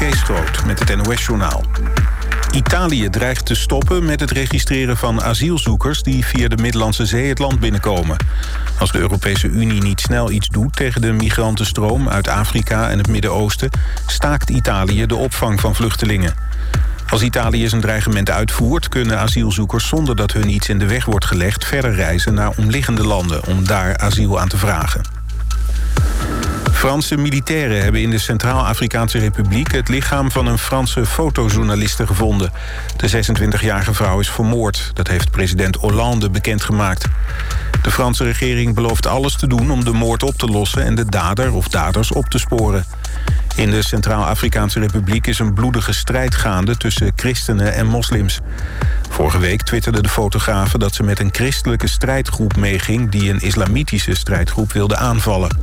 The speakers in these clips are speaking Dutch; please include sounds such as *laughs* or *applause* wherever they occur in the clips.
Kees met het NOS-journaal. Italië dreigt te stoppen met het registreren van asielzoekers... die via de Middellandse Zee het land binnenkomen. Als de Europese Unie niet snel iets doet tegen de migrantenstroom... uit Afrika en het Midden-Oosten... staakt Italië de opvang van vluchtelingen. Als Italië zijn dreigement uitvoert... kunnen asielzoekers zonder dat hun iets in de weg wordt gelegd... verder reizen naar omliggende landen om daar asiel aan te vragen. Franse militairen hebben in de Centraal-Afrikaanse Republiek... het lichaam van een Franse fotojournaliste gevonden. De 26-jarige vrouw is vermoord. Dat heeft president Hollande bekendgemaakt. De Franse regering belooft alles te doen om de moord op te lossen... en de dader of daders op te sporen. In de Centraal-Afrikaanse Republiek is een bloedige strijd gaande... tussen christenen en moslims. Vorige week twitterde de fotografe dat ze met een christelijke strijdgroep meeging... die een islamitische strijdgroep wilde aanvallen.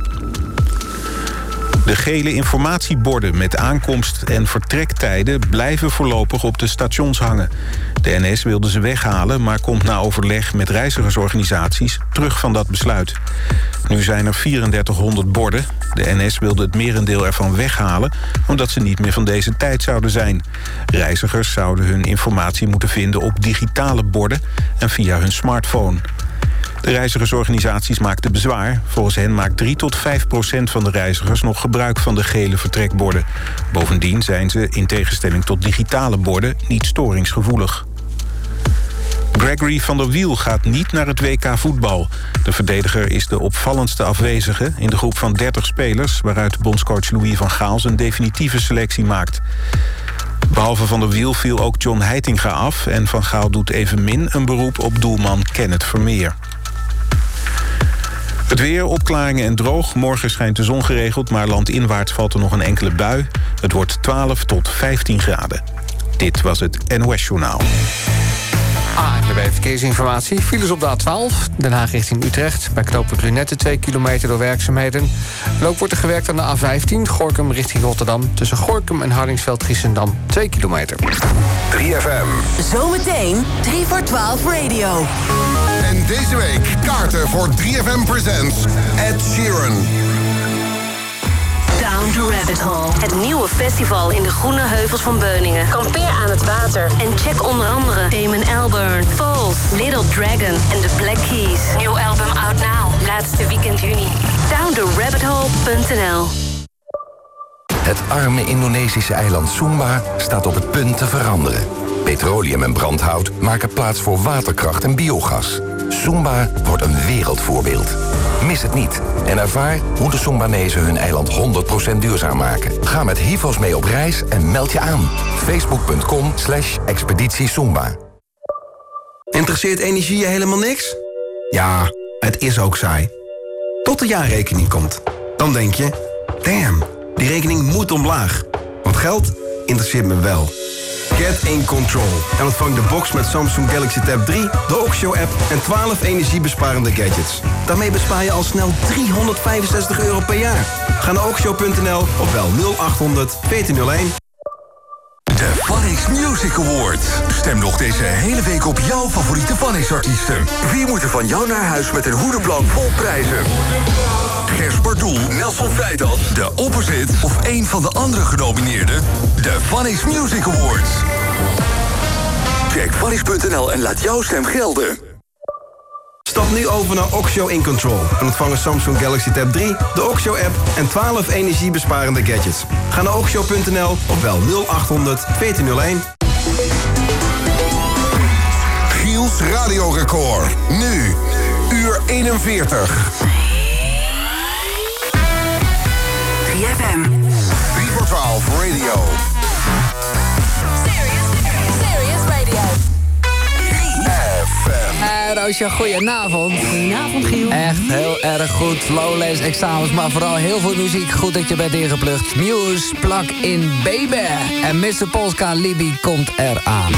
De gele informatieborden met aankomst- en vertrektijden... blijven voorlopig op de stations hangen. De NS wilde ze weghalen, maar komt na overleg met reizigersorganisaties... terug van dat besluit. Nu zijn er 3400 borden. De NS wilde het merendeel ervan weghalen... omdat ze niet meer van deze tijd zouden zijn. Reizigers zouden hun informatie moeten vinden op digitale borden... en via hun smartphone. De reizigersorganisaties maakten bezwaar. Volgens hen maakt 3 tot 5 procent van de reizigers nog gebruik van de gele vertrekborden. Bovendien zijn ze, in tegenstelling tot digitale borden, niet storingsgevoelig. Gregory van der Wiel gaat niet naar het WK voetbal. De verdediger is de opvallendste afwezige in de groep van 30 spelers... waaruit bondscoach Louis van Gaal zijn definitieve selectie maakt. Behalve Van der Wiel viel ook John Heitinga af... en Van Gaal doet evenmin een beroep op doelman Kenneth Vermeer. Het weer, opklaringen en droog. Morgen schijnt de zon geregeld, maar landinwaarts valt er nog een enkele bui. Het wordt 12 tot 15 graden. Dit was het NOS Journaal. ANWB Verkeersinformatie. Files op de A12, Den Haag richting Utrecht. Bij knooppunt Lunette 2 kilometer door werkzaamheden. En ook wordt er gewerkt aan de A15, Gorkum richting Rotterdam. Tussen Gorkum en Hardingsveld-Giessendam 2 kilometer. 3FM. Zometeen 3 voor 12 radio. En deze week kaarten voor 3FM Presents Ed Sheeran. Down Rabbit Hole. Het nieuwe festival in de groene heuvels van Beuningen. Kampeer aan het water. En check onder andere Damon Albarn, Falls, Little Dragon en The Black Keys. Nieuw album out now. Laatste weekend juni. DownTheRabbitHole.nl Het arme Indonesische eiland Sumba staat op het punt te veranderen. Petroleum en brandhout maken plaats voor waterkracht en biogas. Sumba wordt een wereldvoorbeeld. Mis het niet en ervaar hoe de Sumbanezen hun eiland 100% duurzaam maken. Ga met Hivos mee op reis en meld je aan. Facebook.com slash. Interesseert energie je helemaal niks? Ja, het is ook saai. Tot de jaarrekening komt. Dan denk je, damn, die rekening moet omlaag. Want geld interesseert me wel. Get in control. En ontvang de box met Samsung Galaxy Tab 3, de Oxio-app en 12 energiebesparende gadgets. Daarmee bespaar je al snel 365 euro per jaar. Ga naar oxio.nl of bel 0800 1401. De Phonics Music Awards. Stem nog deze hele week op jouw favoriete Phonics-artiesten. Wie moet er van jou naar huis met een hoedenplan vol prijzen? Gers Bardoel, Nelson Vrijdag, De Opposite of een van de andere genomineerden? De Phonics Music Awards. Check phonics.nl en laat jouw stem gelden. Stap nu over naar Oxio In Control en ontvang een Samsung Galaxy Tab 3, de Oxio-app en 12 energiebesparende gadgets. Ga naar oxio.nl of bel 0800 1401. Giels radiorecord. Nu, uur 41. 3FM. 3 voor 12 radio. Serious Radio. FM. Eh, Roosje, goedenavond. Goedenavond, Giel. Echt heel erg goed. Lowlands, examens, maar vooral heel veel muziek. Goed dat je bent ingeplucht. Muse, plak in baby. En Mr. Polska Libi komt eraan.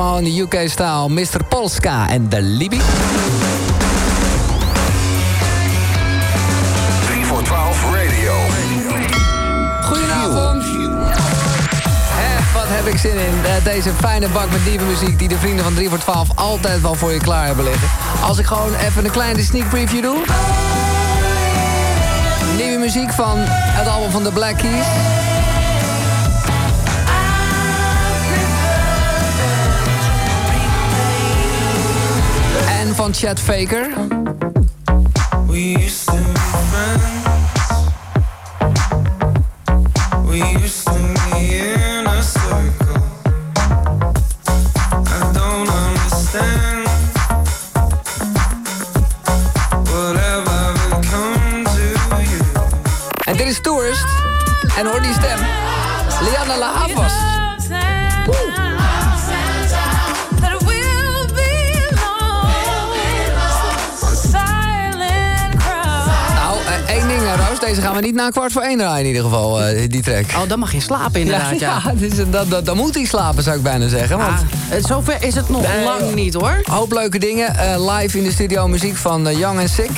Helemaal in de UK-stijl. Mr. Polska en de Libby. 3 voor 12 Radio. Goedenavond. Wat heb ik zin in. Eh, Deze fijne bak met nieuwe muziek... die de vrienden van 3 voor 12 altijd wel voor je klaar hebben liggen. Als ik gewoon even een kleine sneak preview doe. Nieuwe muziek van het album van The Black Keys. Van Chad Faker. Deze gaan we niet na kwart voor één draaien in ieder geval, eh, die track. Oh, dan mag je slapen inderdaad, ja. ja, *laughs* dus, dat, dat, dan moet hij slapen, zou ik bijna zeggen. Want Ah, eh, zover is het nog Nee, lang niet, hoor. hoop leuke dingen. Eh, live in de studio muziek van eh, Young and Sick.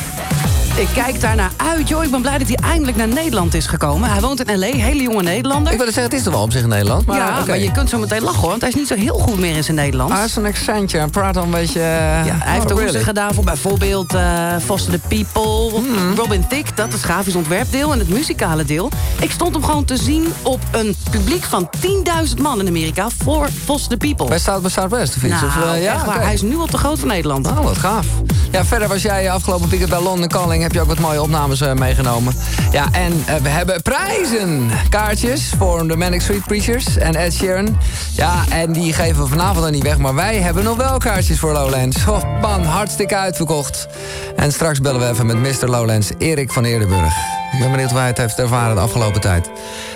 Ik kijk daarnaar uit, joh. Ik ben blij dat hij eindelijk naar Nederland is gekomen. Hij woont in L.A., hele jonge Nederlander. Ik wilde zeggen, het is toch wel op zich in Nederland. Maar, ja, maar je kunt zo meteen lachen, hoor. Want hij is niet zo heel goed meer in zijn Nederlands. Hij is een accentje. Hij praat al een beetje... Ja, hij heeft oh, ook really? gedaan voor bijvoorbeeld eh Foster the People, Hmm. Robin Thicke, dat is grafisch ontwerpdeel en het muzikale deel. Ik stond hem gewoon te zien op een publiek van 10.000 man in Amerika voor Foster the People. Bij South by Southwest of iets? Nou, of, eh, ja, echt. Hij is nu al te groot voor Nederland. Nou, wat gaaf. Ja, verder was jij afgelopen weekend bij London Calling. Heb je ook wat mooie opnames uh, meegenomen. Ja, en uh, we hebben prijzen. Kaartjes voor de Manic Street Preachers en Ed Sheeran. Ja, en die geven we vanavond dan niet weg. Maar wij hebben nog wel kaartjes voor Lowlands. Oh man, hartstikke uitverkocht. En straks bellen we even met Mr. Lowlands, Erik van Eerdenburg. Ik ben benieuwd hoe hij het heeft ervaren de afgelopen tijd.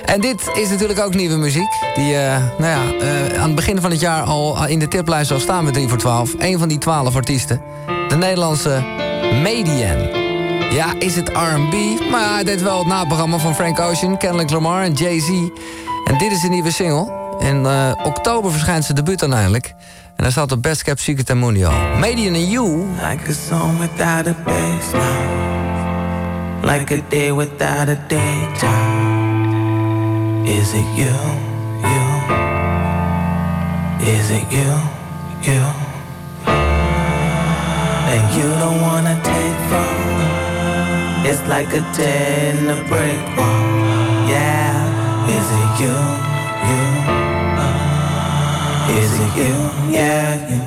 En dit is natuurlijk ook nieuwe muziek. Die uh, nou ja, aan het begin van het jaar al in de tiplijst zal staan met 3 voor 12. Een van die 12 artiesten. De Nederlandse Median. Ja, is het R&B? Maar ja, dit wel het naprogramma van Frank Ocean, Kendrick Lamar en Jay-Z. En dit is de nieuwe single. In uh, oktober verschijnt zijn debuut dan. En daar staat op Best Kept Secret en Munio. Median and You. Like a song without a baseline. Like a day without a daytime. Is it you, you? Is it you, you? And you don't wanna take phone. It's like a day in a break. Yeah, is it you, you? Is it you, yeah, you?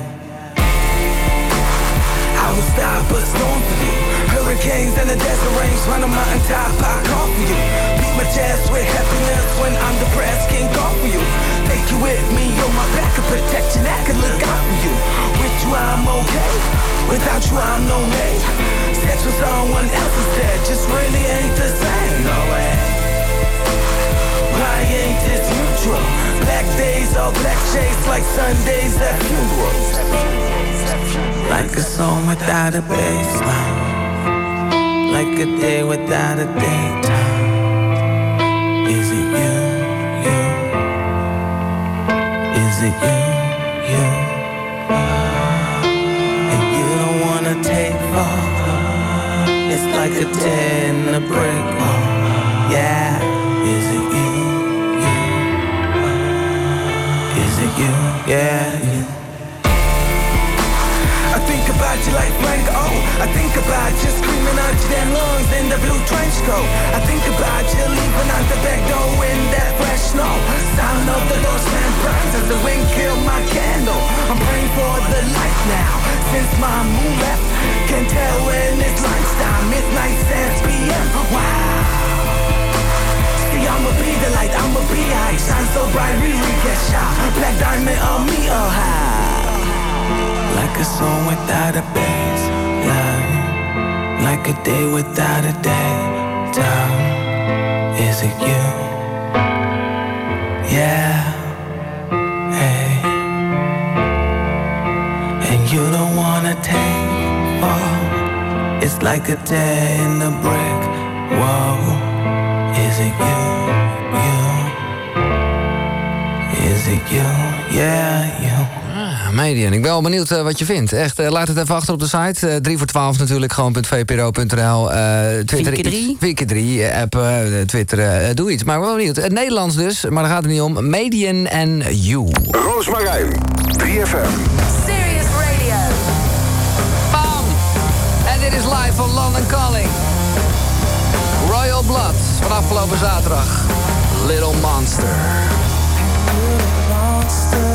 I will stop a storm for you. Hurricanes and the desert rains, run a mountain top, I call for you. Beat my chest with happiness when I'm depressed, can't call for you. Take you with me, you're my back of protection, I can look out for you. With you, I'm okay. Without you, I'm no mate. Sex with someone else instead, just really ain't the same. No way. Why ain't this mutual? Black days, all black shades, like Sundays at funerals. Like a song without a baseline. Like a day without a daytime. Is it you? Is it you, you? And you don't wanna take fall. It's like a ten a brick wall. Yeah, is it you, you? Is it you? Yeah, you. About you like Frank O. I think about you screaming out your damn lungs in the blue trench coat. I think about you leaving out the back door in that fresh snow. Sound of the door slam burns as the wind killed my candle. I'm praying for the light now. Since my moon left, can't tell when it's lunchtime, midnight, 6 p.m. Wow. I'ma be the light, I'ma be high. Shine so bright, we really get shot. Black diamond on me, oh high. Like a song without a bass line. Like a day without a day time. Is it you? Yeah. Hey. And you don't wanna take fall. It's like a day in the brick wall. Is it you? You? Is it you? Yeah, you. Median. Ik ben wel benieuwd uh, wat je vindt. Echt, uh, laat het even achter op de site. Uh, 3 voor 12 natuurlijk, gewoon.vpro.nl. Twitter. 4 3 4 3 appen, Twitter, doe iets. Maar ik ben wel benieuwd. Het Nederlands dus, maar daar gaat het niet om. Median en You. Roosmarijn, 3FM. Serious Radio. Bam! En dit is live van London Calling. Royal Blood, van afgelopen zaterdag. Little Monster. Little monster,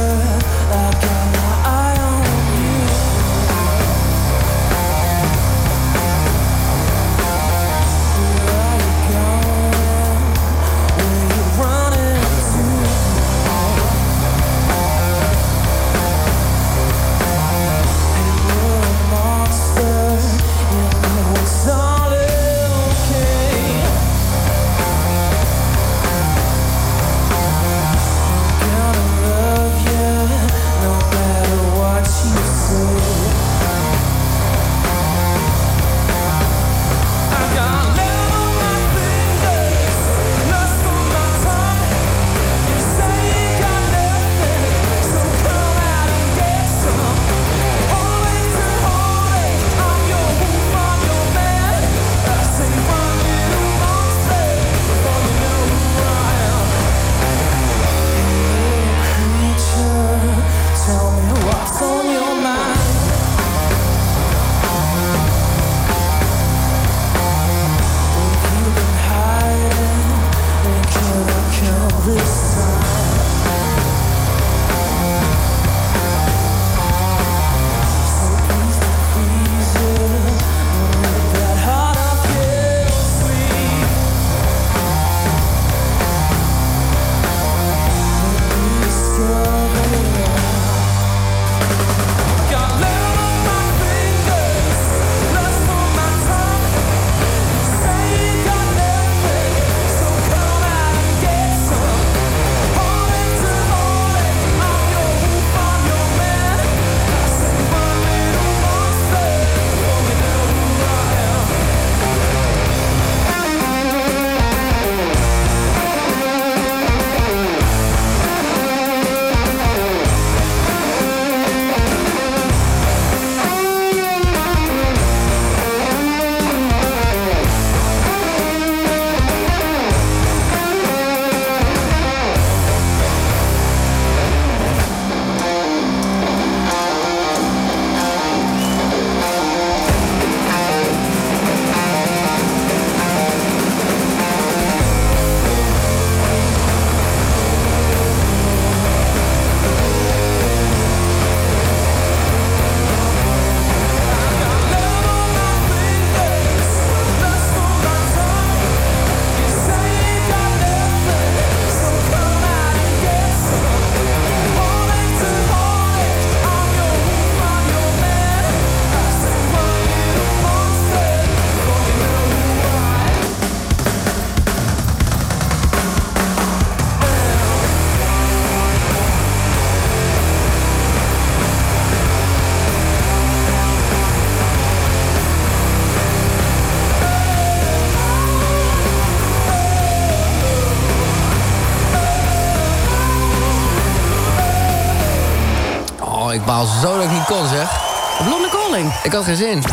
ik baal zo dat ik niet kon, zeg. Blonde Calling. Ik had geen zin.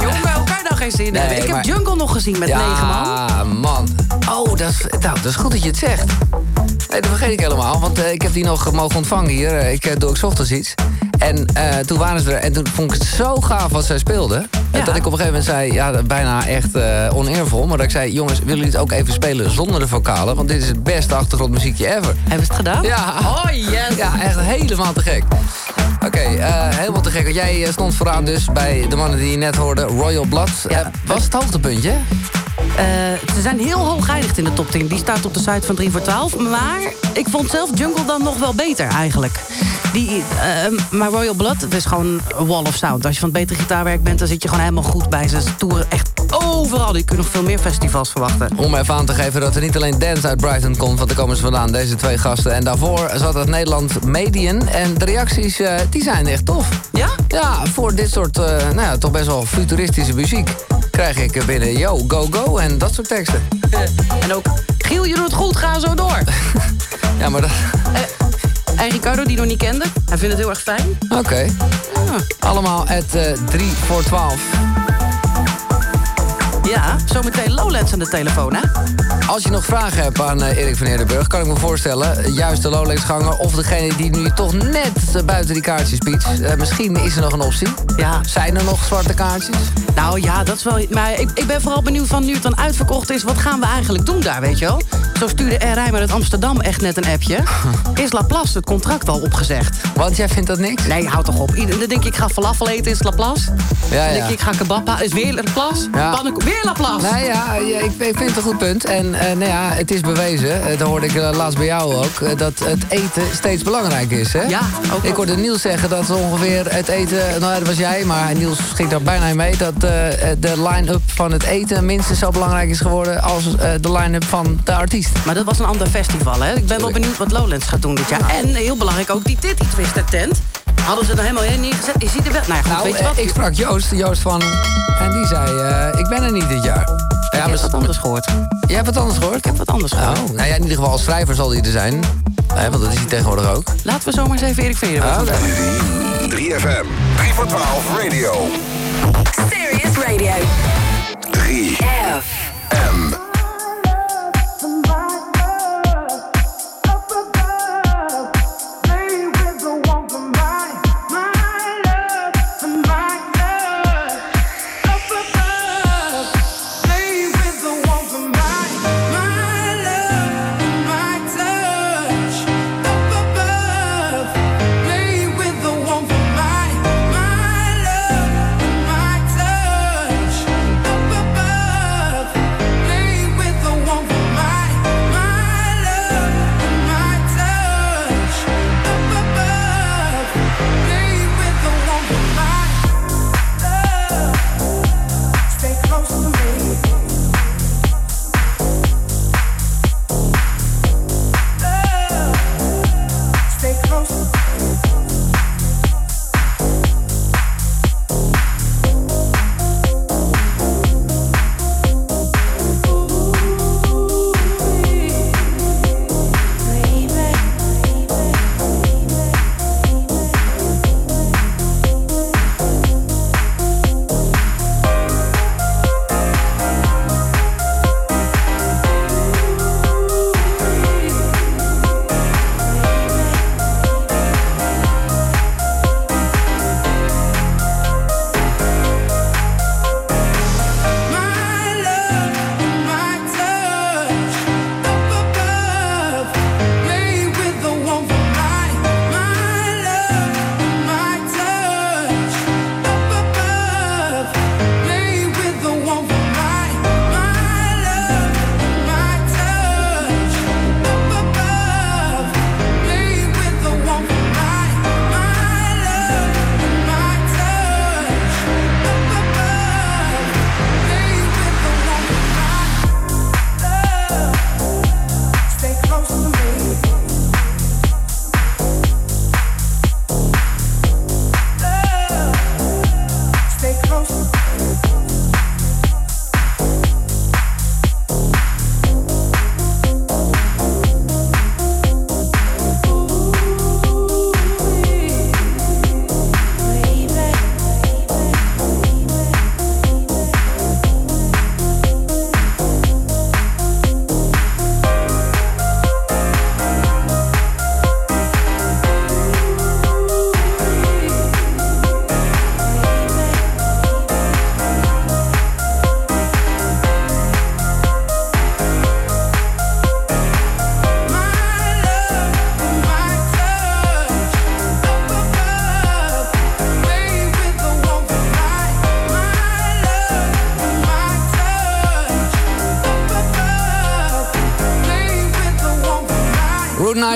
Jongen, bij elkaar nou geen zin Nee, hebben. Ik heb Jungle nog gezien met negen man. Ja, man. Oh, dat is, nou, dat is goed dat je het zegt. Nee, dat vergeet ik helemaal, want eh, ik heb die nog mogen ontvangen hier. Eh, ik eh, doe ik ochtends iets. En toen waren ze er en toen vond ik het zo gaaf wat zij speelden. Dat ik op een gegeven moment zei, ja, bijna echt eh, oneervol. Maar dat ik zei, jongens, willen jullie het ook even spelen zonder de vocalen? Want dit is het beste achtergrondmuziekje ever. Hebben ze het gedaan? Ja. Oh, yes. Ja, echt helemaal te gek. Oké, eh, helemaal te gek. Jij eh, stond vooraan dus bij de mannen die je net hoorde, Royal Blood. Eh, was het hoogtepuntje? Eh, ze zijn heel hoog geëindigd in de top 10. Die staat op de site van 3 voor 12. Maar ik vond zelf Jungle dan nog wel beter eigenlijk. Die, eh, maar Royal Blood, het is gewoon een wall of sound. Als je van het betere gitaarwerk bent, dan zit je gewoon helemaal goed bij. Ze toeren echt overal. Je kunt nog veel meer festivals verwachten. Om even aan te geven dat er niet alleen Dance uit Brighton komt... want daar komen ze vandaan, deze twee gasten. En daarvoor zat het Nederland Median. En de reacties, eh, die zijn echt tof. Ja? Ja, voor dit soort, eh, nou ja, toch best wel futuristische muziek... krijg ik binnen, yo, go, go en dat soort teksten. *laughs* En ook, Giel, je doet het goed, ga zo door. *laughs* Ja, maar dat... En Ricardo, die nog niet kende, hij vindt het heel erg fijn. Oké. Allemaal at eh 3 voor 12. Ja, zometeen Lowlands aan de telefoon, hè? Als je nog vragen hebt aan eh, Erik van Eerdenburg... kan ik me voorstellen, eh, juist de Lowlands-ganger... of degene die nu toch net buiten die kaartjes biedt. Misschien is er nog een optie. Ja. Zijn er nog zwarte kaartjes? Nou ja, dat is wel... Maar ik, ik ben vooral benieuwd van nu het dan uitverkocht is... wat gaan we eigenlijk doen daar, weet je wel? Zo stuurde R. Rijmer uit Amsterdam echt net een appje. *laughs* Is Laplace het contract al opgezegd? Want jij vindt dat niks? Nee, houd toch op. Ieder- Dan denk ik, ik ga falafel eten, is Laplace? Ja, Dan ja. denk ik, ik ga kebab is weer Laplace? Ja. Weer Laplace? Nou ja, ik, ik vind het een goed punt. En eh, nou ja, het is bewezen, eh, dat hoorde ik eh, laatst bij jou ook... dat het eten steeds belangrijk is, hè? Ja, ook Ik hoorde Niels zeggen dat ongeveer het eten... Nou ja, dat was jij, maar Niels ging daar bijna mee... dat de line-up van het eten minstens zo belangrijk is geworden... als de line-up van de artiest. Maar dat was een ander festival, hè? Ik ben wel benieuwd wat Lowlands gaat doen dit jaar. En heel belangrijk ook die Titty Twister tent. Hadden ze er helemaal in neergezet. Je ziet er wel... Nou ja, goed, Nou, weet je eh, wat? ik sprak Joost, Joost van... En die zei, eh, ik ben er niet dit jaar. Ja, maar maar wat anders gehoord. Jij hebt wat anders gehoord? Ik heb wat anders gehoord. Oh, nou ja, in ieder geval als schrijver zal hij er zijn. Eh, want dat is hij tegenwoordig ook. Laten we zomaar eens even Erik Ah, oké. 3FM, 3 voor 12 Radio. Serious Radio. 3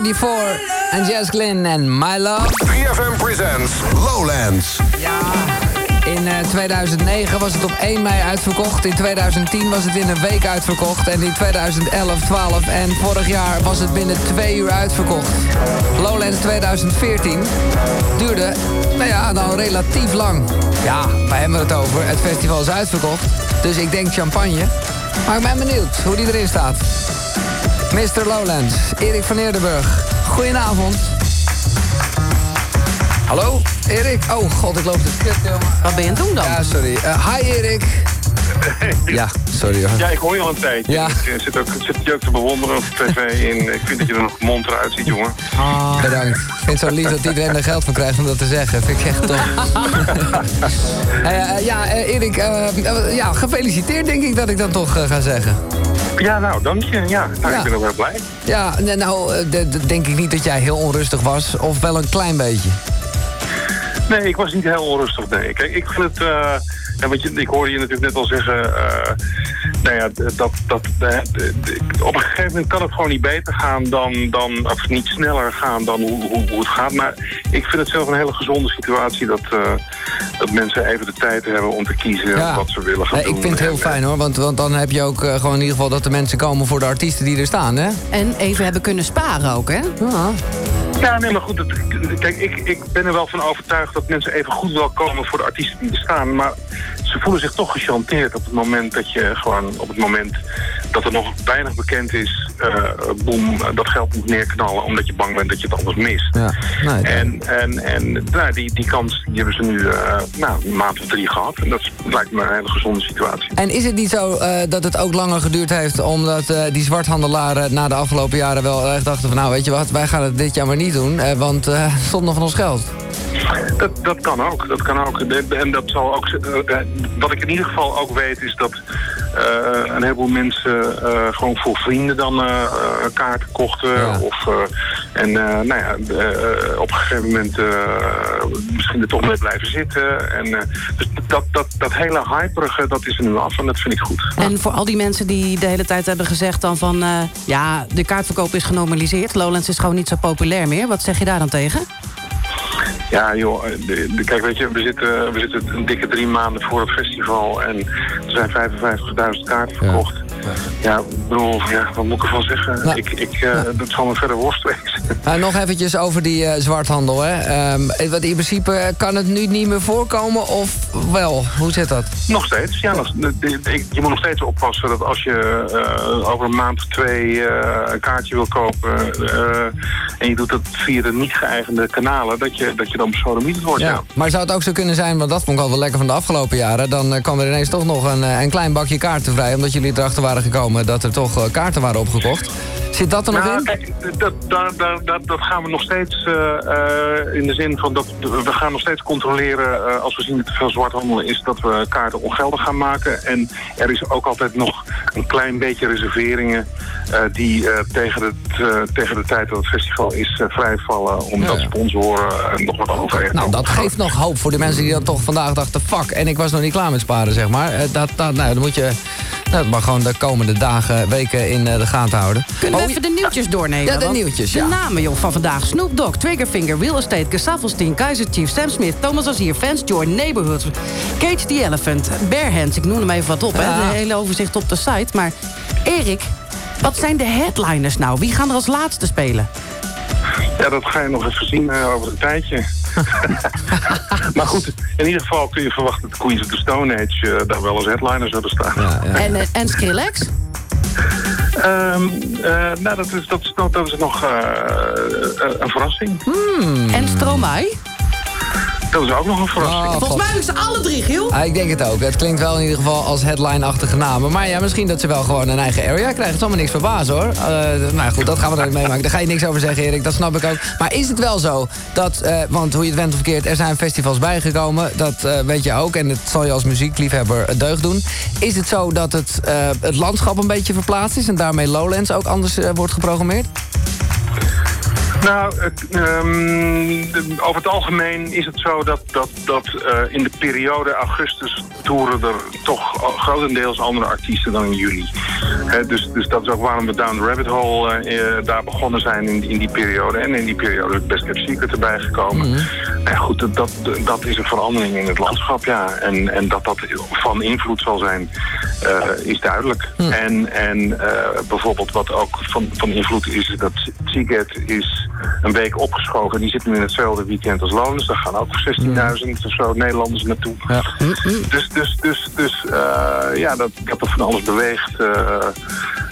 94 en Jess Glynn en My Love. 3FM presents Lowlands. Ja, in eh, 2009 was het op 1 mei uitverkocht. In 2010 was het in een week uitverkocht. En in 2011, 12 en vorig jaar was het binnen twee uur uitverkocht. Lowlands 2014 duurde, nou ja, dan relatief lang. Ja, wij hebben het over. Het festival is uitverkocht. Dus ik denk champagne. Maar ik ben benieuwd hoe die erin staat. Mr. Lowlands, Erik van Eerdenburg. Goedenavond. Hallo, Erik. Oh god, ik loop de kut, jongen. Wat ben je aan het doen dan? Ja, sorry. Eh, hi, Erik. Ja, sorry hoor. Ja, ik hoor je al een tijdje. Ja. Ik eh, zit, ook, zit je ook te bewonderen op tv. En ik vind dat je er nog monter uitziet, jongen. Ah, bedankt. Ik vind het zo lief dat iedereen er geld van krijgt om dat te zeggen. Vind ik echt tof. *laughs* Eh, eh, ja, eh, Erik, ja, gefeliciteerd denk ik dat ik dan toch ga zeggen. Ja, nou, dank je. Ja, nou, Ja. ik ben ook wel blij. Ja, nou, eh, denk ik niet dat jij heel onrustig was. Of wel een klein beetje. Nee, ik was niet heel onrustig, nee. Kijk, ik vind het... eh, ja, want je, ik hoorde je natuurlijk net al zeggen... eh, nou ja, dat, dat, op een gegeven moment kan het gewoon niet beter gaan dan... dan of niet sneller gaan dan hoe, hoe, hoe het gaat. Maar ik vind het zelf een hele gezonde situatie... dat, dat mensen even de tijd hebben om te kiezen wat ze willen gaan Nee, doen. ik vind het heel fijn hoor, want, want dan heb je ook eh, gewoon in ieder geval dat de mensen komen voor de artiesten die er staan, hè? En even hebben kunnen sparen ook, hè? Ja, nee, maar goed. Het, kijk, ik, ik ben er wel van overtuigd dat mensen even goed wel komen voor de artiesten die er staan. Maar ze voelen zich toch gechanteerd op het moment dat je gewoon, op het moment dat er nog weinig bekend is, eh boem, dat geld moet neerknallen omdat je bang bent dat je het anders mist. Ja, nee, En, en, en nou, die, die kans die hebben ze nu eh, nou, een maand of drie gehad. En dat lijkt me een hele gezonde situatie. En is het niet zo eh, dat het ook langer geduurd heeft... omdat die zwarthandelaren na de afgelopen jaren wel echt dachten van... nou, weet je wat, wij gaan het dit jaar maar niet doen... want het stond nog van ons geld. Dat, dat kan ook. Dat kan ook. En dat zal ook. wat ik in ieder geval ook weet is dat een heleboel mensen eh, gewoon voor vrienden dan eh, eh, kaarten kochten. Of, eh, en eh, nou ja, eh, op een gegeven moment eh, misschien er toch mee blijven zitten. En, eh, dus dat, dat, dat hele hyperige, dat is er nu af en dat vind ik goed. En voor al die mensen die de hele tijd hebben gezegd dan van... eh, ja, de kaartverkoop is genormaliseerd. Lowlands is gewoon niet zo populair meer. Wat zeg je daar dan tegen? Ja, joh, de, de- kijk, weet je, we zitten, we zitten een dikke drie maanden voor het festival en er zijn 55.000 kaarten verkocht. Ja, ik bedoel, ja, wat moet ik ervan zeggen? Ik, ik, eh, Dat zal me verder worst wezen. Uh, nog eventjes over die uh, zwarthandel. Hè. Um, want in principe kan het nu niet meer voorkomen of wel? Hoe zit dat? Nog steeds, ja. Nog, je moet nog steeds oppassen dat als je uh, over een maand of twee een kaartje wil kopen... en je doet dat via de niet geëigende kanalen, dat je, dat je dan besodemieterd wordt. Ja. ja. Maar zou het ook zo kunnen zijn, want dat vond ik al wel lekker van de afgelopen jaren... dan kwam er ineens toch nog een, een klein bakje kaarten vrij... omdat jullie erachter waren gekomen dat er toch kaarten waren opgekocht. Zit dat er nog nou, in? Kijk, dat, dat, dat, dat, dat gaan we nog steeds uh, uh, in de zin van dat we gaan nog steeds controleren uh, als we zien dat er veel zwarthandel is, dat we kaarten ongeldig gaan maken. En er is ook altijd nog een klein beetje reserveringen die tegen, het, tegen de tijd dat het festival is vrijvallen, omdat ja. sponsoren nog wat over Nou, dat geeft nog hoop voor de mensen die dan toch vandaag dachten, fuck, en ik was nog niet klaar met sparen, zeg maar. dat, dat, nou, dan moet je dat maar gewoon de komende dagen, weken in de gaten houden. Kunnen we even de nieuwtjes doornemen? Ja, de nieuwtjes, ja. De namen joh, van vandaag. Snoop Dogg, Triggerfinger, Real Estate, Gasafelstein, Kaiser Chief, Sam Smith, Thomas Azier, Fans Joy, Neighborhoods, Cage the Elephant, Bear Hands. Ik noem hem even wat op, ja. hè. De hele overzicht op de site. Maar Erik, wat zijn de headliners nou? Wie gaan er als laatste spelen? Ja, dat ga je nog even zien uh, over een tijdje. *laughs* maar goed, in ieder geval kun je verwachten dat Queens of the Stone Age uh, daar wel als headliner zullen staan. Ja, ja. En, uh, en Skrillex? Um, uh, nou, dat is, dat, dat, dat is nog uh, een verrassing. Hmm. En Stromae? Dat is ook nog een verrassing. Oh, Volgens mij hebben ze alle drie, Giel. Ah, ik denk het ook. Het klinkt wel in ieder geval als headline-achtige namen. Maar ja, misschien dat ze wel gewoon een eigen area krijgen. Het zal me niks verbazen, hoor. Uh, nou goed, dat gaan we dan meemaken. Daar ga je niks over zeggen, Erik. Dat snap ik ook. Maar is het wel zo dat, uh, want hoe je het went of verkeerd... er zijn festivals bijgekomen, dat uh, weet je ook... en het zal je als muziekliefhebber deugd doen. Is het zo dat het, het landschap een beetje verplaatst is... en daarmee Lowlands ook anders wordt geprogrammeerd? Nou, ehm, over het algemeen is het zo dat, dat, dat eh, in de periode augustus toeren er toch grotendeels andere artiesten dan in juli. Dus, dus dat is ook waarom we Down the Rabbit Hole eh, eh, daar begonnen zijn in, in die periode. En in die periode is Best Kept Secret erbij gekomen. En goed, dat, dat, dat is een verandering in het landschap, ja. En, en dat dat van invloed zal zijn, is duidelijk. En, en eh, bijvoorbeeld wat ook van, van invloed is, is dat Is een week opgeschoven. Die zit nu in hetzelfde weekend als Lonens. Daar gaan ook 16.000 of zo Nederlanders naartoe. Dus, dus, dus, dus eh, ja, dat, dat er van alles beweegt, eh,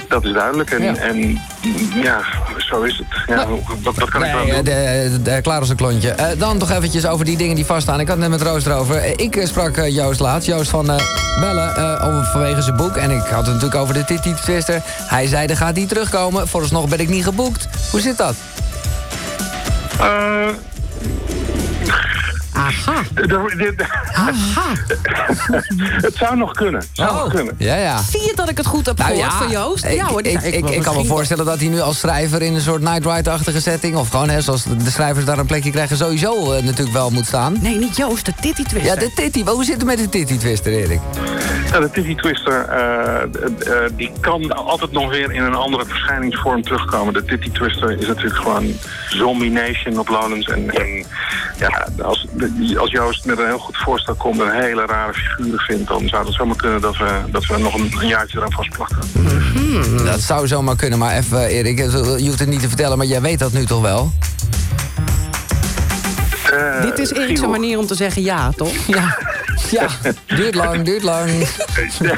dat is duidelijk. En Ja. ja, en, ja zo is het. Ja, wat kan ik Nee, doen? de, de- klaar als een klontje. Eh, dan toch eventjes over die dingen die vaststaan. Ik had het net met Roos erover. Ik sprak Joost laatst. Joost van Bellen over, vanwege zijn boek. En ik had het natuurlijk over de Titi Twister. Hij zei, er gaat niet terugkomen. Vooralsnog ben ik niet geboekt. Hoe zit dat? Eh, Aha. *laughs* het zou nog kunnen. Het zou nog kunnen. Ja, ja. Zie je dat ik het goed heb Nou gehoord ja, van Joost? Ik, ja hoor, ik, ik, kan me voorstellen dat hij nu als schrijver in een soort Night Ride-achtige setting... of gewoon, hè, zoals de schrijvers daar een plekje krijgen... sowieso eh, natuurlijk wel moet staan. Nee, niet Joost, de Titty Twister. Ja, de Titty. Hoe zit het met de Titty Twister, Erik? Ja, de Titty Twister, eh, eh, die kan altijd nog weer in een andere verschijningsvorm terugkomen. De Titty Twister is natuurlijk gewoon Zombie Nation op Lowlands. En, en ja, als, als Joost met een heel goed voorstel komt en een hele rare figuren vindt... dan zou het zomaar kunnen dat we, dat we nog een, een jaartje eraan vastplakken. Dat zou zomaar kunnen, maar even, eh, Erik, eh, je hoeft het niet te vertellen, maar jij weet dat nu toch wel? Eh, Dit is Erik's manier om te zeggen ja, toch? Ja. *laughs* Ja, *laughs* duurt lang, duurt lang. Je,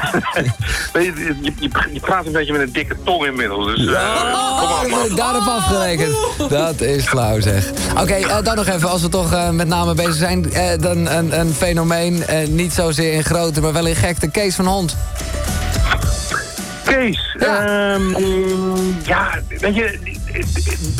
je, je, je praat een beetje met een dikke tong inmiddels. Dus eh, kom aan, man. Daarop afgerekend. Dat is flauw, zeg. Oké, eh, dan nog even, als we toch eh, met name bezig zijn. dan een, een fenomeen, niet zozeer in grootte, maar wel in gekte. Kees van Hond. Kees, ja. ja, weet je,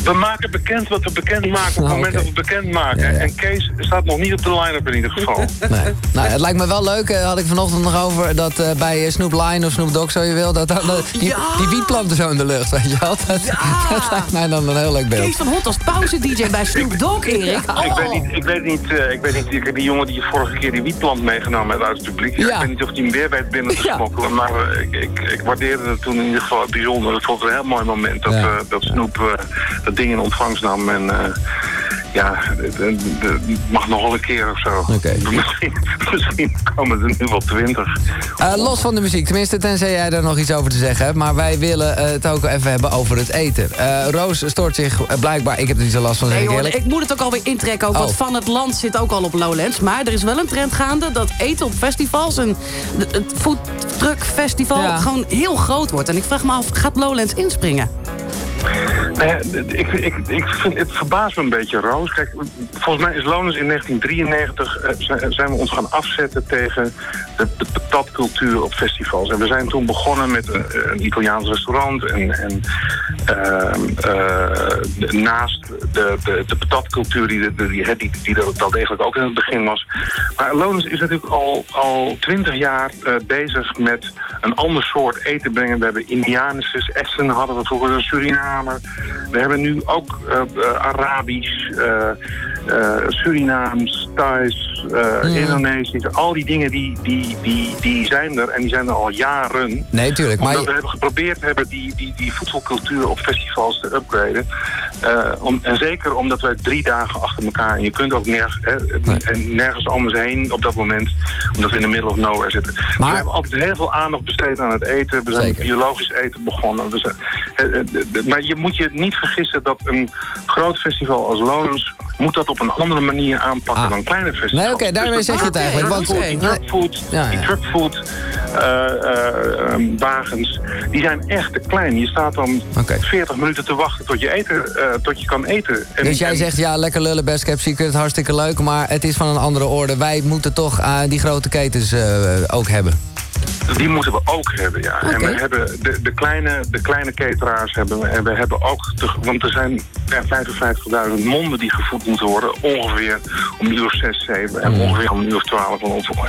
we maken bekend wat we bekend maken op het moment dat we het bekend maken. En Kees staat nog niet op de line-up in ieder geval. Nee. Nou, het lijkt me wel leuk, eh, had ik vanochtend nog over... dat eh, bij eh, Snoop Lion of Snoop Dogg, zo je wil... dat eh, die, die wietplanten zo in de lucht, weet je wel. Dat, dat lijkt mij dan een heel leuk beeld. Kees van Hot als pauze-dj bij Snoop Dogg, Erik. Ik weet niet, ik weet niet, eh, ik weet niet, ik heb die jongen die vorige keer die wietplant meegenomen heeft uit het publiek. Ja, Ik weet niet of hij hem weer weet binnen te smokkelen, maar ik, ik, ik waardeerde het toen in ieder geval bijzonder. Het vond een heel mooi moment dat, eh, dat Snoep eh, dat ding in ontvangst nam en eh, ja, het mag nog wel een keer of zo. *laughs* Misschien, misschien komen er nu wel twintig. Eh, los van de muziek, tenminste tenzij jij daar nog iets over te zeggen hebt. Maar wij willen eh, het ook even hebben over het eten. Eh, Roos stoort zich blijkbaar, ik heb er niet zo last van, Nee hoor, eerlijk. ik moet het ook alweer intrekken. Ook, Oh. Want van het land zit ook al op Lowlands. Maar er is wel een trend gaande dat eten op festivals... en het foodtruck festival Ja. gewoon heel groot wordt. En ik vraag me af, gaat Lowlands inspringen? Nou ik, ik, ik vind, het verbaast me een beetje, Roos. Kijk, volgens mij is Lonens in 1993 eh, zijn- zijn we ons gaan afzetten tegen de, de patatcultuur op festivals. En we zijn toen begonnen met een, een Italiaans restaurant. En, en ehm, eh, naast de, de, de patatcultuur die, die, die, die, er wel degelijk ook in het begin was. Maar Lonens is natuurlijk al, al 20 jaar eh, bezig met een ander soort eten brengen. We hebben Indianisches, Essen hadden we vroeger, een Surinamer. We hebben nu ook eh, eh, Arabisch, eh, Surinaams, Thais, eh, Indonesisch. Al die dingen die, die, die, die zijn er en die zijn er al jaren. Nee, tuurlijk. Maar Omdat we hebben geprobeerd hebben die, die, die voedselcultuur op festivals te upgraden. Eh, om, en zeker omdat wij drie dagen achter elkaar... en je kunt ook nerg, hè, en nergens anders heen op dat moment... omdat we in de middle of nowhere zitten. Dus we hebben altijd heel veel aandacht besteed aan het eten. We zijn biologisch eten begonnen. Eh, maar je moet je niet vergissen dat een groot festival als Lonens... moet dat op een andere manier aanpakken dan kleine festivals. Nee, oké, daarmee Dus zeg je het eigenlijk, Die want- truckfood, die truckfood, die truckfood eh, eh, ehm, wagens, die zijn echt te klein. Je staat dan 40 minuten te wachten tot je, eten, eh, tot je kan eten. En- dus jij en- zegt, ja, lekker lullen, best secret, hartstikke leuk... maar het is van een andere orde. Wij moeten toch eh, die grote ketens eh, ook hebben. Die moeten we ook hebben, ja. En we hebben de, de, kleine, de kleine cateraars hebben we. En we hebben ook, want er zijn ja, 55.000 monden die gevoed moeten worden. Ongeveer om een uur of 6, 7 en ongeveer om een uur of 12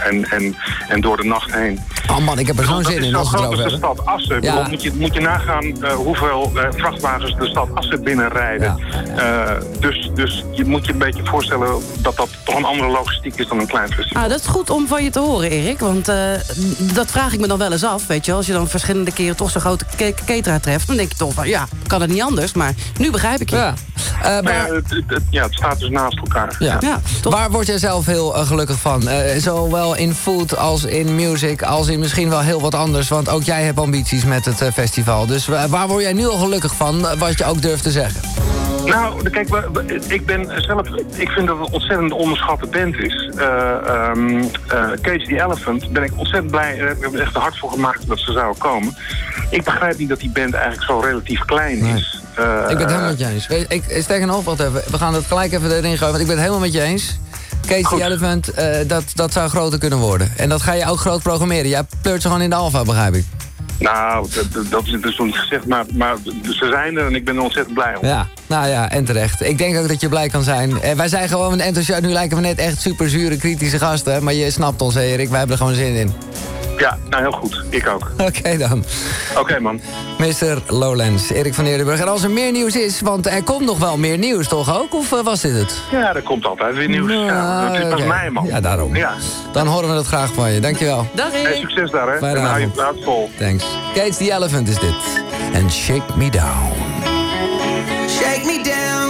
en, en, en door de nacht heen. Oh man, ik heb er zo'n Dat zin is in we het groot als de stad Assen. Ja. Moet, je, moet je nagaan eh, hoeveel eh, vrachtwagens de stad Assen binnenrijden. Eh, dus, dus je moet je een beetje voorstellen dat dat toch een andere logistiek is dan een klein festival. Ah, dat is goed om van je te horen, Erik. Want eh, dat vraag ik me dan wel eens af. Weet je, als je dan verschillende keren toch zo'n grote ke- cateraar treft... dan denk je toch van, ja, kan het niet anders. Maar nu begrijp ik je. Ja. Eh, Maar ja, het, het- ja, het staat dus naast elkaar. Ja. Ja, Waar word jij zelf heel eh, gelukkig van? Eh, zowel in food als in music, als in misschien wel heel wat anders. Want ook jij hebt ambities met het festival. Dus wa- waar word jij nu al gelukkig van, wat je ook durft te zeggen? Nou, kijk, ik ben zelf, ik vind dat het een ontzettend onderschatte band is. Eh ehm eh, Cage the Elephant ben ik ontzettend blij. Eh, Ik heb er echt hard voor gemaakt dat ze zouden komen. Ik begrijp niet dat die band eigenlijk zo relatief klein is. Eh, ik ben het helemaal met je eens. Ik, ik nog, wacht even. We gaan het gelijk even erin gooien, want ik ben het helemaal met je eens. Case the Elephant, eh, dat, dat zou groter kunnen worden. En dat ga je ook groot programmeren. Jij pleurt ze gewoon in de alfa, begrijp ik. Nou, dat, dat- dat is dus nog niet gezegd, maar, maar ze zijn er en ik ben er ontzettend blij om. Ja, nou ja, en terecht. Ik denk ook dat je blij kan zijn. Eh, wij zijn gewoon enthousiast. Nu lijken we net echt super zure, kritische gasten. Maar je snapt ons, hè, Erik. Wij hebben er gewoon zin in. Ja, nou heel goed. Ik ook. *laughs* Oké dan. Oké man. Mr. Lowlands, Erik van Eerdenburg. En als er meer nieuws is, want er komt nog wel meer nieuws, toch ook? Of eh, was dit het? Ja, er komt altijd weer nieuws. ja, het is pas oké. mij man. Ja, daarom. Ja. Dan horen we dat graag van je. Dankjewel. Dag Hey, succes daar hè. Fijne en hou je hart vol. Thanks. Cage the Elephant is dit. En Shake Me Down. Shake me down.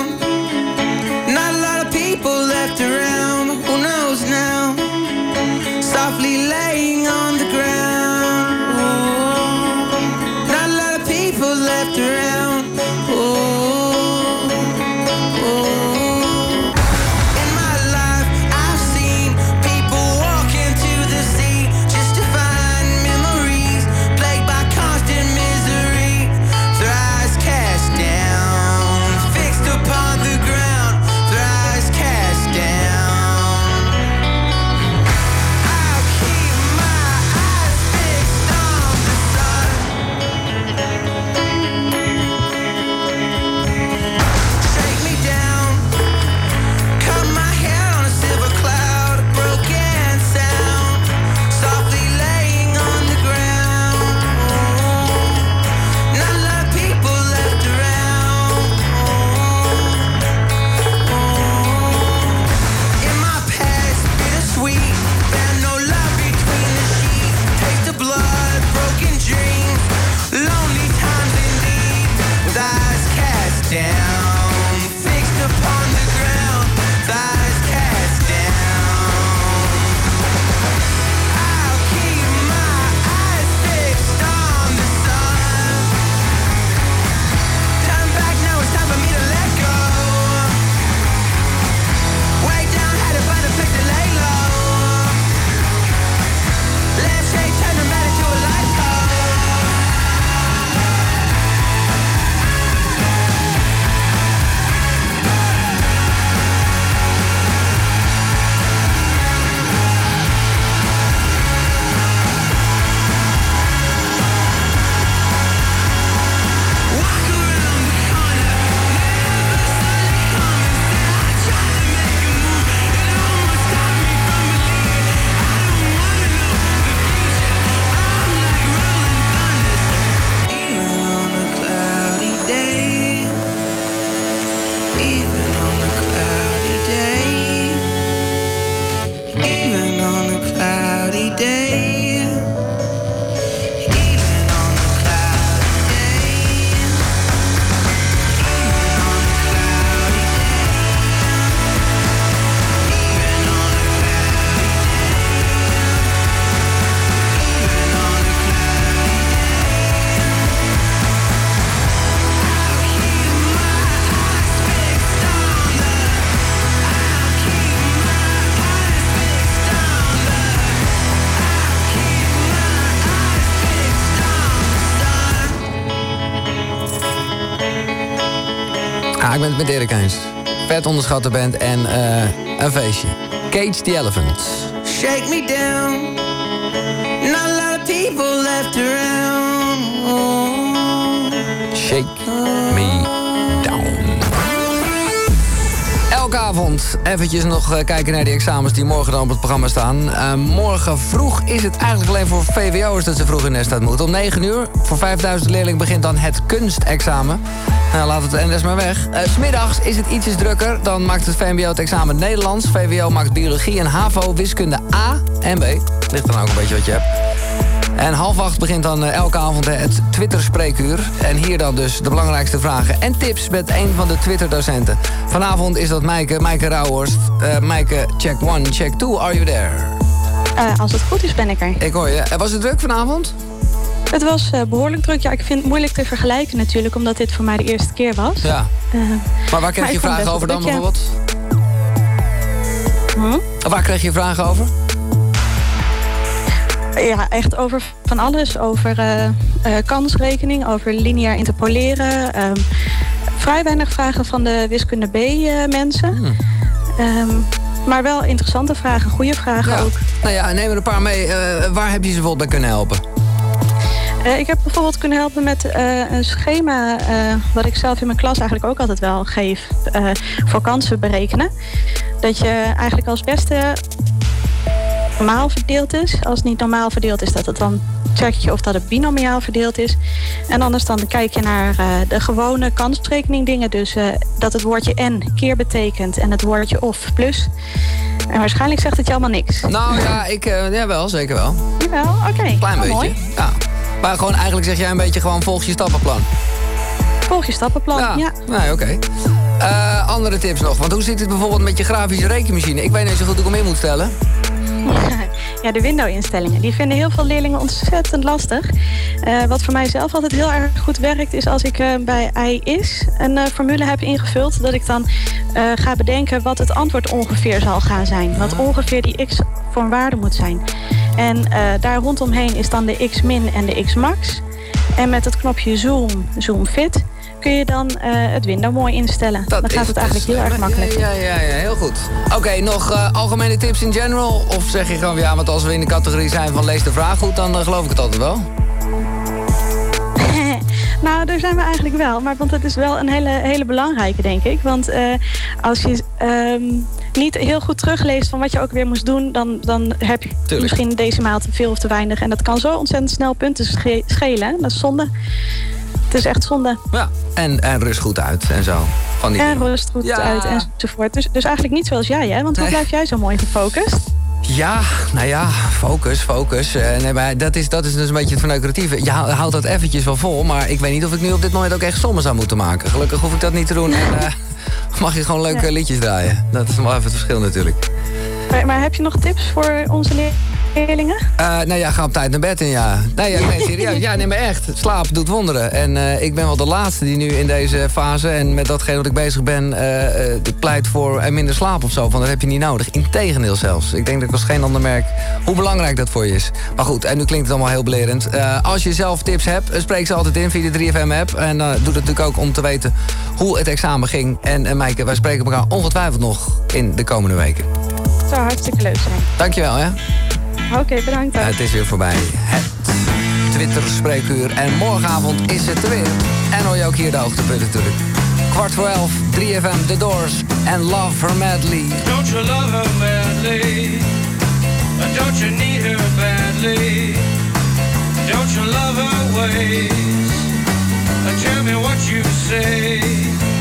Ik ben het met Erik eens. Vet onderschatte band en eh, een feestje. Cage the Elephant. Shake me down. Not a lot of people left around. Shake me avond eventjes nog eh, kijken naar die examens die morgen dan op het programma staan. Eh, morgen vroeg is het eigenlijk alleen voor VWO'ers dat ze vroeg in nest uit moeten. Om 9 uur, voor 5000 leerlingen begint dan het kunstexamen. Nou, laat het NS maar weg. Uh, Smiddags is het ietsjes drukker. Dan maakt het VMBO het examen Nederlands. VWO maakt biologie en HAVO wiskunde A en B. Ligt dan ook een beetje wat je hebt. En half acht begint dan eh, elke avond eh, het Twitter-spreekuur. En hier dan dus de belangrijkste vragen en tips met een van de Twitter-docenten. Vanavond is dat Maaike, Maaike Rauhorst. Uh, Maaike, check one, check two, are you there? Uh, als het goed is, ben ik er. Ik hoor je. Was het druk vanavond? Het was uh, behoorlijk druk. Ja, ik vind het moeilijk te vergelijken natuurlijk, omdat dit voor mij de eerste keer was. Ja. maar waar kreeg je vragen over dan druk, bijvoorbeeld? Hm? Waar kreeg je vragen over? Ja, echt over van alles. Over uh, uh, kansrekening, over lineair interpoleren. Um, vrij weinig vragen van de wiskunde B-mensen. Hmm. Um, maar wel interessante vragen, goede vragen ja. ook. Nou ja, neem er een paar mee. Uh, waar heb je ze bijvoorbeeld bij kunnen helpen? Uh, ik heb bijvoorbeeld kunnen helpen met uh, een schema... Wat ik zelf in mijn klas eigenlijk ook altijd wel geef... voor kansen berekenen. Dat je eigenlijk als beste normaal verdeeld is. Als het niet normaal verdeeld is, dat het dan check je of dat het binomiaal verdeeld is. En anders dan kijk je naar uh, de gewone kansberekening dingen. Dus uh, dat het woordje en keer betekent en het woordje of plus. En waarschijnlijk zegt het je allemaal niks. Nou ja, ik, uh, ja wel, zeker wel. Jawel, oké. Okay. Klein oh, beetje. Mooi. Ja. Maar gewoon eigenlijk zeg jij een beetje gewoon volg je stappenplan. Volg je stappenplan, ja. ja. Nee, oké. Okay. Uh, andere tips nog. Want hoe zit het bijvoorbeeld met je grafische rekenmachine? Ik weet niet zo goed hoe ik hem in moet stellen. *laughs* Ja, de window-instellingen. Die vinden heel veel leerlingen ontzettend lastig. Uh, wat voor mij zelf altijd heel erg goed werkt... is als ik uh, bij is een uh, formule heb ingevuld... dat ik dan ga bedenken wat het antwoord ongeveer zal gaan zijn. Wat ongeveer die x voor een waarde moet zijn. En daar rondomheen is dan de x-min en de x-max. En met het knopje zoom, zoom fit kun je dan uh, het window mooi instellen. Dat dan gaat het eigenlijk heel erg makkelijk. Ja, ja, ja, heel goed. Oké, okay, nog uh, algemene tips in general? Of zeg je gewoon, ja, want als we in de categorie zijn van lees de vraag goed... dan geloof ik het altijd wel? *laughs* nou, daar zijn we eigenlijk wel. Maar want het is wel een hele, hele belangrijke, denk ik. Want als je... Um, niet heel goed terugleest van wat je ook weer moest doen... dan, dan heb je Tuurlijk. misschien een decimaal te veel of te weinig. En dat kan zo ontzettend snel punten schelen. Dat is zonde. Het is echt zonde. Ja, en, en rust goed uit en zo. Van die en rust goed ja. uit enzovoort. Dus, dus eigenlijk niet zoals jij, hè? Want hoe nee. blijf jij zo mooi gefocust? Ja, nou ja, focus, focus. Uh, nee, maar dat is, dat is dus een beetje het verneukeratieve. Je houdt dat eventjes wel vol, maar ik weet niet of ik nu op dit moment ook echt sommen zou moeten maken. Gelukkig hoef ik dat niet te doen en uh, *laughs* mag je gewoon leuke ja. liedjes draaien. Dat is wel even het verschil natuurlijk. Maar, maar heb je nog tips voor onze leerlingen? Leerlingen? Uh, nou ja, ga op tijd naar bed en ja. Nee, ja, nee serieus. Ja, nee, maar echt. Slaap doet wonderen. En uh, ik ben wel de laatste die nu in deze fase... en met datgene wat ik bezig ben... Uh, pleit voor minder slaap of zo. Van dat heb je niet nodig. Integendeel zelfs. Ik denk dat ik als geen ander merk hoe belangrijk dat voor je is. Maar goed, en nu klinkt het allemaal heel belerend. als je zelf tips hebt, spreek ze altijd in via de 3FM-app. En doe dat natuurlijk ook om te weten hoe het examen ging. En, en Maaike, wij spreken elkaar ongetwijfeld nog in de komende weken. Het zou hartstikke leuk zijn. Dankjewel, hè. Oké, okay, bedankt. Het is weer voorbij. Het Twitter-spreekuur. En morgenavond is het er weer. En hoor je ook hier de hoogtepunten natuurlijk. Kwart voor elf, 3FM, The Doors en Love Her Madly. Don't you love her madly? Don't you need her badly? Don't you love her ways? Tell me what you say.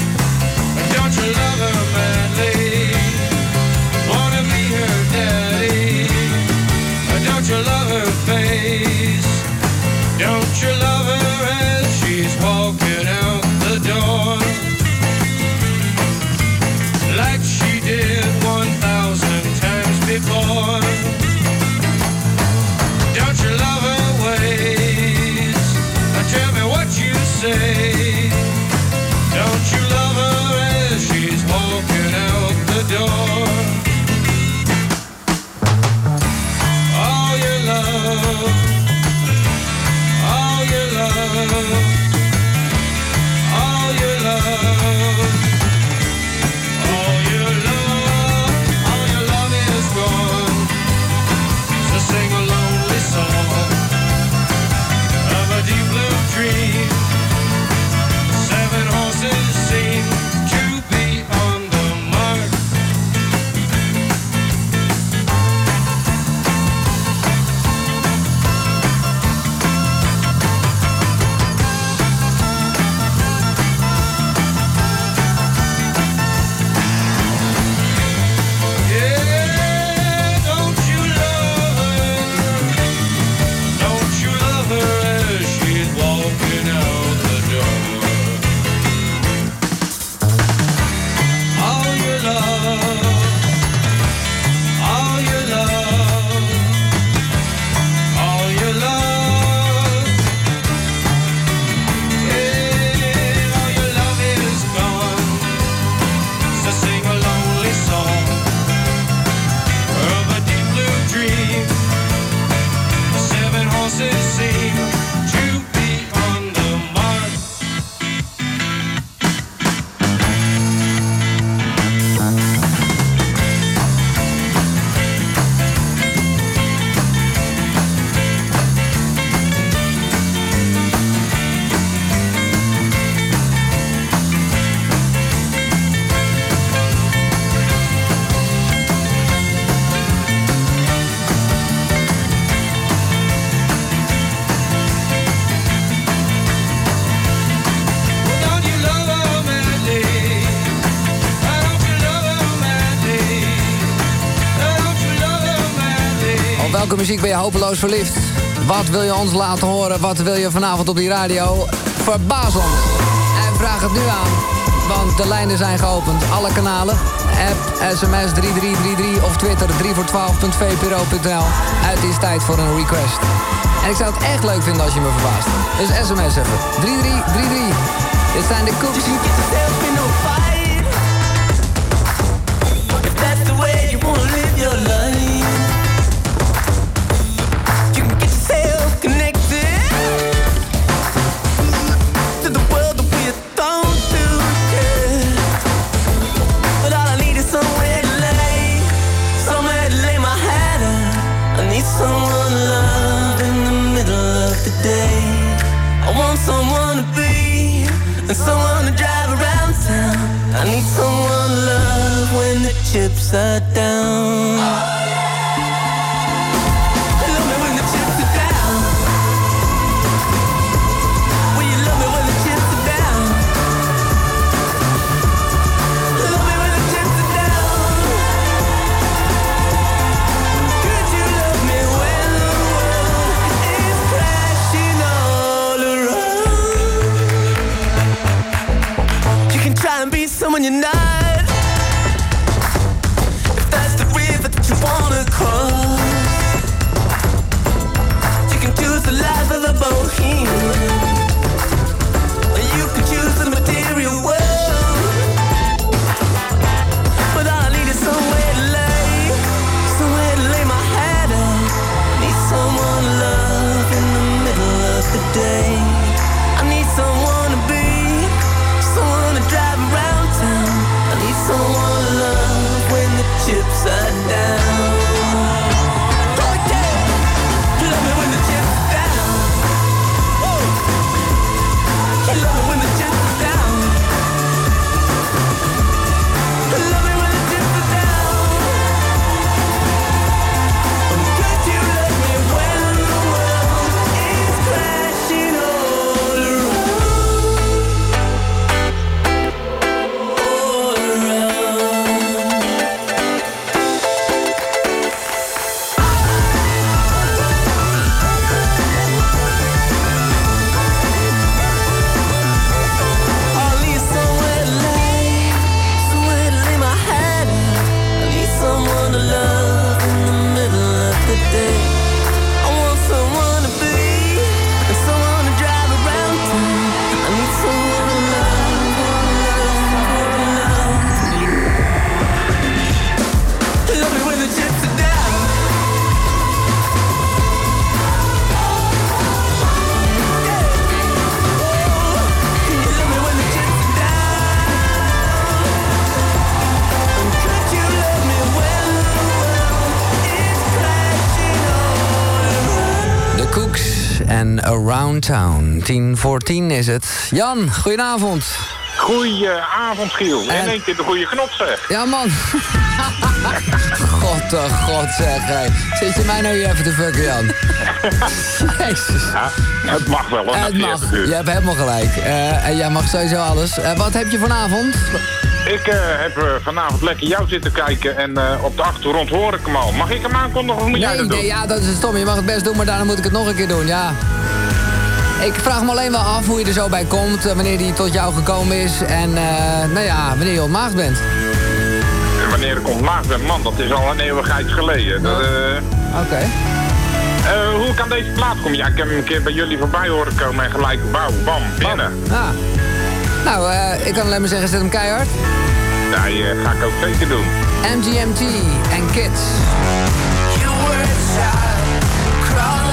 Muziek ben je hopeloos verliefd? Wat wil je ons laten horen? Wat wil je vanavond op die radio? Verbaas ons. En vraag het nu aan. Want de lijnen zijn geopend. Alle kanalen. App, sms 3333 of Twitter 3 voor 12.vpro.nl. Het is tijd voor een request. En ik zou het echt leuk vinden als je me verbaast. Dus sms even. 3333. Dit zijn de cookies. Voor 10 is het. Jan, goedenavond. Goedenavond, Giel. En één keer de goede knop, zeg. Ja, man. *laughs* God, oh god, zeg. Hey. Zit je mij nou hier even te fucken, Jan? *laughs* Jezus. Ja, het mag wel, hoor. Het mag. Je hebt helemaal gelijk. Eh, en jij mag sowieso alles. Eh, wat heb je vanavond? Ik eh, heb vanavond lekker jou zitten kijken en op de achtergrond hoor ik hem al. Mag ik hem aankondigen of moet jij Nee, dat doen? nee, ja, dat is stom. Je mag het best doen, maar daarna moet ik het nog een keer doen, ja. Ik vraag me alleen wel af hoe je er zo bij komt, eh, wanneer die tot jou gekomen is en, eh, nou ja, wanneer je ontmaagd bent. En wanneer ik ontmaagd ben, man, dat is al een eeuwigheid geleden. Dat, eh, Oké. eh, hoe kan deze plaat komen? Ja, ik heb hem een keer bij jullie voorbij horen komen en gelijk, bam, bam, binnen. Ah. Nou, eh, ik kan alleen maar zeggen, zet hem keihard. Ja, eh, ga ik ook zeker doen. MGMT en Kids. You were a child,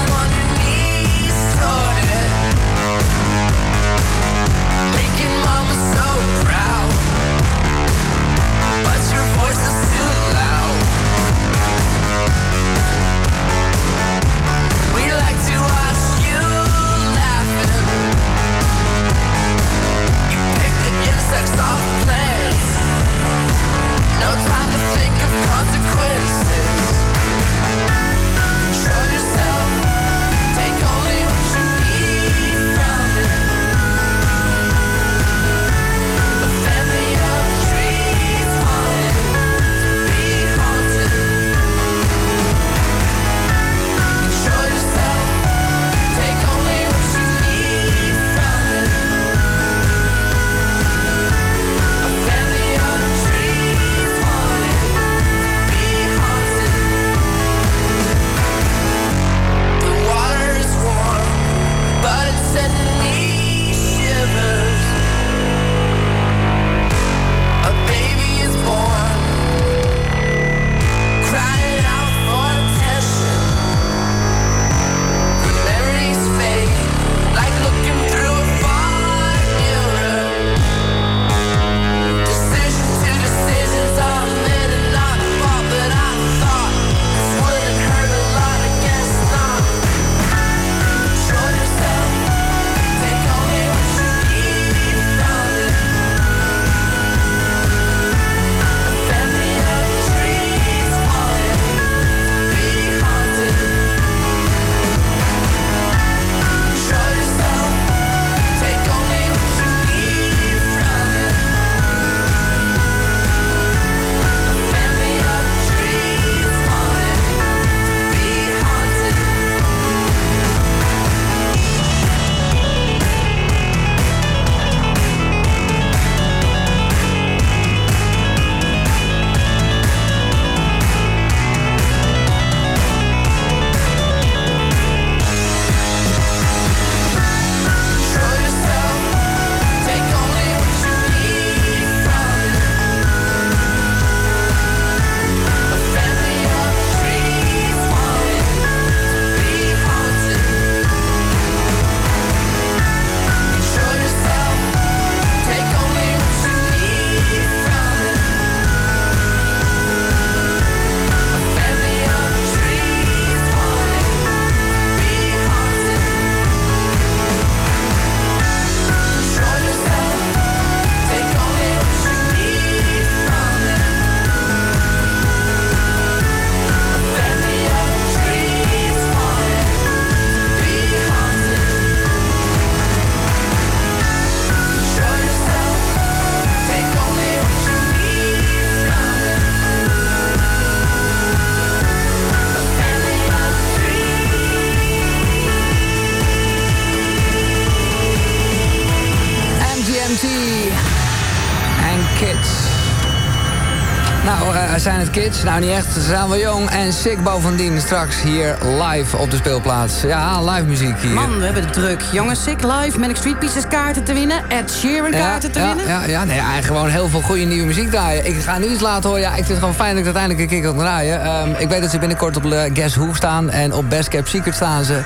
kids? Nou, niet echt. Ze zijn wel jong en sick bovendien. Straks hier live op de speelplaats. Ja, live muziek hier. Man, we hebben het druk. Jongens, sick live, Manic Street Pieces kaarten te winnen. Ed Sheeran kaarten te ja, winnen. Ja, ja, nee, eigenlijk gewoon heel veel goede nieuwe muziek draaien. Ik ga nu iets laten horen. Ja, ik vind het gewoon fijn dat ik uiteindelijk een keer kan draaien. Ehm, ik weet dat ze binnenkort op de Guess Who staan. En op Best Kept Secret staan ze.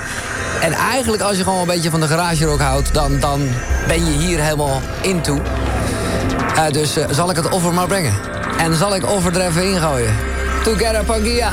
En eigenlijk als je gewoon een beetje van de garage rock houdt... dan, dan ben je hier helemaal into. Eh, dus eh, zal ik het offer maar brengen. En zal ik offer er even ingooien. Together Pangia.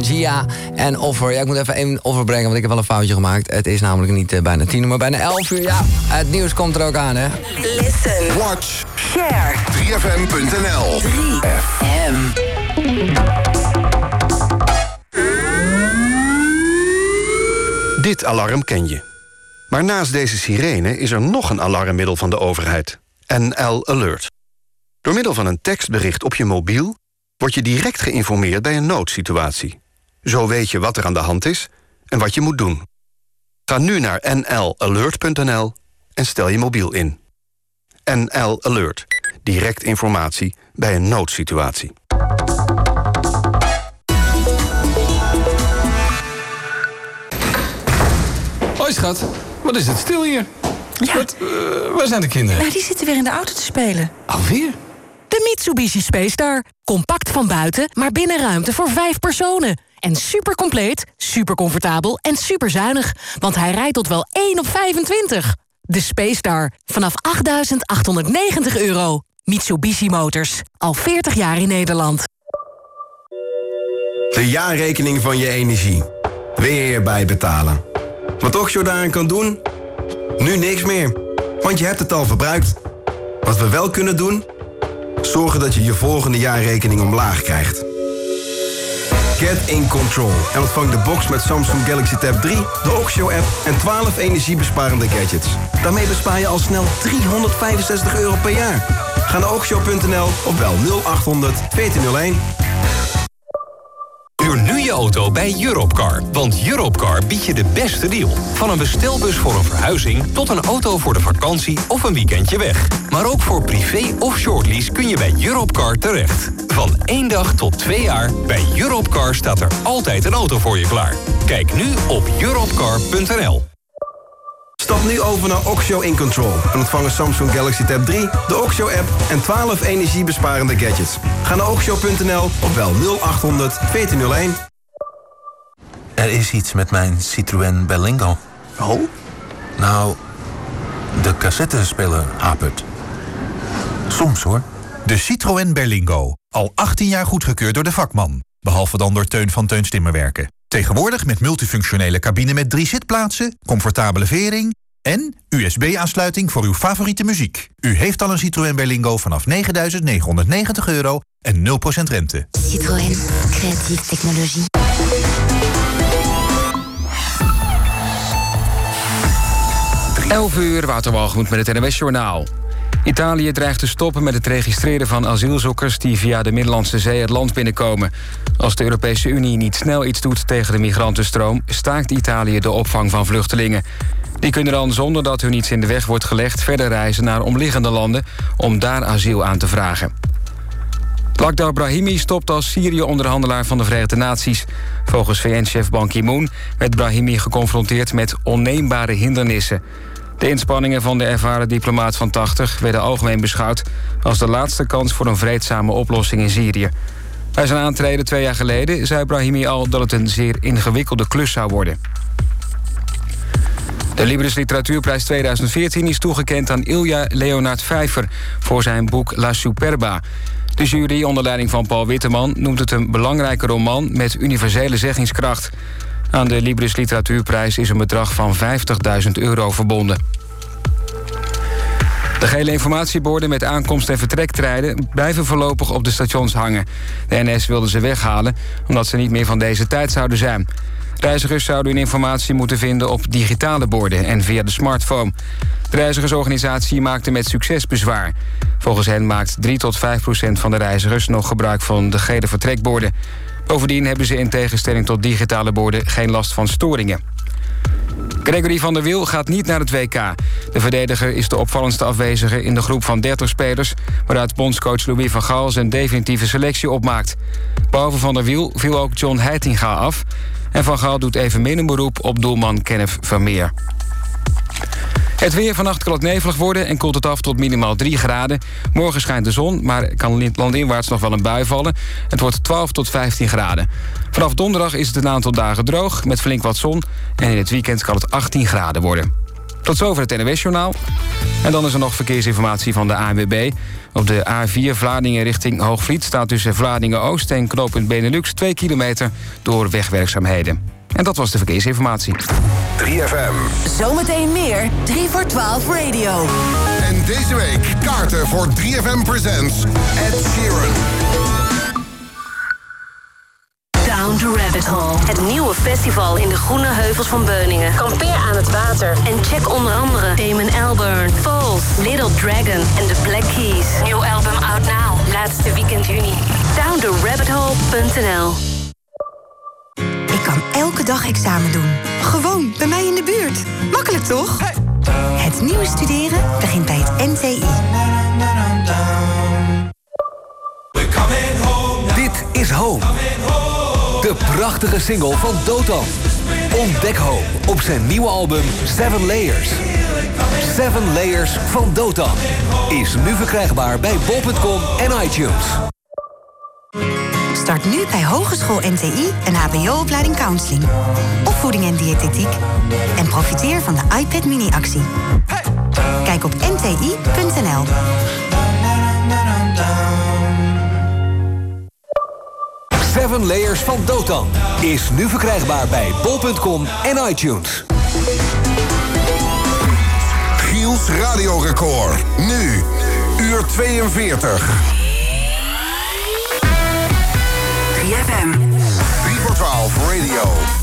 Pangea en Offer. Ja, ik moet even één offer brengen, want ik heb wel een foutje gemaakt. Het is namelijk niet eh, bijna tien uur, maar bijna elf uur. Ja, het nieuws komt er ook aan, hè. Listen. Watch. Share. 3fm.nl 3FM. Dit alarm ken je. Maar naast deze sirene is er nog een alarmmiddel van de overheid. NL Alert. Door middel van een tekstbericht op je mobiel... word je direct geïnformeerd bij een noodsituatie. Zo weet je wat er aan de hand is en wat je moet doen. Ga nu naar nlalert.nl en stel je mobiel in. NL Alert. Direct informatie bij een noodsituatie. Hoi schat, wat is het stil hier? Wat, eh, waar zijn de kinderen? Nou, die zitten weer in de auto te spelen. Alweer? De Mitsubishi Space Star. Compact van buiten, maar binnen ruimte voor vijf personen. En super compleet, super comfortabel en super zuinig. Want hij rijdt tot wel 1 op 25. De Space Star. Vanaf 8.890 euro. Mitsubishi Motors. Al 40 jaar in Nederland. De jaarrekening van je energie. Weer erbij betalen. Wat Oxjo daaraan kan doen? Nu niks meer. Want je hebt het al verbruikt. Wat we wel kunnen doen? Zorgen dat je je volgende jaarrekening omlaag krijgt. Get in control en ontvang de box met Samsung Galaxy Tab 3, de Oxio-app en 12 energiebesparende gadgets. Daarmee bespaar je al snel 365 euro per jaar. Ga naar oxio.nl of bel 0800 1401. Huur nu je auto bij Europcar. Want Europcar biedt je de beste deal. Van een bestelbus voor een verhuizing... tot een auto voor de vakantie of een weekendje weg. Maar ook voor privé of shortlease kun je bij Europcar terecht. Van één dag tot twee jaar, bij Europcar staat er altijd een auto voor je klaar. Kijk nu op europcar.nl. Stap nu over naar Oxio In Control en ontvang een Samsung Galaxy Tab 3, de Oxio-app en 12 energiebesparende gadgets. Ga naar oxio.nl of bel 0800 1401. Er is iets met mijn Citroën Berlingo. Oh? Nou, de cassettespeler hapert. Soms hoor. De Citroën Berlingo. Al 18 jaar goedgekeurd door de vakman. Behalve dan door Teun van Teun Stimmerwerken. Tegenwoordig met multifunctionele cabine met drie zitplaatsen, comfortabele vering en USB-aansluiting voor uw favoriete muziek. U heeft al een Citroën Berlingo vanaf 9.990 euro en 0% rente. Citroën, creatieve technologie. Elf uur, Waterwalgemoed met het NWS-journaal. Italië dreigt te stoppen met het registreren van asielzoekers... die via de Middellandse Zee het land binnenkomen. Als de Europese Unie niet snel iets doet tegen de migrantenstroom... staakt Italië de opvang van vluchtelingen. Die kunnen dan, zonder dat hun iets in de weg wordt gelegd... verder reizen naar omliggende landen om daar asiel aan te vragen. Lakhdar Brahimi stopt als Syrië-onderhandelaar van de Verenigde Naties. Volgens VN-chef Ban Ki-moon werd Brahimi geconfronteerd met onneembare hindernissen. De inspanningen van de ervaren diplomaat van 80 werden algemeen beschouwd... als de laatste kans voor een vreedzame oplossing in Syrië. Bij zijn aantreden twee jaar geleden zei Brahimi al dat het een zeer ingewikkelde klus zou worden. De Libris Literatuurprijs 2014 is toegekend aan Ilja Leonard Vijver... voor zijn boek La Superba. De jury onder leiding van Paul Witteman noemt het een belangrijke roman... met universele zeggingskracht. Aan de Libris Literatuurprijs is een bedrag van 50.000 euro verbonden. De gele informatieborden met aankomst- en vertrektijden... blijven voorlopig op de stations hangen. De NS wilde ze weghalen omdat ze niet meer van deze tijd zouden zijn. Reizigers zouden hun informatie moeten vinden op digitale borden... en via de smartphone. De reizigersorganisatie maakte met succes bezwaar. Volgens hen maakt 3 tot 5 procent van de reizigers... nog gebruik van de gele vertrekborden. Bovendien hebben ze in tegenstelling tot digitale borden... geen last van storingen. Gregory van der Wiel gaat niet naar het WK. De verdediger is de opvallendste afwezige in de groep van 30 spelers... waaruit bondscoach Louis van Gaal zijn definitieve selectie opmaakt. Behalve van der Wiel viel ook John Heitinga af... en Van Gaal doet evenmin een beroep op doelman Kenneth Vermeer. Het weer vannacht kan het nevelig worden en koelt het af tot minimaal 3 graden. Morgen schijnt de zon, maar kan landinwaarts nog wel een bui vallen. Het wordt 12 tot 15 graden. Vanaf donderdag is het een aantal dagen droog, met flink wat zon. En in het weekend kan het 18 graden worden. Tot zover het NWS-journaal. En dan is er nog verkeersinformatie van de ANWB. Op de A4 Vlaardingen richting Hoogvliet staat tussen Vlaardingen-Oost... en knooppunt Benelux 2 kilometer door wegwerkzaamheden. En dat was de verkeersinformatie. 3FM. Zometeen meer 3 voor 12 radio. En deze week kaarten voor 3FM Presents Ed Sheeran. Down the Rabbit Hole. Het nieuwe festival in de groene heuvels van Beuningen. Kampeer aan het water. En check onder andere Damon Albarn, Falls, Little Dragon en The Black Keys. Nieuw album out now. Laatste weekend juni. DownTheRabbitHole.nl elke dag examen doen. Gewoon bij mij in de buurt. Makkelijk toch? Het nieuwe studeren begint bij het NTI. Dit is Home. De prachtige single van Dotan. Ontdek Home op zijn nieuwe album Seven Layers. Seven Layers van Dotan is nu verkrijgbaar bij bol.com en iTunes. Start nu bij Hogeschool NTI een hbo-opleiding counseling. Opvoeding en diëtetiek. En profiteer van de iPad mini-actie. Kijk op nti.nl. Seven Layers van Dotan is nu verkrijgbaar bij bol.com en iTunes. Giels radiorecord. Nu, uur 42. 3FM. 3 voor 12 radio.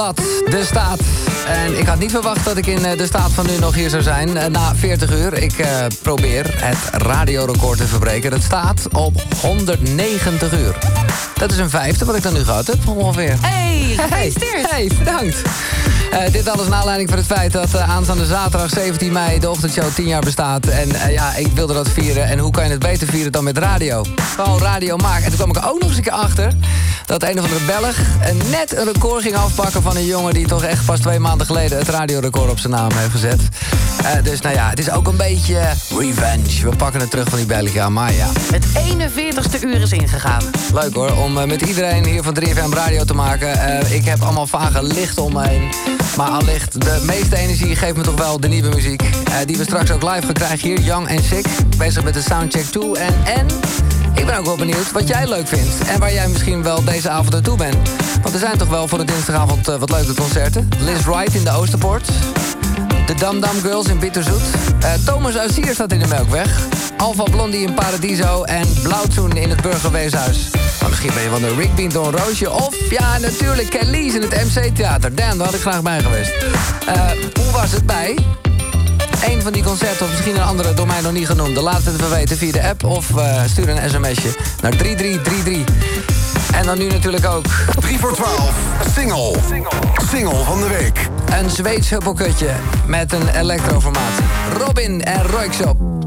De staat. Niet verwacht dat ik in eh, de staat van nu nog hier zou zijn. eh, Na 40 uur. Ik eh, probeer het radiorecord te verbreken. Dat staat op 190 uur. Dat is een vijfde wat ik dan nu gehad heb, ongeveer. Hey, gefeliciteerd. Hey, bedankt. Dit alles naar aanleiding van het feit dat aanstaande zaterdag 17 mei... de ochtendshow 10 jaar bestaat. En ja, ik wilde dat vieren. En hoe kan je het beter vieren dan met radio? Gewoon radio maken. En toen kwam ik ook nog eens een keer achter... dat een of andere Belg net een record ging afpakken van een jongen... die toch echt pas twee maanden geleden het radiorecord op zijn naam heeft gezet. Eh, dus nou ja, het is ook een beetje revenge. We pakken het terug van die België, maar ja. Het 41ste uur is ingegaan. Leuk hoor, om eh, met iedereen hier van 3FM radio te maken. Eh, ik heb allemaal vage lichten om me heen. Maar allicht, de meeste energie geeft me toch wel de nieuwe muziek. die we straks ook live gaan krijgen hier, Young en Sick. Bezig met de Soundcheck 2. En, en ik ben ook wel benieuwd wat jij leuk vindt. En waar jij misschien wel deze avond naartoe bent. Want er zijn toch wel voor de dinsdagavond eh, wat leuke concerten. Liz Wright in de Oosterpoort. De Dam Dam Girls in Bitterzoet. Eh, Thomas Uzier staat in de Melkweg. Alpha Blondie in Paradiso. En Blauwzoen in het Burgerweeshuis. Maar misschien ben je van de Rick Don Roosje. Of ja, natuurlijk Kelly's in het MC Theater. Damn, daar had ik graag bij geweest. Eh, hoe was het bij? Een van die concerten, of misschien een andere door mij nog niet genoemd. Laat het even weten via de app of eh, stuur een sms'je naar 3333. En dan nu natuurlijk ook... 3 voor 12, single. Single van de week. Een Zweeds huppelkutje met een elektroformatie. Robin en Roykshop.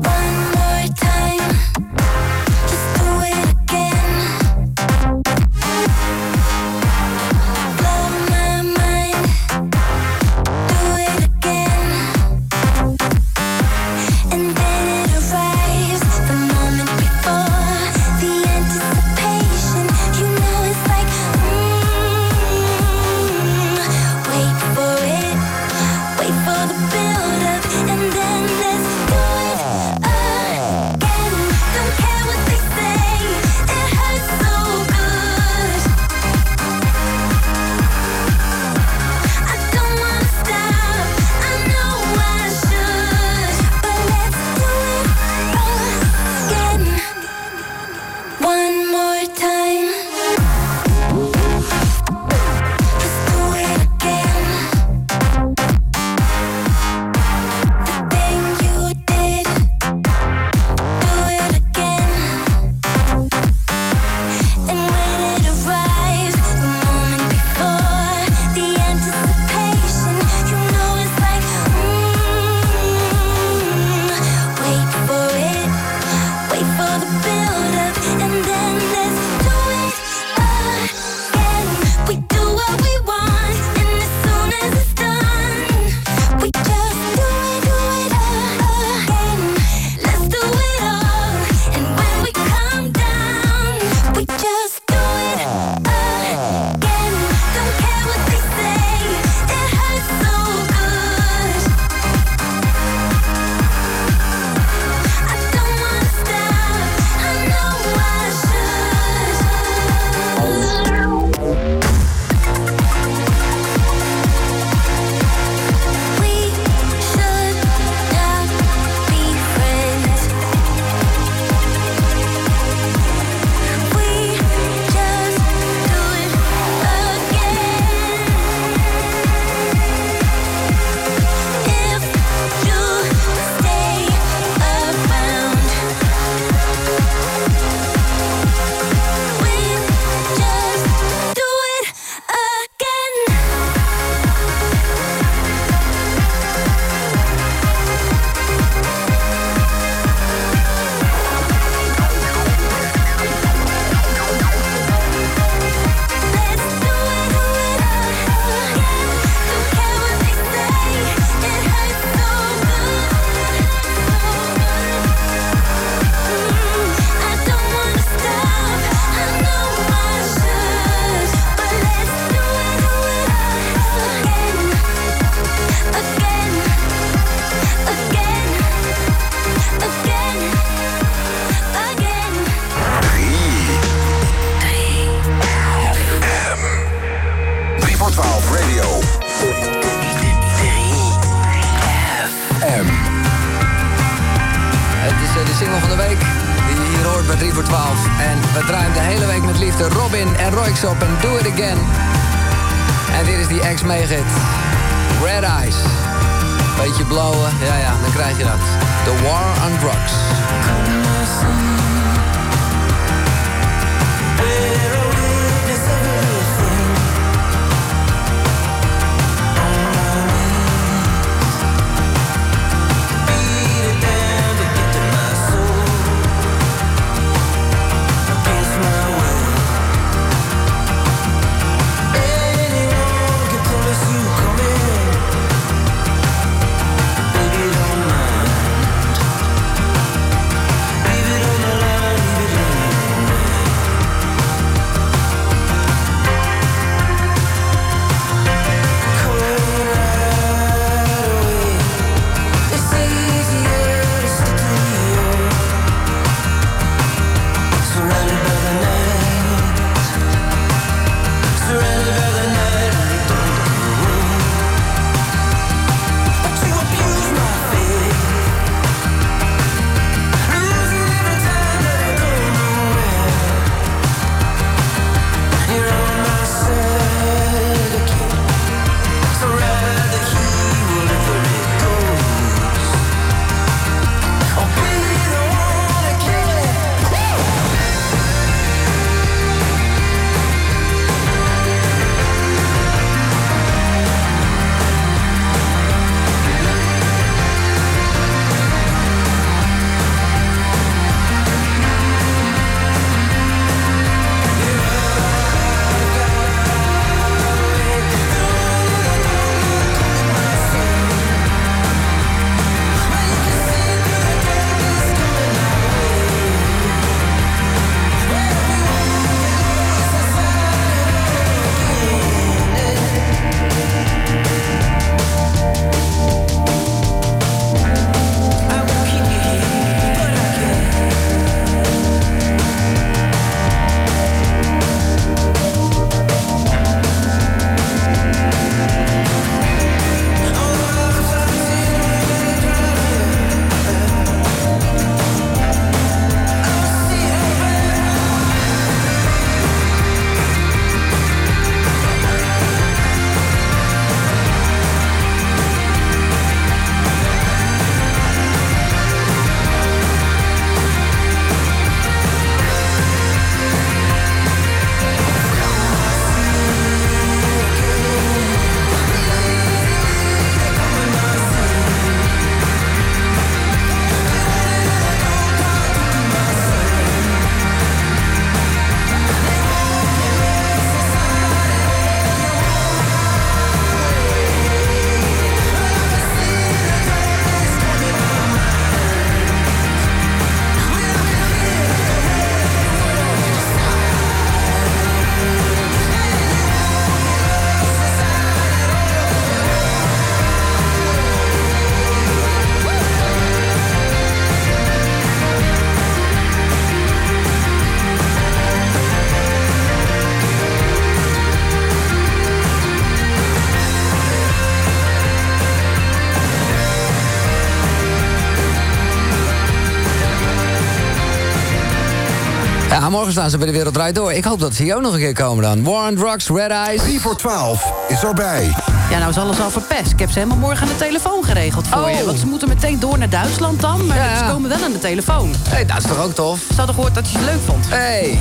Morgen staan ze bij de Wereld Draait Door. Ik hoop dat ze hier ook nog een keer komen dan. War on Drugs, Red Eyes. 3 voor 12 is erbij. Ja, nou is alles al verpest. Ik heb ze helemaal morgen aan de telefoon geregeld voor Oh. je. Want ze moeten meteen door naar Duitsland dan. Maar Ja. ze komen wel aan de telefoon. hey, dat is toch ook tof? Ze hadden gehoord dat je het leuk vond. Hey,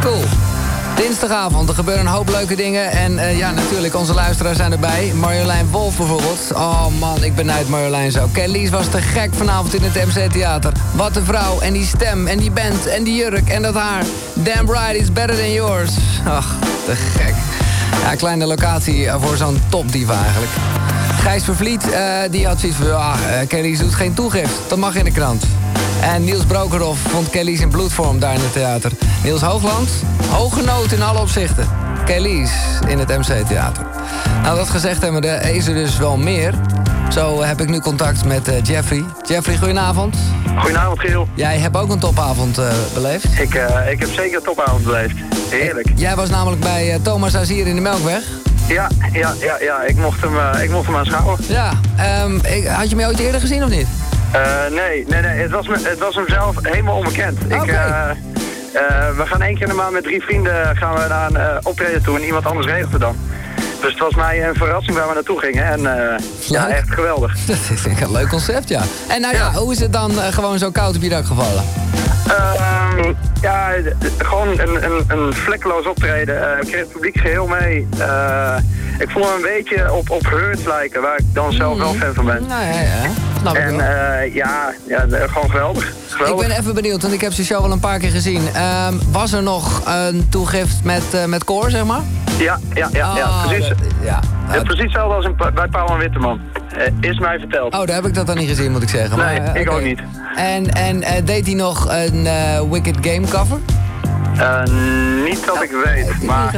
cool. Dinsdagavond, er gebeuren een hoop leuke dingen. En eh, ja, natuurlijk, onze luisteraars zijn erbij. Marjolein Wolf bijvoorbeeld. Oh man, ik benijd Marjolein zo. Kelly's was te gek vanavond in het MC Theater. Wat een vrouw, en die stem, en die band, en die jurk, en dat haar. Damn right, is better than yours. Ach, te gek. Ja, kleine locatie voor zo'n topdiva eigenlijk. Gijs Vervliet, eh, die had zoiets van... Ja, eh, Kelly's doet geen toegift. Dat mag in de krant. En Niels Brokerhoff vond Kelly's in bloedvorm daar in het theater. Niels Hoogland, hooggenoot in alle opzichten. Kelly's in het MC-theater. Nou, dat gezegd hebben we, er is er dus wel meer. Zo heb ik nu contact met eh, Jeffrey. Jeffrey, goedenavond. Goedenavond, Giel. Jij hebt ook een topavond eh, beleefd. Ik, eh, ik heb zeker een topavond beleefd. Heerlijk. Jij was namelijk bij Thomas Azier in de Melkweg. Ja, ja, ja, ja. Ik mocht hem, ik mocht hem aanschouwen. Ja, ehm, ik, had je mij ooit eerder gezien of niet? Nee, nee, nee. Het was, me, het was hem zelf helemaal onbekend. Ik, eh, eh, we gaan één keer in de maand met drie vrienden gaan we naar een eh, optreden toe en iemand anders regelt het dan. Dus het was mij een verrassing waar we naartoe gingen. En eh, ja, echt geweldig. *laughs* Dat is een leuk concept, ja. En nou ja, hoe is het dan eh, gewoon zo koud op je dak gevallen? Ehm, ja, gewoon een, een, een vlekkeloos optreden. Eh, ik kreeg het publiek geheel mee. Eh, ik vond me een beetje op, op Hurts lijken, waar ik dan zelf wel fan van ben. Nou ja, ja. Snap ik En wel. eh, ja, ja, d- gewoon geweldig. Ik geweldig. ben even benieuwd, want ik heb ze show wel een paar keer gezien. Ehm, was er nog een toegift met, eh met koor, zeg maar? Ja, ja, ja, ja, Oh, precies. dat- ja. Ja, precies hetzelfde als Pa- bij Paul en Witteman. Eh, is mij verteld. Oh, daar heb ik dat dan niet gezien, moet ik zeggen. Nee, Maar, eh, ik ook niet. En, en eh, deed hij nog een eh, Wicked Game cover? Eh, niet dat ik weet, maar...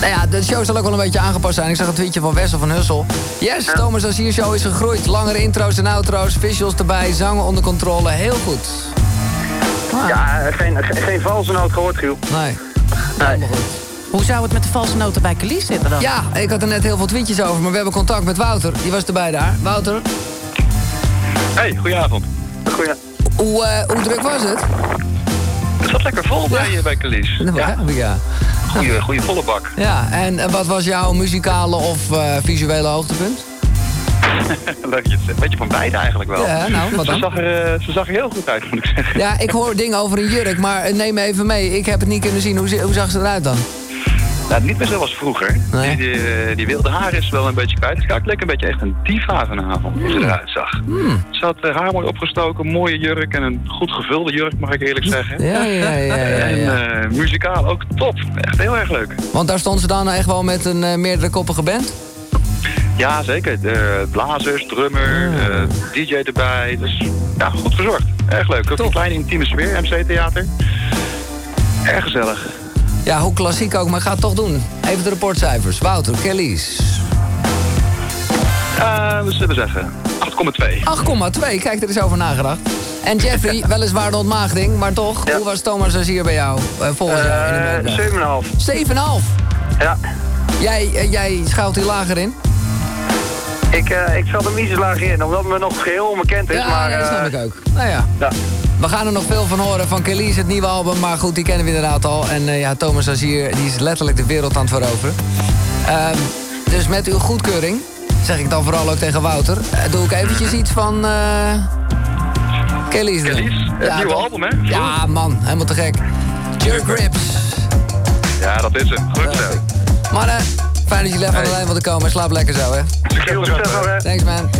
Nou ja, de show zal ook wel een beetje aangepast zijn. Ik zag een tweetje van Wessel van Hussel. Yes, Thomas Azier Show is gegroeid. Langere intro's en outro's, visuals erbij, zangen onder controle. Heel goed. Ja, geen, ge- geen valse noot gehoord, Giel. Nee. Nee. Hoe zou het met de valse noten bij Calice zitten dan? Ja, ik had er net heel veel tweetjes over, maar we hebben contact met Wouter. Die was erbij daar. Wouter, Hey, goedenavond. Goeie. hoe, eh, hoe druk was het? Het zat lekker vol bij je bij Calice. Dat begrijp ik, ja. Goeie, goeie volle bak. Ja, en eh, wat was jouw muzikale of eh, visuele hoogtepunt? *laughs* Leuk je het. Beetje van beide eigenlijk wel. Ja, nou, wat ze, dan? zag er, eh, ze zag er heel goed uit, moet ik zeggen. Ja, ik hoor dingen over een jurk, maar neem me even mee. Ik heb het niet kunnen zien. Hoe, hoe zag ze eruit dan? Nou, niet meer zoals vroeger. Die, die, eh, die wilde haar is wel een beetje kwijt. Dus het leek een beetje echt een diva vanavond, hoe ze eruit zag. Hmm. Ze had eh, haar mooi opgestoken, mooie jurk en een goed gevulde jurk, mag ik eerlijk zeggen. Ja, ja, ja, ja, ja. En eh, muzikaal ook top. Echt heel erg leuk. Want daar stond ze dan echt wel met een meerdere koppige band? Ja, zeker. De blazers, drummer, eh, DJ erbij. Dus ja, goed verzorgd. Erg leuk. Ook een kleine intieme sfeer, MC-theater. Erg gezellig. Ja, hoe klassiek ook, maar ga het toch doen. Even de rapportcijfers. Wouter, Kelly's. Eh, we zullen zeggen 8,2. 8,2, kijk, er is over nagedacht. En Jeffrey, *laughs* weliswaar de ontmaagding, maar toch, hoe was Thomas Azier bij jou? eh, volgens jou Eh, Melkweg? 7,5. 7,5? Ja. Jij, eh, jij schuilt hier lager in? Ik, eh, ik zat hem iets lager in, omdat het me nog geheel onbekend is. Ja, maar, dat eh, snap ik ook. Nou ja. We gaan er nog veel van horen van Kelly's, het nieuwe album. Maar goed, die kennen we inderdaad al. En eh, ja, Thomas Azier, die is letterlijk de wereld aan het veroveren. Ehm, dus met uw goedkeuring, zeg ik dan vooral ook tegen Wouter... eh, doe ik eventjes iets van... eh Kelly's. Kelly's, het nieuwe toch? album, hè? Ja, man, helemaal te gek. Jerk Rips. Ja, dat is hem. Goed zo. Mannen, fijn dat jullie even aan de lijn wilden komen. Slaap lekker zo, hè. Succes. Thanks, man.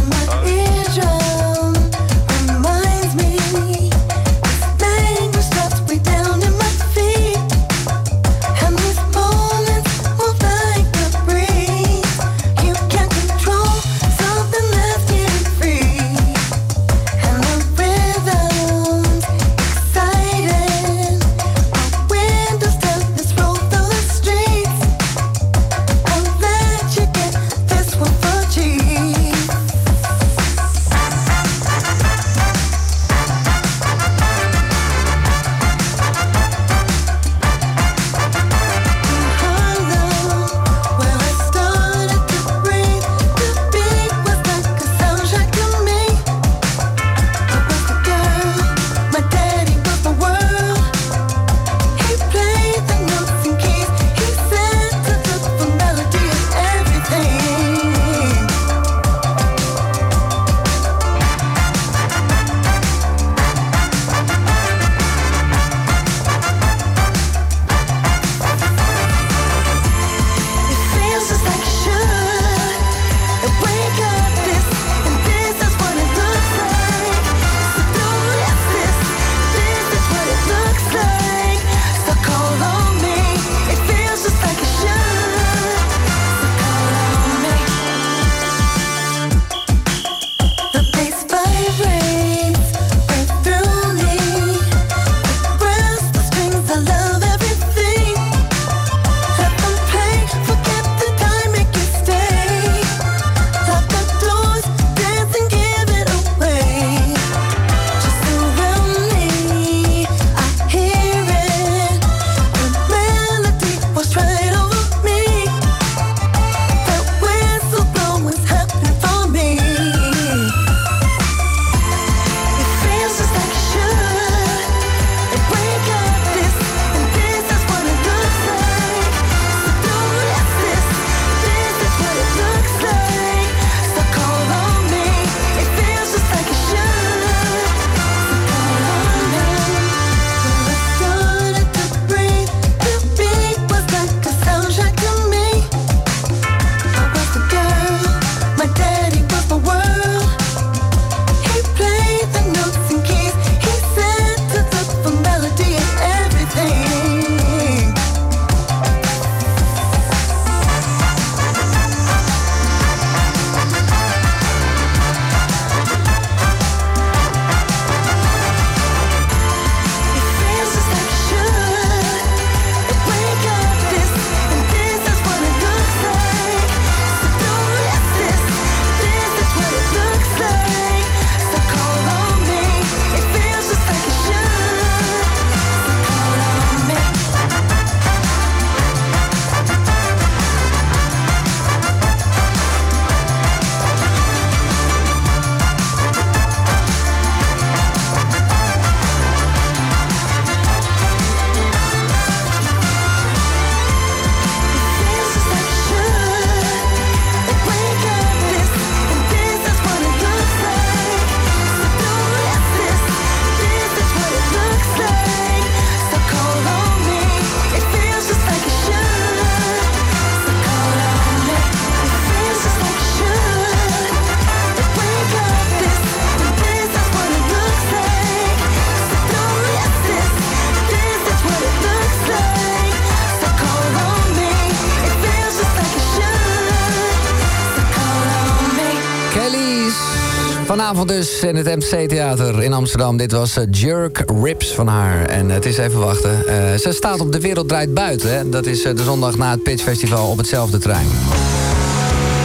Vanavond dus in het MC Theater in Amsterdam. Dit was eh, Jerk Rips van haar. En het is even wachten. Eh, ze staat op De Wereld Draait Buiten. Dat is eh, de zondag na het Pitch Festival op hetzelfde trein.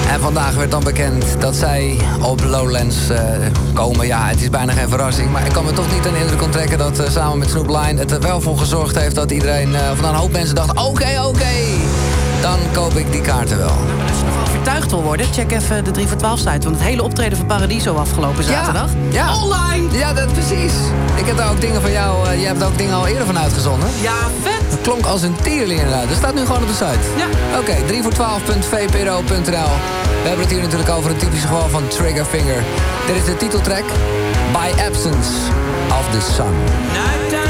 En vandaag werd dan bekend dat zij op Lowlands komen. Ja, het is bijna geen verrassing. Maar ik kan me toch niet de indruk onttrekken dat samen met Snoop Lion het er wel voor gezorgd heeft dat iedereen, nou een hoop mensen dachten: oké, oké, dan koop ik die kaarten wel. Je overtuigd wil worden, check even de 3 voor 12 site. Want het hele optreden van Paradiso afgelopen zaterdag. Ja. Online! Ja, dat precies. Ik heb daar ook dingen van jou, eh, jij hebt daar ook dingen al eerder van uitgezonden. Ja, vet! Het klonk als een tierling inderdaad. Dat staat nu gewoon op de site. Ja. Oké, 3 voor 12.vpro.nl. We hebben het hier natuurlijk over een typisch geval van Triggerfinger. Dit is de titeltrack By Absence of the Sun.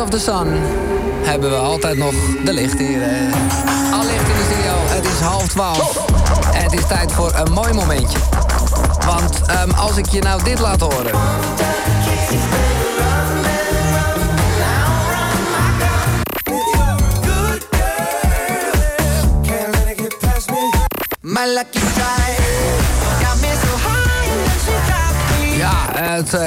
Of the Sun. Hebben we altijd nog de licht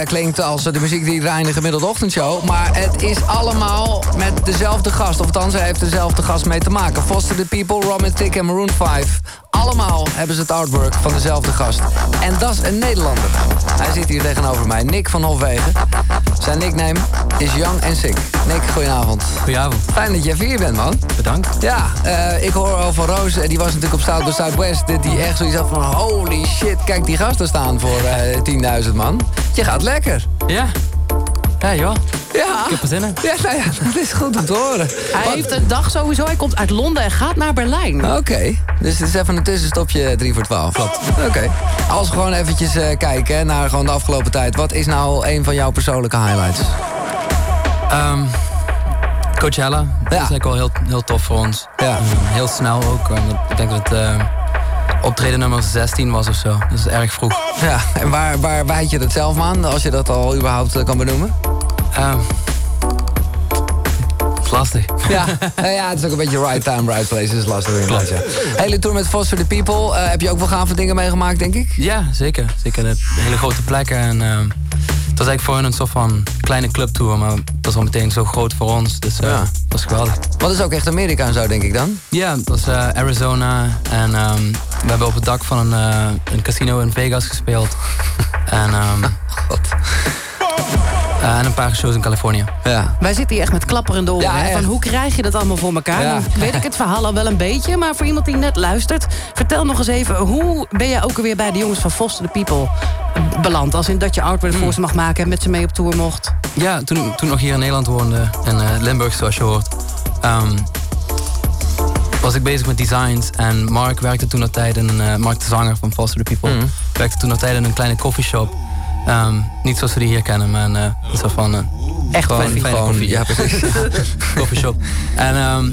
klinkt als de muziek die draait in de gemiddelde ochtendshow. Maar het is allemaal met dezelfde gast. Of althans, hij heeft dezelfde gast mee te maken. Foster the People, Romantic en Maroon 5. Allemaal hebben ze het artwork van dezelfde gast. En dat is een Nederlander. Hij zit hier tegenover mij, Nick van Hofwegen. Zijn nickname is Young and Sick. Nick, goedenavond. Goedenavond. Fijn dat je hier bent, man. Bedankt. Ja, eh, ik hoor al van Roos, eh, die was natuurlijk op South by Southwest... dat die echt zoiets had van, holy shit, kijk die gasten staan voor eh 10.000 man. Je gaat lekker. Ja. Ja, joh. Ja. Ik heb er zin in. Ja, nou ja, dat is goed om te horen. Hij heeft een dag sowieso. Hij komt uit Londen en gaat naar Berlijn. Oké, dus het is even een tussenstopje 3 voor 12. Klopt. Oké. Als we gewoon eventjes eh, kijken hè, naar gewoon de afgelopen tijd. Wat is nou een van jouw persoonlijke highlights? Ehm, Coachella. Dat is eigenlijk wel heel, heel tof voor ons. Ja. heel snel ook. Ik denk dat eh, optreden nummer 16 was of zo. Dat is erg vroeg. Ja, en waar, waar je dat zelf aan, als je dat al überhaupt eh, kan benoemen? Is lastig. Ja, ja, het is ook een beetje right time, right place. is lastig inderdaad, ja. Hele tour met Foster the People. eh, heb je ook wel gave dingen meegemaakt, denk ik? Ja, zeker. Zeker. De hele grote plekken. En, ehm, het was eigenlijk voor hen een soort van kleine clubtour. Maar dat was al meteen zo groot voor ons. Dus eh, Ja. dat was geweldig. Wat is ook echt Amerika en zo, denk ik dan? Ja, dat was Arizona. En ehm, we hebben op het dak van een, eh, een casino in Vegas gespeeld. *laughs* en, ehm, eh, en een paar shows in Californië. Ja. Wij zitten hier echt met klapperende oren. Ja, hè, van hoe krijg je dat allemaal voor elkaar? Ja. Nou, weet ik het verhaal al wel een beetje. Maar voor iemand die net luistert... vertel nog eens even... hoe ben jij ook alweer bij de jongens van Foster the People beland? Als in dat je Outward voor ze mag maken... en met ze mee op tour mocht. Ja, toen, toen nog hier in Nederland woonde, in eh, Limburg zoals je hoort, ehm, was ik bezig met designs. En Mark werkte toen nog tijd in, eh, Mark de zanger van Foster the People, Mhm. werkte toen nog tijd in een kleine coffeeshop. Ehm, niet zoals we die hier kennen, maar een, eh, een soort van... eh, Echt gewoon koffie, fijne gewoon, koffie. ja, precies. *laughs* Coffeeshop. En, ehm,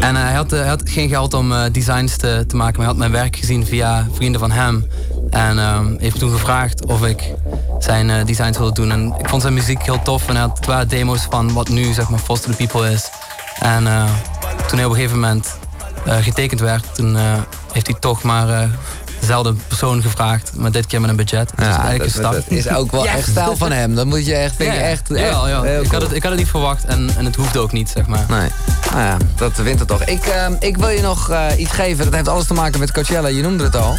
en eh, hij, had, eh, hij had geen geld om eh, designs te, te maken, maar hij had mijn werk gezien via vrienden van hem. En ehm, heeft toen gevraagd of ik zijn eh, designs wilde doen. En ik vond zijn muziek heel tof en hij had twee demo's van wat nu zeg maar Foster the People is. En eh, toen hij op een gegeven moment eh, getekend werd, toen eh, heeft hij toch maar eh, dezelfde persoon gevraagd, maar dit keer met een budget. Dus Ja, eigenlijk dat- een stap. dat is ook wel echt stijl van hem. Dat moet je echt, vind ik Ja, echt, ja, echt ja. Ik, had het, ik had het niet verwacht en, en het hoefde ook niet, zeg maar. Nee. Nou ja, dat wint het toch. Ik, ik wil je nog eh, iets geven. Dat heeft alles te maken met Coachella. Je noemde het al.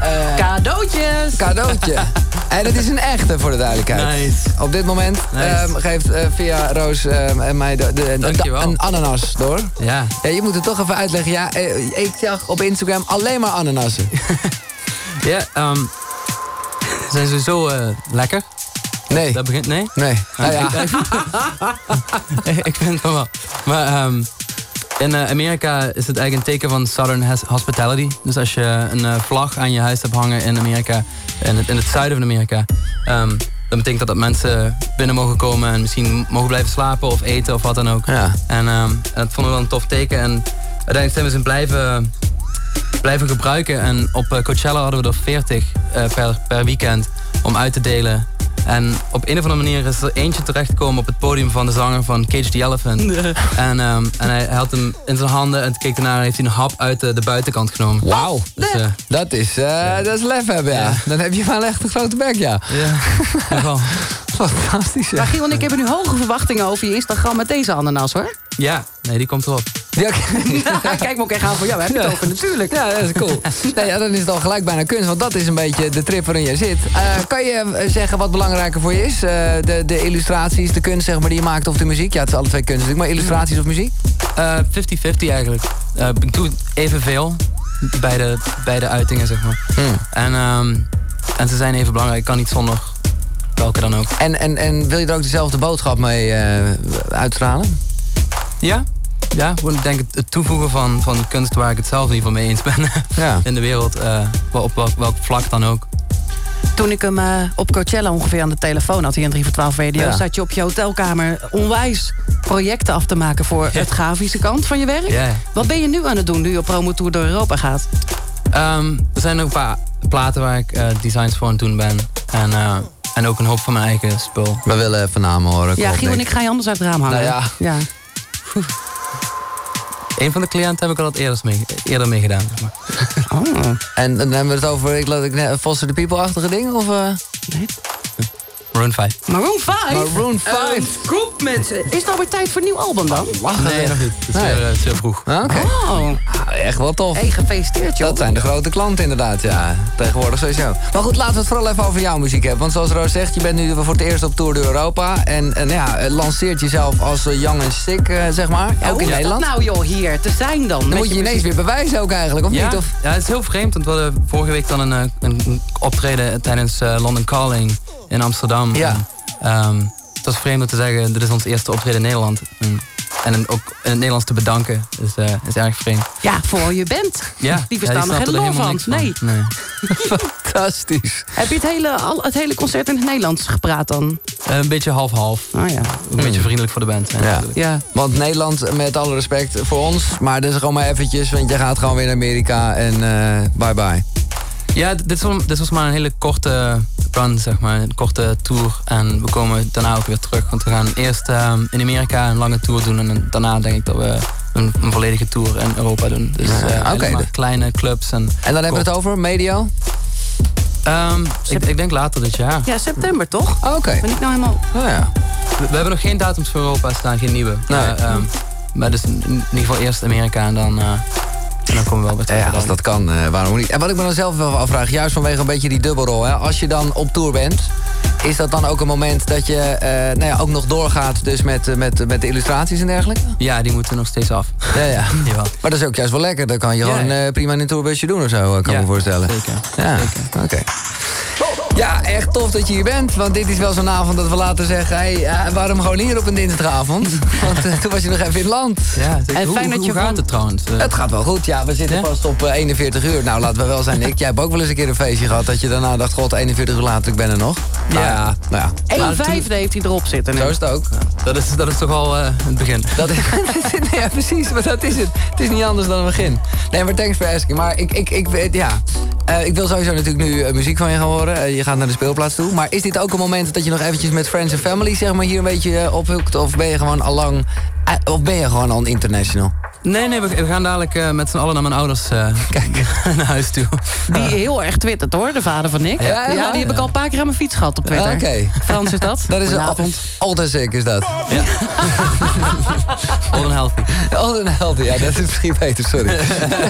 Eh, Cadeautjes! Cadeautje. *laughs* en het is een echte, voor de duidelijkheid. Nice. Op dit moment Nice. ehm, geeft eh, via Roos ehm, en mij de, de, een ananas door. Ja. Ja, je moet het toch even uitleggen. Ja, eh, ik zag op Instagram alleen maar ananassen. *laughs* Ja, ehm ze zijn sowieso eh, lekker. Nee. Dat begint, nee? Nee. Ah, Ah, ja. *laughs* ik, ik vind het wel. Maar ehm, in eh, Amerika is het eigenlijk een teken van Southern Hospitality. Dus als je een eh, vlag aan je huis hebt hangen in Amerika, in het, in het zuiden van Amerika, ehm, dan betekent dat dat mensen binnen mogen komen en misschien mogen blijven slapen of eten of wat dan ook. Ja. En ehm, dat vonden we wel een tof teken. En uiteindelijk zijn we ze blijven, blijven gebruiken. En op eh, Coachella hadden we er 40 eh, per, per weekend om uit te delen. En op een of andere manier is er eentje terechtgekomen op het podium van de zanger van Cage the Elephant. En, ehm, en hij, hij had hem in zijn handen en keek ernaar en heeft hij een hap uit de, de buitenkant genomen. Wauw. Dus, eh, Dat is, eh, dat is lef hebben, ja. Ja. Dan heb je wel echt een grote bek, ja. Ja. *laughs* Fantastisch, Maar Giel en ik hebben nu hoge verwachtingen over je Instagram met deze ananas, hoor. Ja, nee, die komt erop. Ja, *laughs* Kijk me ook echt aan van, ja, we hebben het over natuurlijk. Ja, dat is cool. Nee, ja, dan is het al gelijk bijna kunst, want dat is een beetje de trip waarin je zit. Eh, kan je eh, zeggen wat belangrijker voor je is? Eh, de, de illustraties, de kunst zeg maar, die je maakt of de muziek? Ja, het is alle twee kunst natuurlijk, maar illustraties of muziek? Eh, 50-50 eigenlijk. Eh, ik doe evenveel. Beide, beide uitingen, zeg maar. Hmm. En, ehm, en ze zijn even belangrijk. Ik kan niet zonder welke dan ook. En, en, en wil je er ook dezelfde boodschap mee eh, uitstralen? Ja? Ja, gewoon, ik denk het, toevoegen van, van kunst waar ik het zelf in ieder geval mee eens ben. *laughs* Ja. In de wereld. eh, wel op welk, welk vlak dan ook. Toen ik hem eh, op Coachella ongeveer aan de telefoon had, hier in 3 voor 12 radio, Ja. zat je op je hotelkamer onwijs projecten af te maken voor het grafische kant van je werk. Ja. Wat ben je nu aan het doen, nu je op promotour door Europa gaat? Ehm, er zijn ook een paar platen waar ik eh, designs voor aan het doen ben. En, eh, en ook een hoop van mijn eigen spul. We willen even namen horen. ja, Giel en ik ga je anders uit het raam hangen. Nou ja. ja. Een van de cliënten heb ik al wat eerder mee, eerder mee gedaan. Zeg maar. Oh. En dan hebben we het over, ik ik net Foster the People-achtige dingen? Of, eh? Maroon 5. Maroon 5? Maroon 5. Ehm, groep met... Is het alweer tijd voor een nieuw album dan? Nee, nog niet. Het is Nee. weer, eh, het is weer vroeg. Oké. Oh. Ah, echt wel tof. Hey, gefeliciteerd joh. Dat zijn de grote klanten inderdaad, ja. Tegenwoordig sowieso. Maar goed, laten we het vooral even over jouw muziek hebben. Want zoals Roos zegt, je bent nu voor het eerst op Tour door Europa. En, en ja, eh, lanceert jezelf als eh, young en sick, zeg maar. Ja, ook hoe in is Nederland. dat nou joh, hier te zijn dan? Dan moet je je ineens weer bewijzen ook eigenlijk, of ja, niet? Of? ja, het is heel vreemd, want we hadden vorige week dan een, een optreden tijdens London Calling in Amsterdam. Ja. En ehm, het was vreemd om te zeggen, dit is ons eerste optreden in Nederland. En, ook in het Nederlands te bedanken is, eh, is erg vreemd. Ja, voor je bent. Ja, Die ja, er er lol helemaal van. niks van. Nee. Nee. *laughs* Fantastisch. Heb je het hele, al, het hele concert in het Nederlands gepraat dan? Eh, een beetje half-half. Oh ja. Een beetje vriendelijk voor de band. zijn Ja. natuurlijk. Ja. Want Nederland, met alle respect voor ons, maar dit is gewoon maar eventjes, want je gaat gewoon weer naar Amerika en eh, bye bye. Ja, dit was, dit was maar een hele korte run, zeg maar. Een korte tour. En we komen daarna ook weer terug. Want we gaan eerst ehm, in Amerika een lange tour doen. En daarna denk ik dat we een, een volledige tour in Europa doen. Dus Ja, eh, maar kleine clubs. En, En dan hebben we het over medio? Ehm, ik, ik denk later dit jaar. Ja, september toch? Oh, Oké. Ben ik nou helemaal... Oh ja. We, we hebben nog geen datums voor Europa staan, geen nieuwe. Nee. Maar, ehm, maar dus in, in ieder geval eerst Amerika en dan, eh, en dan komen we wel terug. Ja, als dat kan, eh, waarom niet? En wat ik me dan zelf wel afvraag, juist vanwege een beetje die dubbelrol. Hè? Als je dan op tour bent, is dat dan ook een moment dat je eh, nou ja, ook nog doorgaat dus met, eh, met, met de illustraties en dergelijke? Ja, die moeten nog steeds af. Ja, ja. *laughs* Jawel. Maar dat is ook juist wel lekker. Dan kan je Ja. gewoon prima in een tourbusje doen of zo, kan ik me voorstellen. Zeker. Ja, oké. Ja, echt tof dat je hier bent. Want dit is wel zo'n avond dat we laten zeggen... Hey, eh, waarom gewoon hier op een dinsdagavond? *laughs* Want eh, toen was je nog even in het land. Ja, zeker. En hoe, fijn dat hoe je gaat het trouwens? Eh, Het gaat wel goed, ja. We zitten Ja? vast op eh, 41 uur. Nou, laten we wel zijn, Nick. Jij hebt ook wel eens een keer een feestje gehad... dat je daarna dacht, god, 41 uur later, ik ben er nog. Nou ja, nou ja. Eén Maar toen- vijfde heeft hij erop zitten nu. Zo is het ook. dat, is, dat is toch al eh, het begin. *laughs* Dat is, *laughs* ja, precies, maar dat is het. Het is niet anders dan een begin. Nee, maar thanks for asking. Maar ik, ik, ik, weet- ja, Eh, ik wil sowieso natuurlijk nu eh, muziek van je gaan horen. Eh, je gaat naar de speelplaats toe. Maar is dit ook een moment dat je nog eventjes met friends en family zeg maar, hier een beetje ophukt? Of ben je gewoon allang, uh, of ben je gewoon al international? Nee, nee, we, we gaan dadelijk uh, met z'n allen naar mijn ouders *laughs* uh, naar huis toe. Die heel erg twittert hoor, de vader van Nick. Ja, Ja, ja, die heb ik al een paar keer aan mijn fiets gehad op Twitter. Oké. Okay. Frans is dat? Dat is een altijd sick, is dat? Ja. *laughs* Old and healthy. Old and healthy, ja, dat is misschien beter, sorry.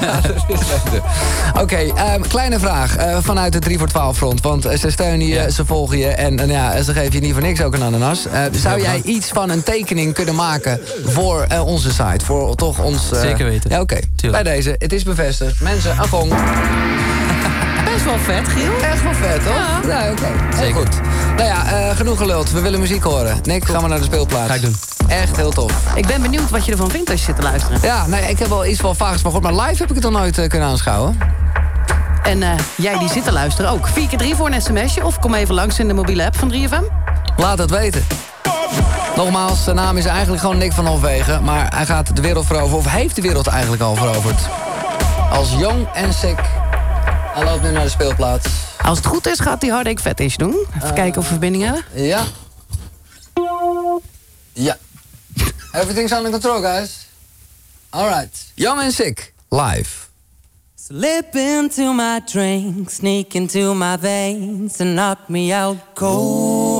ja, dat is beter. Oké, okay, um, kleine vraag uh, vanuit de 3 voor 12 front. Want ze steunen je, ja. ze volgen je en, en ja, ze geven je niet voor niks ook een ananas. Zou jij iets van een tekening kunnen maken voor onze site? Voor toch ons... Zeker weten. Ja, oké. Okay. Bij deze, het is bevestigd. Mensen, een gong. *laughs* Best wel vet, Giel. Echt wel vet, hoor. Ja, ja oké. Okay. Zeker. goed. Nou ja, genoeg geluld. We willen muziek horen. Nick, gaan we naar de speelplaats. Ga ik doen. Echt heel tof. Ik ben benieuwd wat je ervan vindt als je zit te luisteren. Ja, nee, ik heb wel iets van vaags van gehoord, maar live heb ik het nog nooit uh, kunnen aanschouwen. En uh, jij die zit te luisteren ook. 4 keer 3 voor een sms'je of kom even langs in de mobiele app van 3FM. Laat het weten. Nogmaals, zijn naam is eigenlijk gewoon Nick van Hofwegen... maar hij gaat de wereld veroveren, of heeft de wereld eigenlijk al veroverd. Als jong en sick. Hij loopt nu naar de speelplaats. Als het goed is, gaat hij Hardake Fetish doen. Even uh, kijken of we verbinding hebben. Ja. Ja. Everything's under control, guys. Alright. Young and sick. Live. Slip into my drink, sneak into my veins and knock me out cold.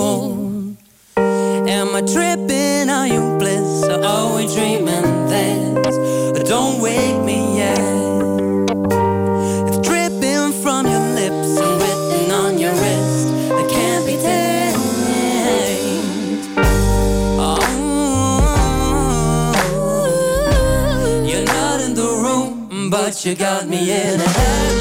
Am I tripping? Are you bliss? Or are we dreaming this? Don't wake me yet. It's dripping from your lips and written on your wrist. That can't be tamed. Oh, you're not in the room, but you got me in a headlock.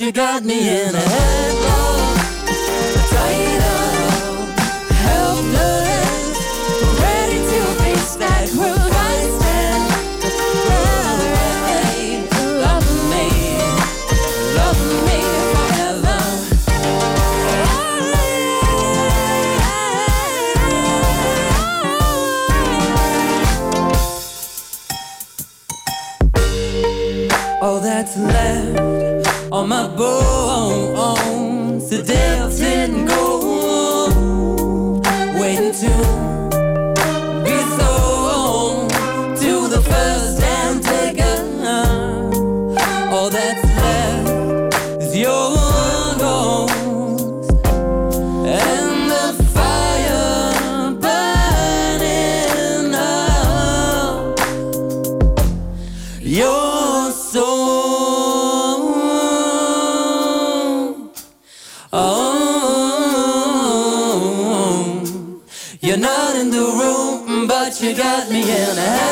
You got me in a got me in a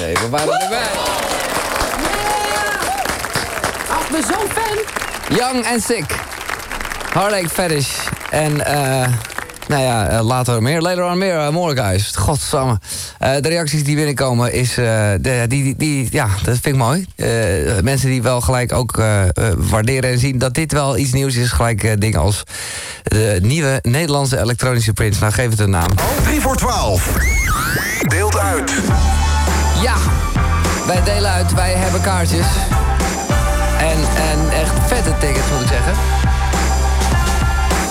We waren erbij. Ach, ik ben zo'n fan. Young and Sick. Heartache Fetish. En eh, nou ja, eh, later meer. Later on meer. Uh, more guys. Godsamme. Eh, de reacties die binnenkomen is... eh, de, die, die, die, ja, dat vind ik mooi. Eh, mensen die wel gelijk ook waarderen en zien dat dit wel iets nieuws is. Gelijk dingen als de nieuwe Nederlandse elektronische print. Nou, geef het een naam. 3 voor 12. Deelt uit. Wij delen uit. Wij hebben kaartjes. En, en echt vette tickets, moet ik zeggen.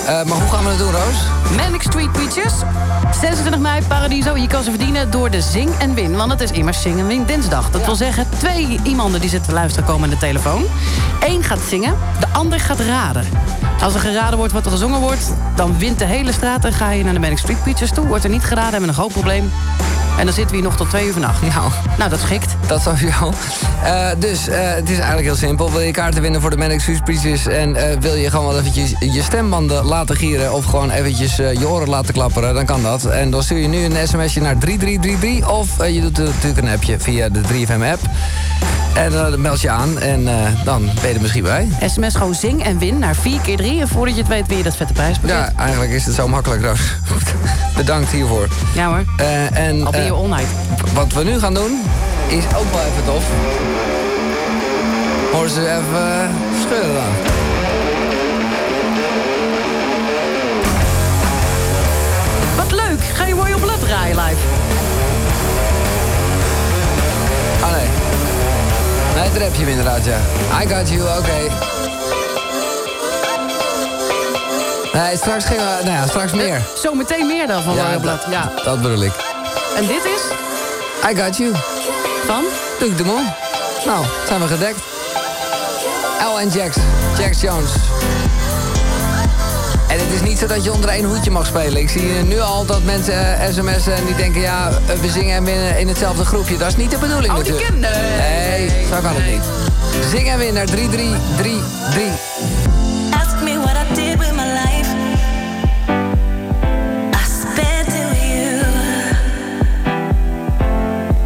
Eh, maar hoe gaan we het doen, Roos? Manic Street Preachers. 26 mei, Paradiso. Je kan ze verdienen door de Zing en Win. Want het is immers Zing en Win dinsdag. Dat wil zeggen, twee iemanden die zitten te luisteren komen aan de telefoon. Eén gaat zingen, de ander gaat raden. Als er geraden wordt wat er gezongen wordt... dan wint de hele straat en ga je naar de Manic Street Preachers toe. Wordt er niet geraden, hebben we een groot probleem. En dan zitten we hier nog tot twee uur vannacht. Nou, nou dat schikt. Dat sowieso. Eh dus eh, het is eigenlijk heel simpel. Wil je kaarten winnen voor de Street Preachers... en eh, wil je gewoon wel eventjes je stembanden laten gieren... of gewoon eventjes je oren laten klapperen, dan kan dat. En dan stuur je nu een sms'je naar 3333... of je doet natuurlijk een appje via de 3FM-app. En eh, meld je aan en eh, dan ben je er misschien bij. SMS gewoon Zing en Win naar 4 keer 3 En voordat je het weet, weer je dat vette prijspakket. Ja, eigenlijk is het zo makkelijk. *laughs* Bedankt hiervoor. Ja hoor. Eh, en, Al ben je. Wat we nu gaan doen, is ook wel even tof. Hoor ze even scheuren dan. Wat leuk. Ga je Royal Blood draaien live? Nee, daar heb je hem inderdaad, ja. I got you, oké. Nee, straks gingen we... Nou ja, straks meer. Zometeen meer dan van Royal Blood. Ja. Dat bedoel ik. En dit is? I got you. Van? Duke de Mon. Nou, zijn we gedekt. L en Jax. Jax Jones. En het is niet zo dat je onder één hoedje mag spelen. Ik zie nu al dat mensen eh, sms'en en die denken... ja, eh, we zingen en winnen in hetzelfde groepje. Dat is niet de bedoeling Oh, die natuurlijk. ken- nee. Nee, zo kan het niet. Zing en win naar 3333. Ask me what I did with my life. I spent it with you.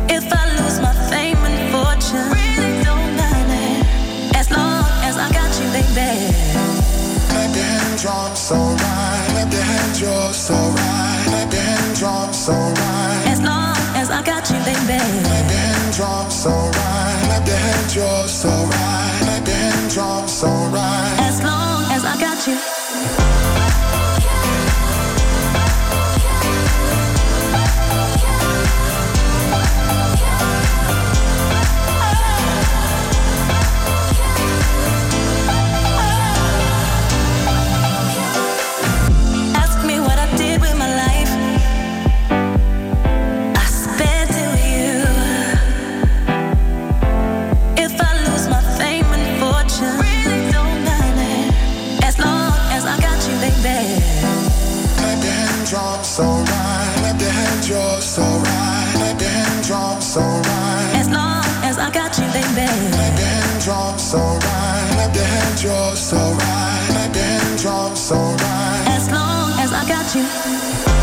If I lose my fame and fortune, really don't matter. As long as I got you, baby. Clap your hands, drum so right. Clap your hands, you're so right. You're so right. Clap your hands, drum so right. As long as I got you. You're so right. Clap your hands, drum so right. As long as I got you.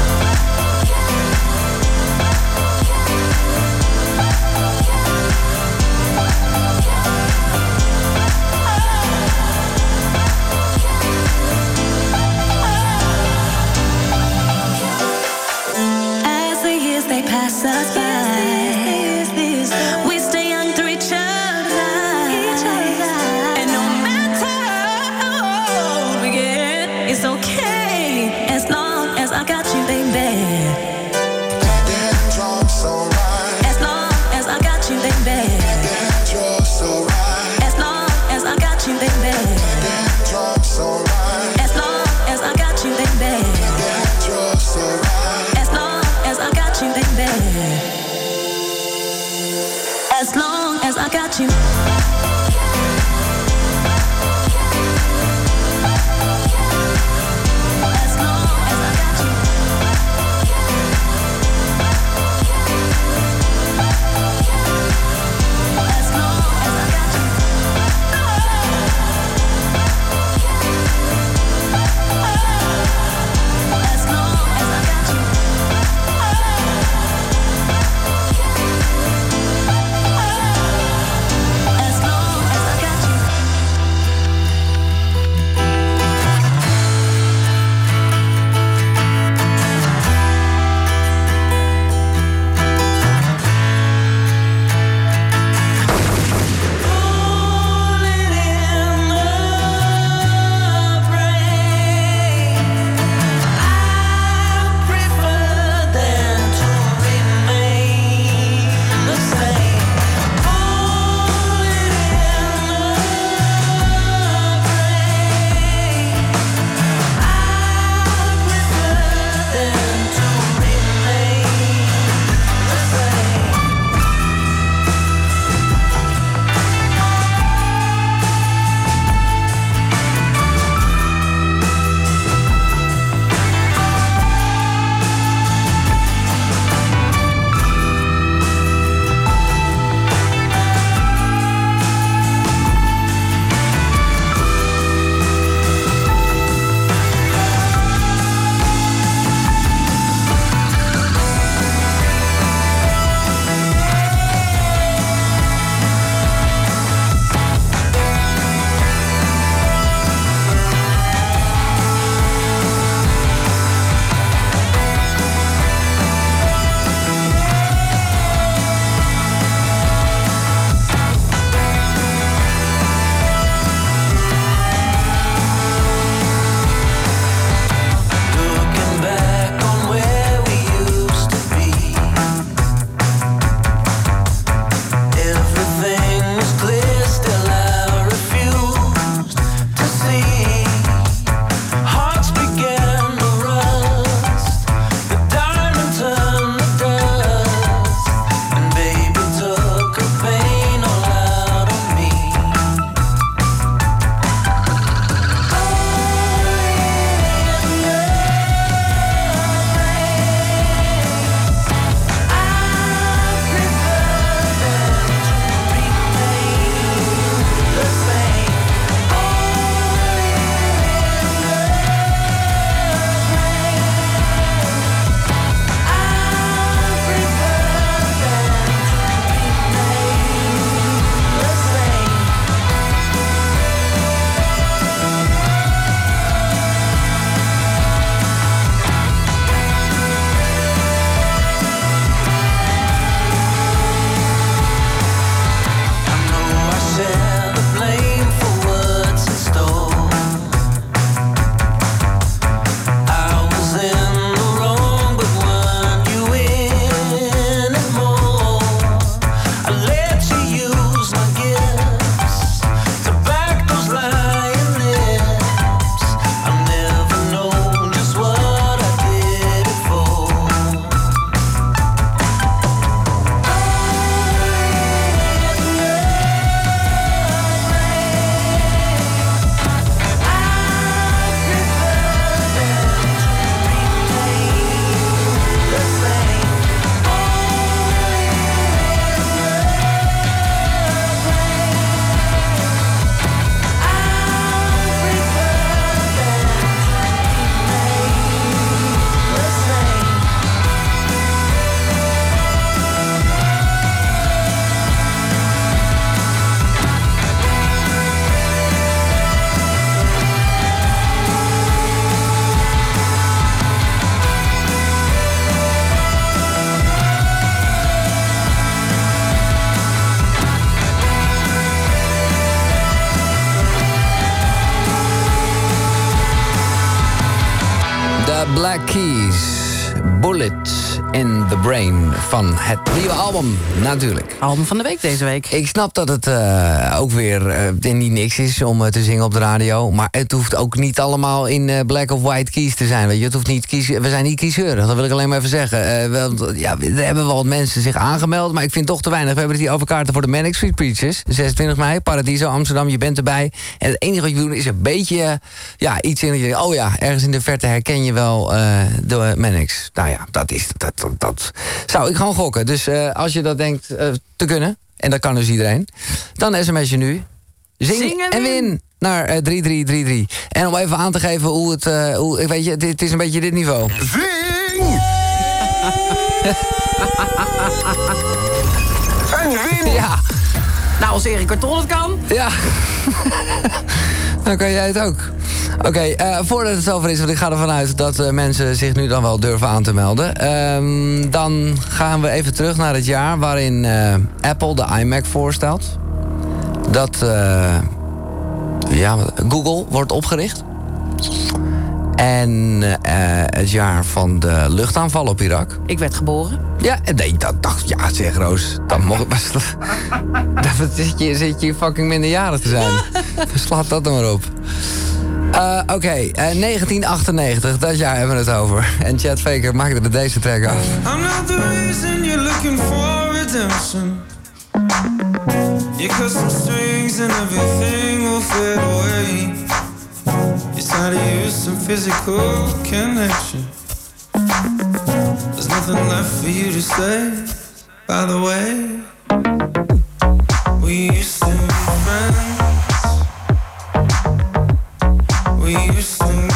Natuurlijk. Album van de week deze week. Ik snap dat het eh, ook weer eh, niet niks is om eh, te zingen op de radio. Maar het hoeft ook niet allemaal in black of white keys te zijn. Weet je? Het hoeft niet kies, we zijn niet kiesheurig, dat wil ik alleen maar even zeggen. Wel, ja, er hebben wel wat mensen zich aangemeld, maar ik vind toch te weinig. We hebben het hier over kaarten voor de Manic Street Preachers. 26 mei, Paradiso, Amsterdam, je bent erbij. En het enige wat je doet is een beetje ja, iets in dat je denkt, oh ja, ergens in de verte herken je wel de Manics. Nou ja, dat, is, dat, dat, dat zou ik gewoon gokken. Dus als je dat denkt te kunnen, en dat kan dus iedereen, dan sms je nu. Zing, Zing en en win naar eh, 3333. En om even aan te geven hoe het, eh, hoe, weet je, dit is een beetje dit niveau. Zing! *laughs* En win! Ja. Nou, als Erik Karton het kan. Ja. *laughs* Dan kan jij het ook. Oké, eh, voordat het zover is, want ik ga ervan uit dat eh, mensen zich nu dan wel durven aan te melden. Ehm, dan gaan we even terug naar het jaar waarin eh, Apple de iMac voorstelt. Dat ja, Google wordt opgericht. En eh, het jaar van de luchtaanval op Irak. Ik werd geboren. Ja, en nee, dat dacht ja, zeg Roos. Dan mocht *laughs* Dan zit je, zit je fucking minderjarig te zijn. *laughs* Slaat dat er maar op. Eh, Oké, eh, 1998, dat jaar hebben we het over. En Chad Faker maakte er deze track af. I'm not the reason you're looking for redemption. You cut some strings and everything will fade away. It's time to use some physical connection. There's nothing left for you to say. By the way, we used to be friends. We used to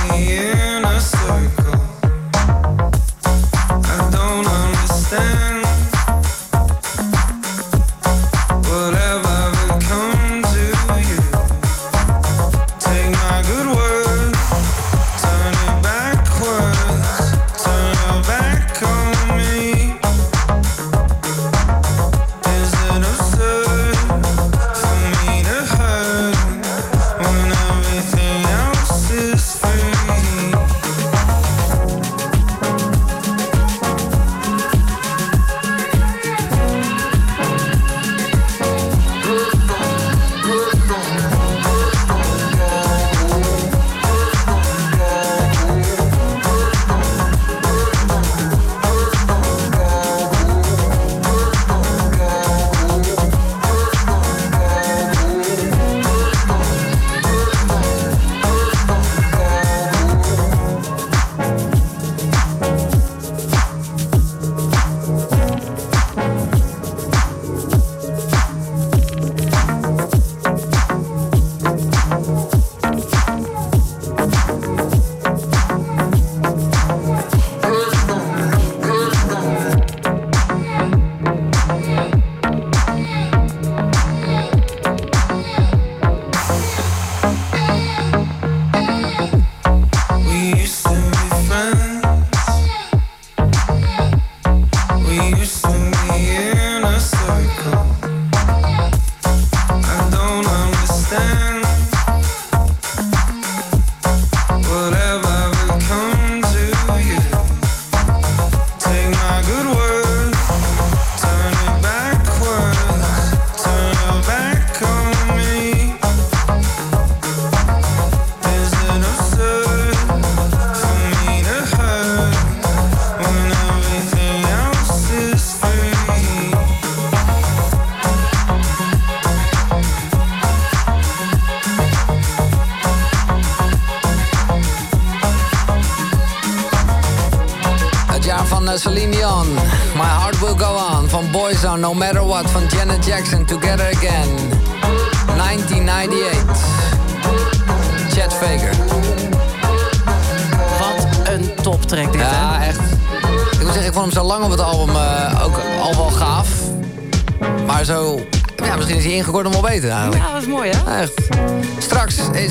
Van Janet Jackson,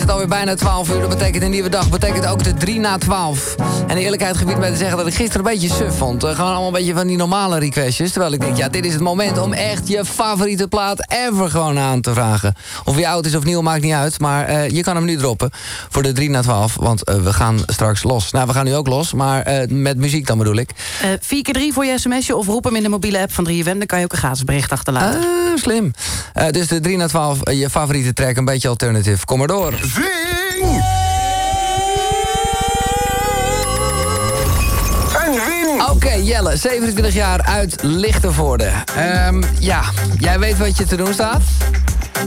het alweer bijna 12 uur. Dat betekent een nieuwe dag. Dat betekent ook de 3 na 12. En de eerlijkheid gebied mij te zeggen dat ik gisteren een beetje suf vond. Eh, gewoon allemaal een beetje van die normale requestjes. Terwijl ik denk, ja, dit is het moment om echt je favoriete plaat ever gewoon aan te vragen. Of hij oud is of nieuw, maakt niet uit. Maar eh, je kan hem nu droppen voor de 3 na 12. Want eh, we gaan straks los. Nou, we gaan nu ook los. Maar met muziek dan bedoel ik. Eh 4 keer 3 voor je sms'je of roep hem in de mobiele app van 3FM. Dan kan je ook een gratis bericht achterlaten. Ah, slim. Dus de 3 na 12, eh, je favoriete track, een beetje alternative. Kom maar door. Zing! En win! Oké, Jelle, 27 jaar uit Lichtenvoorde. Ehm, ja, jij weet wat je te doen staat?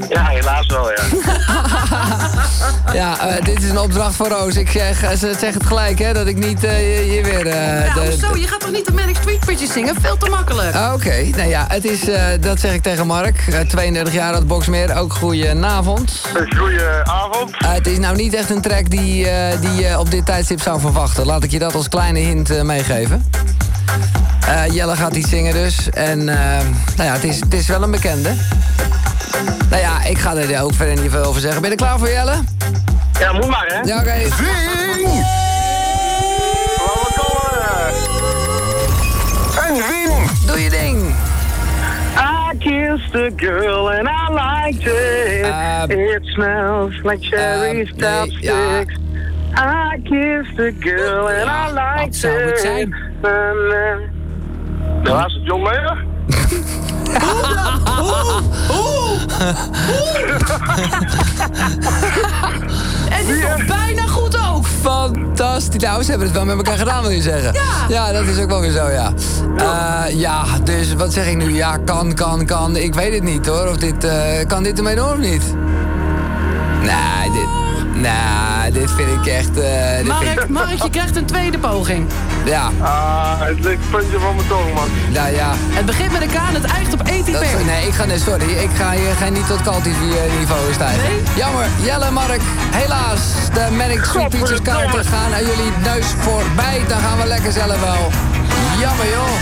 Ja, helaas wel, ja. *laughs* Ja, eh, dit is een opdracht voor Roos. Ik zeg, eh, ze- zeg het gelijk, hè, dat ik niet eh, je, je weer... eh, Ja, de- hoezo? Je gaat toch niet de Manic Street Preachers zingen? Veel te makkelijk. Ah, Oké, nou ja, het is, eh, dat zeg ik tegen Mark. Eh, 32 jaar uit Boksmeer, ook goedenavond. Een goede avond. Uh, het is nou niet echt een track die, eh, die je op dit tijdstip zou verwachten. Laat ik je dat als kleine hint eh, meegeven. Eh, Jelle gaat iets zingen dus. En nou ja, het is, het is wel een bekende. Nou ja, ik ga er ook verder niet veel over zeggen. Ben je er klaar voor, Jelle? Ja, moet maar, hè? Ja, oké. Zing! En win! Doe je ding. I kissed a girl and I liked it. it smells like cherry chopsticks. I kissed a girl and I liked zou het it. zijn? Na, na. Dat was En die *laughs* is bijna goed ook. Fantastisch. Nou, ze hebben het wel met elkaar gedaan, wil je zeggen. Ja. Ja, dat is ook wel weer zo, ja. Eh, ja, dus wat zeg ik nu? Ja, kan, kan, kan. Ik weet het niet, hoor. Of dit, eh, kan dit ermee door of niet? Nee, dit... Nee, dit vind ik echt... eh, vind Mark, ik- Mark, je krijgt een tweede poging. Ja. Ah, het ligt puntje van mijn tong, man. Nou ja. Het begint met een K en het eindigt op. Dat, nee, ik ga, nee, sorry. Ik ga, je ga niet tot Call-TV-niveau stijgen. Jammer. Jelle, Mark. Helaas. De Manic Street Preachers kaarten gaan aan jullie neus voorbij. Dan gaan we lekker zelf wel. Jammer, joh.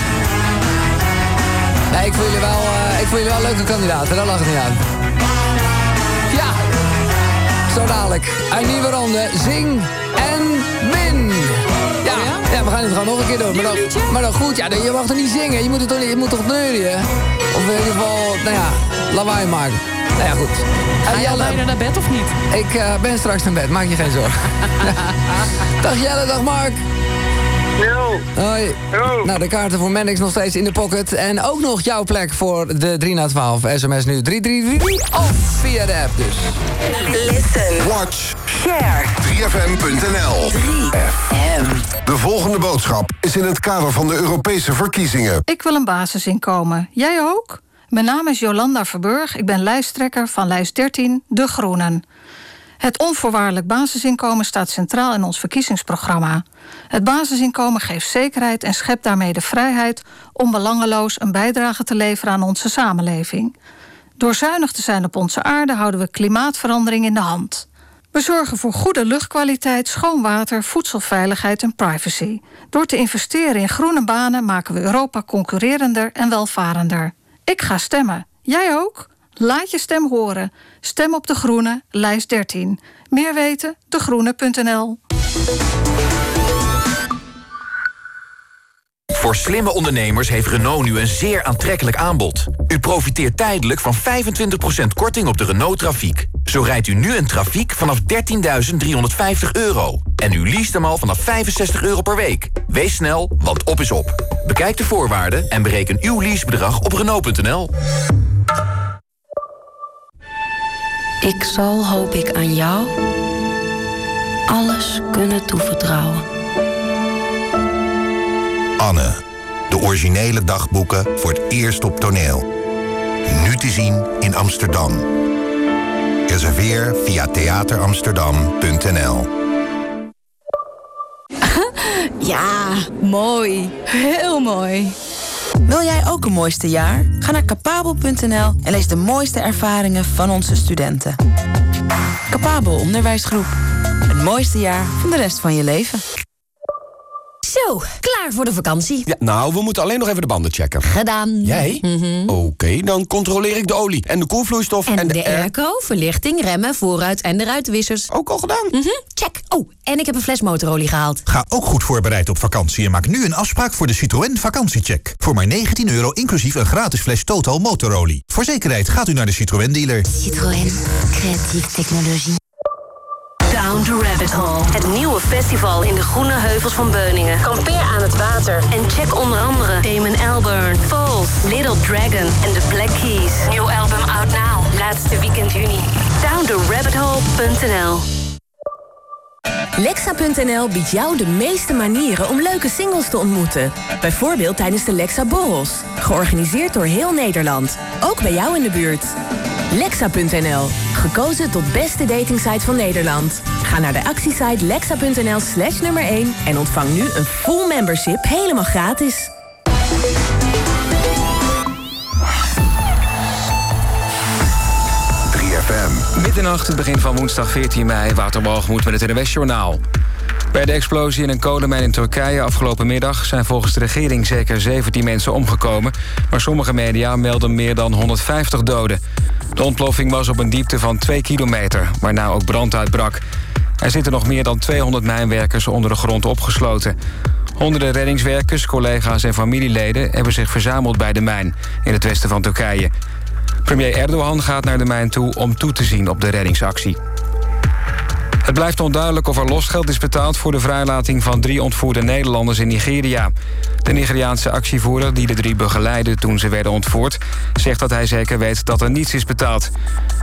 Nee, ik voel jullie wel, eh, ik voel jullie wel leuke kandidaten. Daar lag het niet aan. Zo dadelijk. Een nieuwe ronde. Zing en win. Ja, ja, we gaan het gewoon nog een keer doen. Maar dan, maar dan goed, ja, je mag toch niet zingen? Je moet, het toch, je moet toch neurien? Of in ieder geval, nou ja, lawaai maken. Nou ja, goed. Ga jij bijna naar bed of niet? Ik eh, ben straks naar bed, maak je geen zorgen. *laughs* dag Jelle, dag Mark. Yo. Hoi. Nou, de kaarten voor Mendix nog steeds in de pocket. En ook nog jouw plek voor de 3 na 12. SMS nu 3333 of via de app dus. Listen. Watch. Share. 3fm.nl 3FM. De volgende boodschap is in het kader van de Europese verkiezingen. Ik wil een basisinkomen. Jij ook? Mijn naam is Jolanda Verburg. Ik ben lijsttrekker van lijst 13, De Groenen. Het onvoorwaardelijk basisinkomen staat centraal in ons verkiezingsprogramma. Het basisinkomen geeft zekerheid en schept daarmee de vrijheid om belangeloos een bijdrage te leveren aan onze samenleving. Door zuinig te zijn op onze aarde houden we klimaatverandering in de hand. We zorgen voor goede luchtkwaliteit, schoon water, voedselveiligheid en privacy. Door te investeren in groene banen maken we Europa concurrerender en welvarender. Ik ga stemmen. Jij ook? Laat je stem horen. Stem op de Groene, lijst 13. Meer weten? degroene.nl. Voor slimme ondernemers heeft Renault nu een zeer aantrekkelijk aanbod. U profiteert tijdelijk van 25% korting op de Renault Trafiek. Zo rijdt u nu een Trafiek vanaf 13.350 euro. En u leest hem al vanaf 65 euro per week. Wees snel, want op is op. Bekijk de voorwaarden en bereken uw leasebedrag op Renault.nl. Ik zal, hoop ik aan jou, alles kunnen toevertrouwen. Anne. De originele dagboeken voor het eerst op toneel. Nu te zien in Amsterdam. Reserveer via theateramsterdam.nl *laughs* Ja, mooi. Heel mooi. Wil jij ook een mooiste jaar? Ga naar capabel.nl en lees de mooiste ervaringen van onze studenten. Capabel Onderwijsgroep. Het mooiste jaar van de rest van je leven. Zo, klaar voor de vakantie. Ja, nou, we moeten alleen nog even de banden checken. Gedaan. Jij? Oké, dan controleer ik de olie en de koelvloeistof En, en, de, air- airco, verlichting, remmen, vooruit en de ruitenwissers. Ook al gedaan? Check. Oh, en ik heb een fles motorolie gehaald. Ga ook goed voorbereid op vakantie en maak nu een afspraak voor de Citroën Vakantiecheck. Voor maar 19 euro inclusief een gratis fles Total motorolie. Voor zekerheid gaat u naar de Citroën dealer. Citroën, creatieve technologie. Down the Rabbit Hole. Het nieuwe festival in de groene heuvels van Beuningen. Kampeer aan het water. En check onder andere Damon Albarn, Falls, Little Dragon en The Black Keys. Nieuw album out now. Laatste weekend juni. DownTheRabbitHole.nl Lexa.nl biedt jou de meeste manieren om leuke singles te ontmoeten. Bijvoorbeeld tijdens de Lexa Borrels. Georganiseerd door heel Nederland. Ook bij jou in de buurt. Lexa.nl. Gekozen tot beste datingsite van Nederland. Ga naar de actiesite lexa.nl slash nummer 1 en ontvang nu een full membership helemaal gratis. Middernacht, het begin van woensdag 14 mei, Waterbalgemoed met het NWS Journaal. Bij de explosie in een kolenmijn in Turkije afgelopen middag... zijn volgens de regering zeker 17 mensen omgekomen... maar sommige media melden meer dan 150 doden. De ontploffing was op een diepte van 2 kilometer, waarna ook brand uitbrak. Er zitten nog meer dan 200 mijnwerkers onder de grond opgesloten. Honderden reddingswerkers, collega's en familieleden... hebben zich verzameld bij de mijn in het westen van Turkije. Premier Erdogan gaat naar de mijn toe om toe te zien op de reddingsactie. Het blijft onduidelijk of er losgeld is betaald... voor de vrijlating van drie ontvoerde Nederlanders in Nigeria. De Nigeriaanse actievoerder die de drie begeleidde toen ze werden ontvoerd... zegt dat hij zeker weet dat er niets is betaald.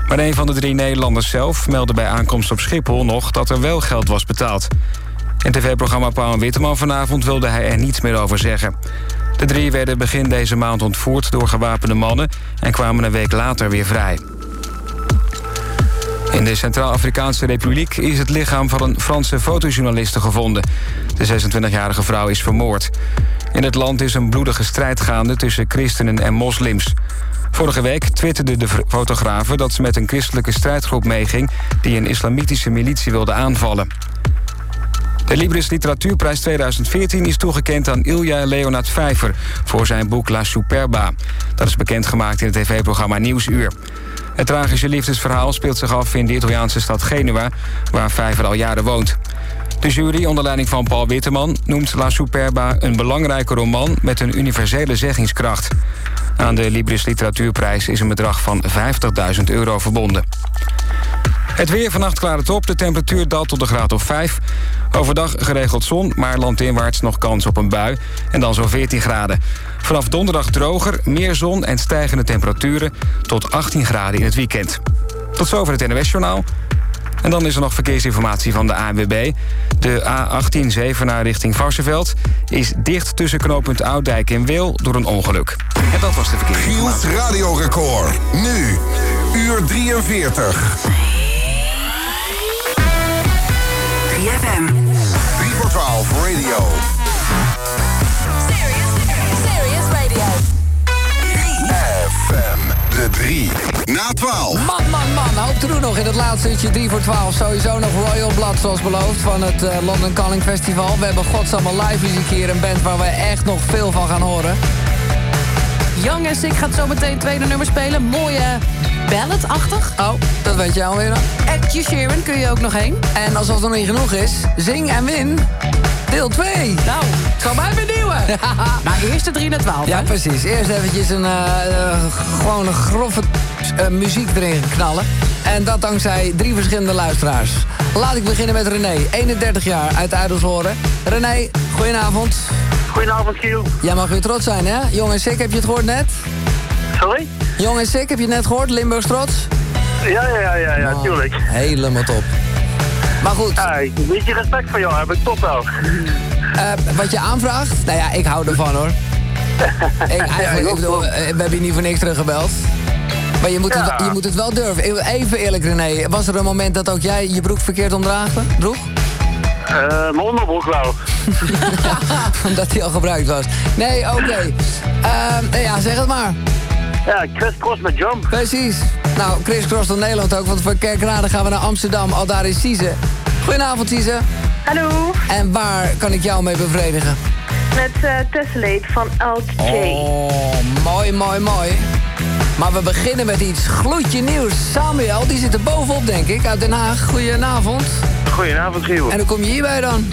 Maar een van de drie Nederlanders zelf meldde bij aankomst op Schiphol nog... dat er wel geld was betaald. In tv-programma Pauw en Witteman vanavond wilde hij er niets meer over zeggen. De drie werden begin deze maand ontvoerd door gewapende mannen... en kwamen een week later weer vrij. In de Centraal-Afrikaanse Republiek is het lichaam van een Franse fotojournaliste gevonden. De 26-jarige vrouw is vermoord. In het land is een bloedige strijd gaande tussen christenen en moslims. Vorige week twitterde de fotografe dat ze met een christelijke strijdgroep meeging... die een islamitische militie wilde aanvallen. De Libris Literatuurprijs 2014 is toegekend aan Ilja Leonard Vijver... voor zijn boek La Superba. Dat is bekendgemaakt in het tv-programma Nieuwsuur. Het tragische liefdesverhaal speelt zich af in de Italiaanse stad Genua... waar Vijver al jaren woont. De jury, onder leiding van Paul Witteman... noemt La Superba een belangrijke roman met een universele zeggingskracht. Aan de Libris Literatuurprijs is een bedrag van 50.000 euro verbonden. Het weer vannacht klaart het op. De temperatuur daalt tot de graad of 5. Overdag geregeld zon, maar landinwaarts nog kans op een bui. En dan zo'n 14 graden. Vanaf donderdag droger, meer zon en stijgende temperaturen... tot 18 graden in het weekend. Tot zover het NWS-journaal. En dan is er nog verkeersinformatie van de ANWB. De A18 Zevenaar richting Varsenveld is dicht tussen knooppunt Ouddijk en Wil door een ongeluk. En dat was de verkeersinformatie. Giels radiorecord. Nu, uur 43. 3FM. 3 voor 12 radio. De 3. Na 12. Man, man, man. Hoop te nog in het laatste uurtje 3 voor 12. Sowieso nog Royal Blood, zoals beloofd, van het eh, London Calling Festival. We hebben godsamme live een keer een band waar we echt nog veel van gaan horen. Young en Sick gaat zo meteen tweede nummer spelen. Mooie ballad-achtig. Oh, dat weet je alweer. Ed Sheeran kun je ook nog heen. En alsof het nog niet genoeg is, Zing en Win, deel 2. Nou, Ga mij benieuwen. maar eerst de 3 naar 12. Ja, hè? precies. Eerst eventjes een, eh, eh, gewoon een grove eh, muziek erin knallen. En dat dankzij drie verschillende luisteraars. Laat ik beginnen met René, 31 jaar, uit Uidelshoren. René, goedenavond. Goedenavond, Giel. Jij mag weer trots zijn, hè? Jong en Sick, heb je het gehoord net? Sorry? Jong en Sick, heb je het net gehoord? Limburgs trots? Ja, ja, ja, ja, ja, Oh, tuurlijk. Helemaal top. Maar goed. Ja, een beetje respect voor jou heb ik top wel. Eh, wat je aanvraagt? Nou ja, ik hou ervan hoor. *laughs* ik, eigenlijk, ik bedoel, eh, we hebben je niet voor niks teruggebeld. Maar je moet, Ja. het, je moet het wel durven. Even eerlijk René, was er een moment dat ook jij je broek verkeerd omdraagde? Droeg? Eh mijn onderbroek wel. *laughs* Omdat die al gebruikt was. Nee, oké. Ehm, nou ja, zeg het maar. Ja, Chris Cross met Jump. Precies. Nou, Chris Cross door Nederland ook, want voor Kerkrade gaan we naar Amsterdam. Al daar is Sieze. Goedenavond, Sieze. Hallo. En waar kan ik jou mee bevredigen? Met uh, Tessellate van Alt J. Oh, mooi, mooi, mooi. Maar we beginnen met iets gloedje nieuws. Samuel, die zit er bovenop, denk ik, uit Den Haag. Goedenavond. Goedenavond, Giel. En hoe kom je hierbij dan?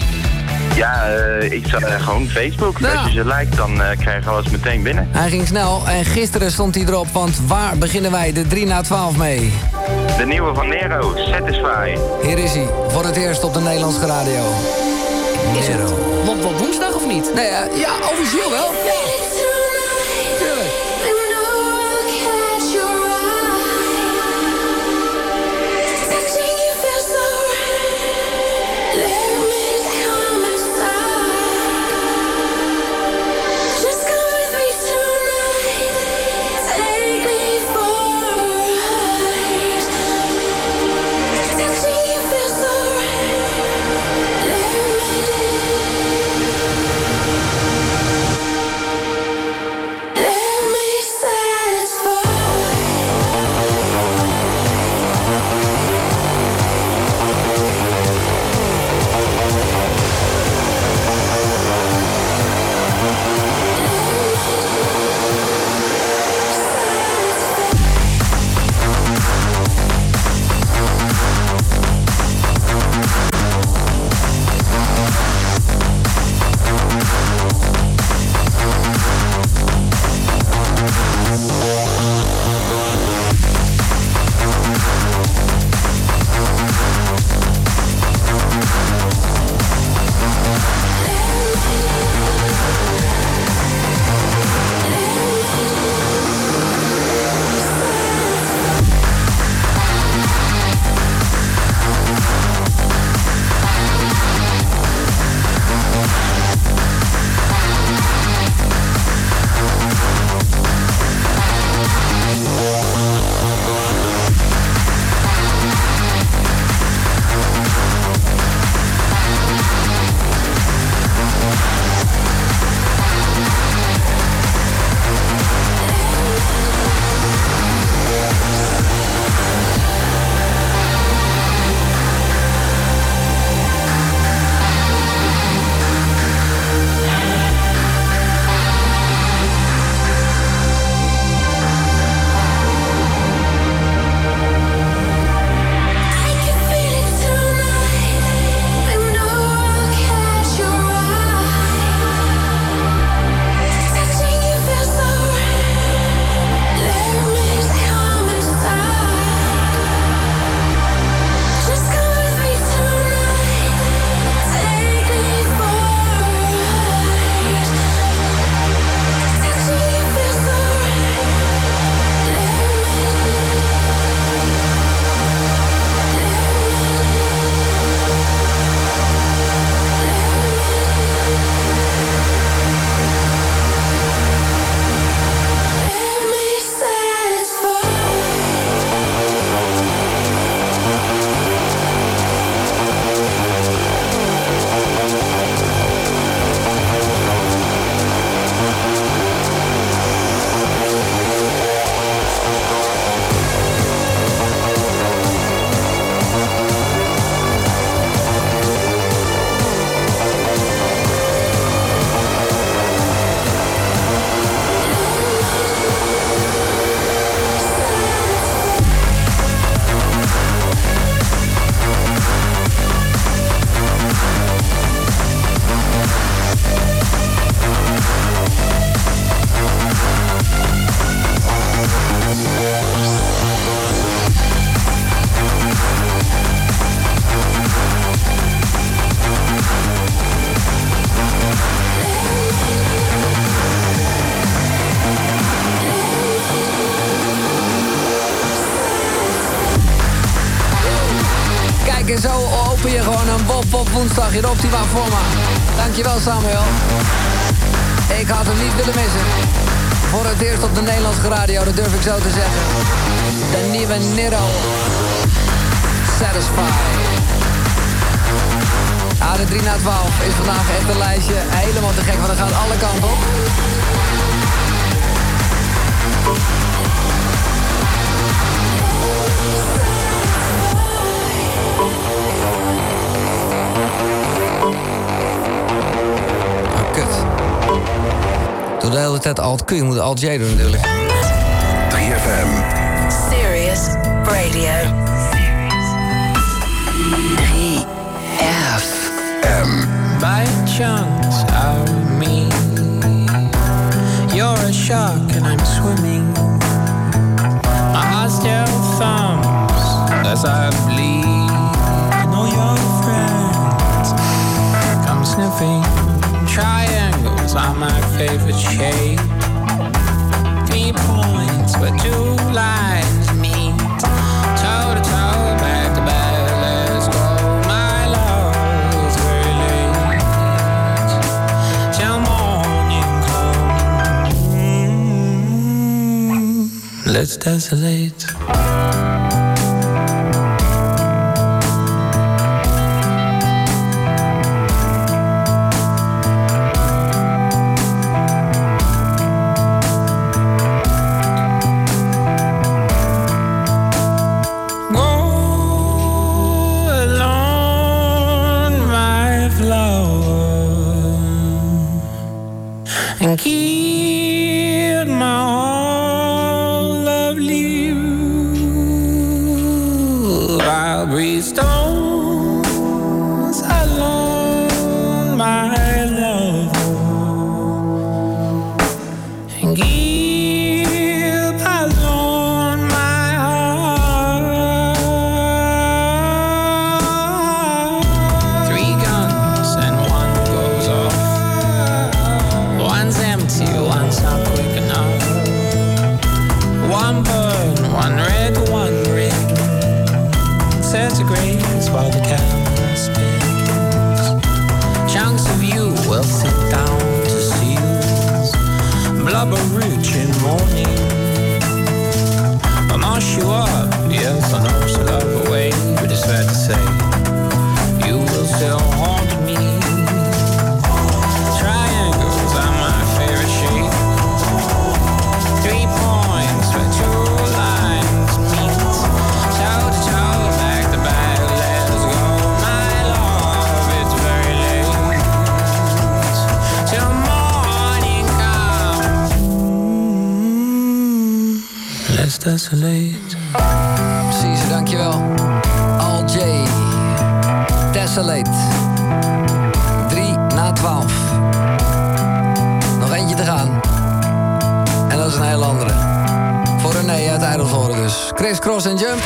Ja, uh, ik zat uh, gewoon Facebook. Nou. Als je ze lijkt, dan uh, krijg je alles meteen binnen. Hij ging snel en gisteren stond hij erop, want waar beginnen wij de 3 na 12 mee? De nieuwe van Nero, Satisfy. Hier is hij, voor het eerst op de Nederlandse radio. Is het op woensdag of niet? Nee, ja, officieel wel. Dankjewel Samuel. kun je moet Al-J doen natuurlijk. 3FM. Serious Radio. 3FM. By chance out me. You're a shark and I'm swimming. My heart still thumps as I bleed. I know your friends come sniffing. Triangles are my favorite shape three points two lines meet. Toe to toe, back to back, let's go, my love. Till morning comes. Mm-hmm. Let's desolate. aqui. too. Precies, dankjewel. Al J. Tessellate. 3 na 12. Nog eentje te gaan. En dat is een heel andere. Voor René uit Eindhoven dus. Chris Cross en Jump.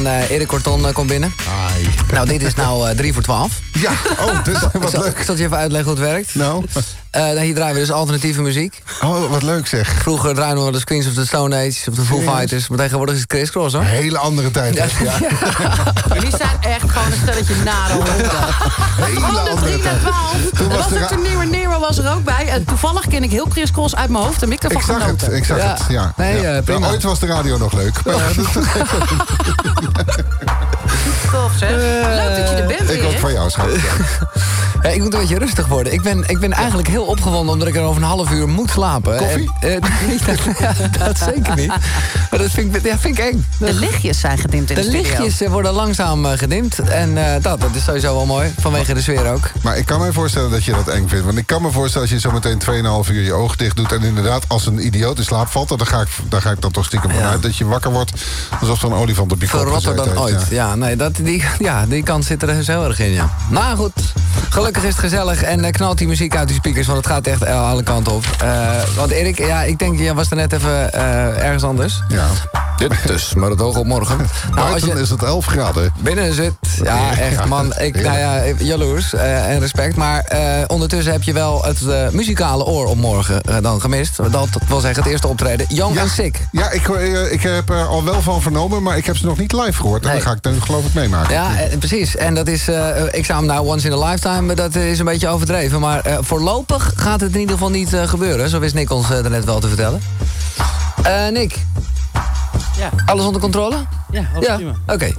En eh, Erik Corton eh, komt binnen. Nou, dit is nou eh 3 voor 12. Ja, oh, dus, *laughs* wat ik zal, leuk. Ik zal je even uitleggen hoe het werkt. Nou? hier draaien we dus alternatieve muziek. Oh, wat leuk zeg. Vroeger draaiden we wel de Queens of the Stone Age of de Foo? Fighters. Maar tegenwoordig is het Chris Cross, hoor. Hele andere tijd. Ja. Jullie *laughs* zijn echt gewoon een stelletje nare honden. *laughs* Hele Van de 3 andere naar tijd. 12. Toen Er was was de ra- toen Nieuwe Nero was er ook bij. En toevallig ken ik heel Chris Cross uit mijn hoofd. En ik ervan Ik zag het, ik zag Ja. het. Ja. Nee, ja. eh, prima. Nou, ooit was de radio nog leuk. Maar *laughs* Tof zeg. Leuk dat je er bent ik hoop van jou, schat. *laughs* Ja, ik moet een beetje rustig worden. Ik ben, ik ben eigenlijk heel opgewonden omdat ik er over een half uur moet slapen. Koffie? En, eh, *laughs* nee, dat, ja, dat zeker niet. Maar dat vind ik, ja, vind ik eng. De lichtjes zijn gedimd in de, De studio. lichtjes eh, worden langzaam eh, gedimd. En eh, dat, dat is sowieso wel mooi. Vanwege de sfeer ook. Maar ik kan me voorstellen dat je dat eng vindt. Want ik kan me voorstellen als je zo meteen 2,5 uur je ogen dicht doet... en inderdaad als een idioot in slaap valt... dan ga ik, daar ga ik dan toch stiekem van uit... dat je wakker wordt alsof er een olifant op je kop Verrotter dan heeft, ooit. ja. Ja, nee, dat, die, ja, die kant zit er dus heel erg in, ja. Nou goed, gelukkig is het gezellig en eh, knalt die muziek uit die speakers... want het gaat echt eh, alle kanten op. Eh, want Erik, ja, ik denk, jij was er net even ergens anders. Ja. Dit dus, maar het oog op morgen. Nou, als Buiten je is het 11 graden. binnen zit, ja, echt man, ik, nou ja, jaloers en respect. Maar ondertussen heb je wel het muzikale oor op morgen dan gemist. Dat wil zeggen het eerste optreden, Young Ja. and Sick. Ja, ik, ik heb er al wel van vernomen... maar ik heb ze nog niet live gehoord. En Nee. dan ga ik dan geloof ik meemaken. Ja, eh, precies. En dat is, eh, ik zou hem nou once in a lifetime, dat is een beetje overdreven. Maar eh, voorlopig gaat het in ieder geval niet eh, gebeuren. Zo wist ons uh, net wel te vertellen. Eh, Nick, Ja. alles onder controle? Ja, alles ja? prima. Oké.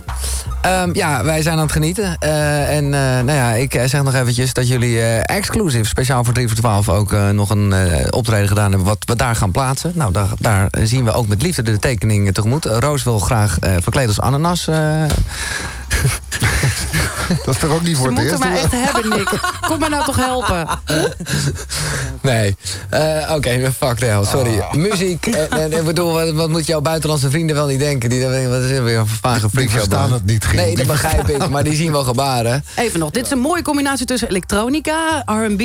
Ehm, ja, wij zijn aan het genieten. Eh, en eh, nou ja, ik zeg nog eventjes dat jullie exclusief, speciaal voor 3 voor 12, ook nog een optreden gedaan hebben wat we daar gaan plaatsen. Nou, daar, daar zien we ook met liefde de tekening tegemoet. Roos wil graag verkleed als ananas. *laughs* *laughs* Dat is toch ook niet voor Ze het moeten eerst? mij echt hebben, Nick. Kom me nou toch helpen. *laughs* Nee. Eh, Oké, fuck the hell, sorry. Muziek. eh, eh, ik bedoel, wat, wat moet jouw buitenlandse vrienden wel niet denken? Die, wat is weer een vage freakshow. verstaan het niet, Giel. Nee, dat Die begrijp ik, maar die zien wel gebaren. Even nog, dit is een mooie combinatie tussen elektronica, R&B,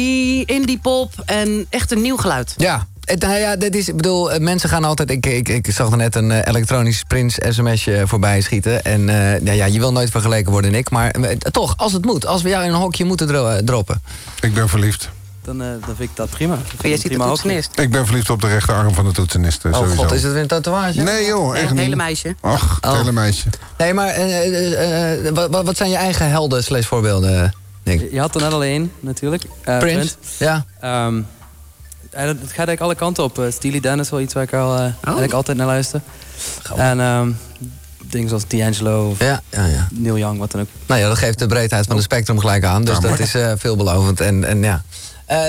indie pop en echt een nieuw geluid. Ja. Het, nou ja, dit is, ik bedoel, eh, mensen gaan altijd... Ik, ik, ik zag er net een eh, elektronisch Prins sms'je voorbij schieten. En eh, nou ja, je wil nooit vergeleken worden, Nick. Maar eh, toch, als het moet. Als we jou in een hokje moeten dro- eh, droppen. Ik ben verliefd. Dan, eh, dan vind ik dat prima. Dan vind ik Jij een ziet de prima toetsenist. Ik ben verliefd op de rechterarm van de toetsenist. eh, Oh sowieso. god, is het weer een tatoeage? Nee joh, echt een niet. hele meisje. Ach, het Oh. hele meisje. Nee, maar eh, eh, eh, wat, wat- wat zijn je eigen helden slash voorbeelden, Nick? Je had er net al één, natuurlijk. Eh, Prince, ja. Ehm, eh, het gaat eigenlijk alle kanten op. Eh, Steely Dan is wel iets waar ik al eh, eigenlijk altijd naar luister. En ehm, dingen zoals D'Angelo of Ja, ja, ja. Neil Young, wat dan ook. Nou ja, dat geeft de breedheid van de spectrum gelijk aan. Dus dat is eh, veelbelovend. En, en ja.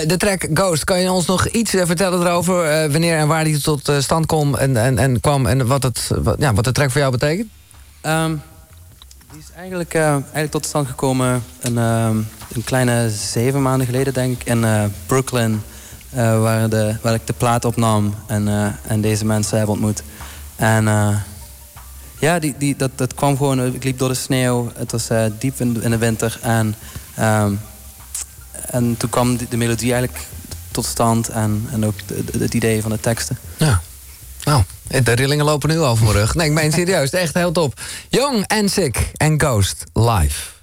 De track Ghost, kan je ons nog iets vertellen erover? wanneer en waar die tot stand kwam en, en, en kwam en wat, het, wat, ja, wat de track voor jou betekent? Ehm, die is eigenlijk, eigenlijk tot stand gekomen een, ehm, een kleine zeven maanden geleden, denk ik, in Brooklyn. Eh, waar, de, waar ik de plaat opnam en, eh, en deze mensen heb ontmoet. En eh, ja, die, die, dat, dat kwam gewoon, ik liep door de sneeuw. Het was diep in, in de winter. En, ehm, en toen kwam de, de melodie eigenlijk tot stand en, en ook het idee van de teksten. Ja. Nou, de rillingen lopen nu over mijn rug. Nee, ik meen serieus. Echt heel top. Young and Sick en Ghost live.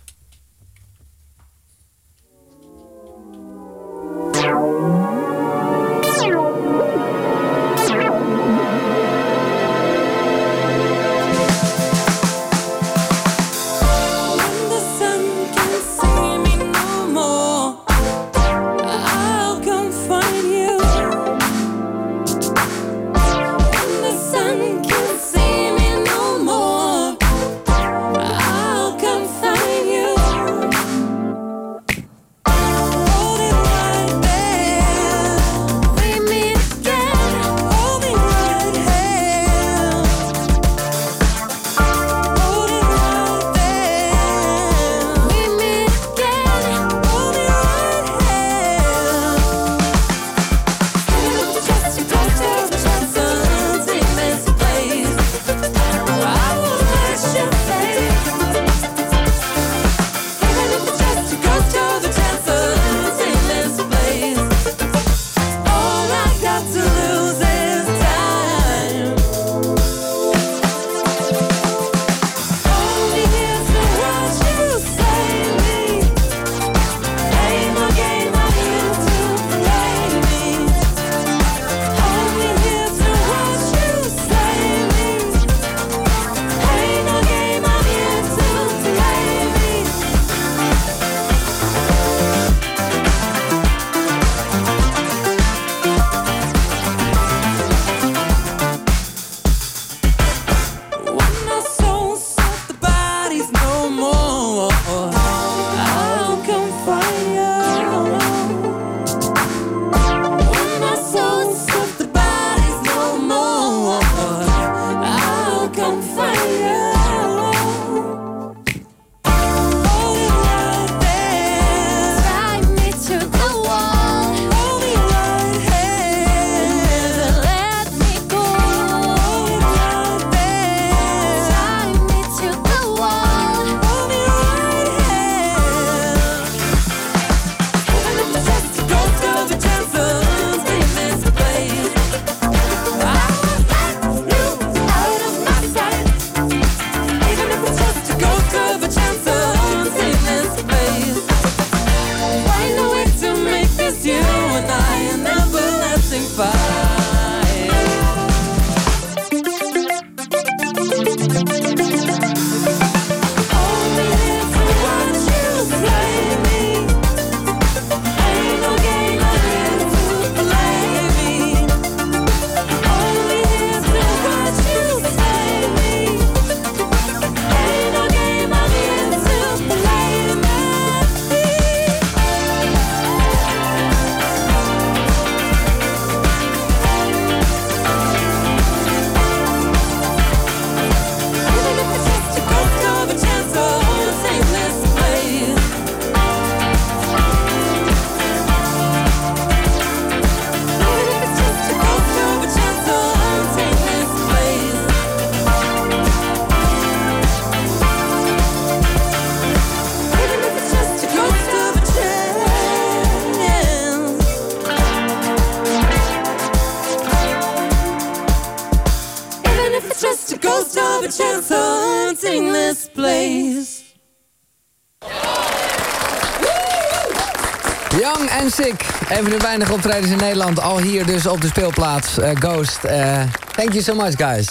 De weinige optredens in Nederland. Al hier dus op de speelplaats. Eh, Ghost. eh, thank you so much, guys.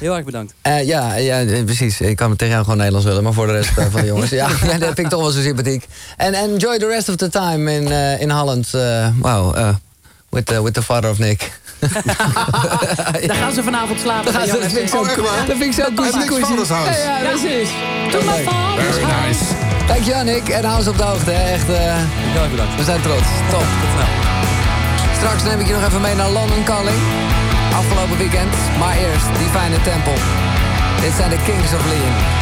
Heel erg bedankt. Eh, ja, ja, precies. Ik kan tegen jou gewoon Nederlands willen, maar voor de rest van de *laughs* jongens. *laughs* Ja, dat vind ik toch wel zo sympathiek. En enjoy the rest of the time in, eh, in Holland. eh, wow, eh, with, the, with the father of Nick. *laughs* Daar gaan ze vanavond slapen. Daar gaan ze- bij dat vind ik zo cool. Dat vind ik zo house. Ja, ja, precies. Doe maar Very nice. Dankjewel Nick. En hou ons op de hoogte. Hè. Echt, Heel erg bedankt. we zijn trots. Top. Tot snel. Straks neem ik je nog even mee naar London Calling. Afgelopen weekend. Maar eerst die fijne tempel. Dit zijn de Kings of Leon.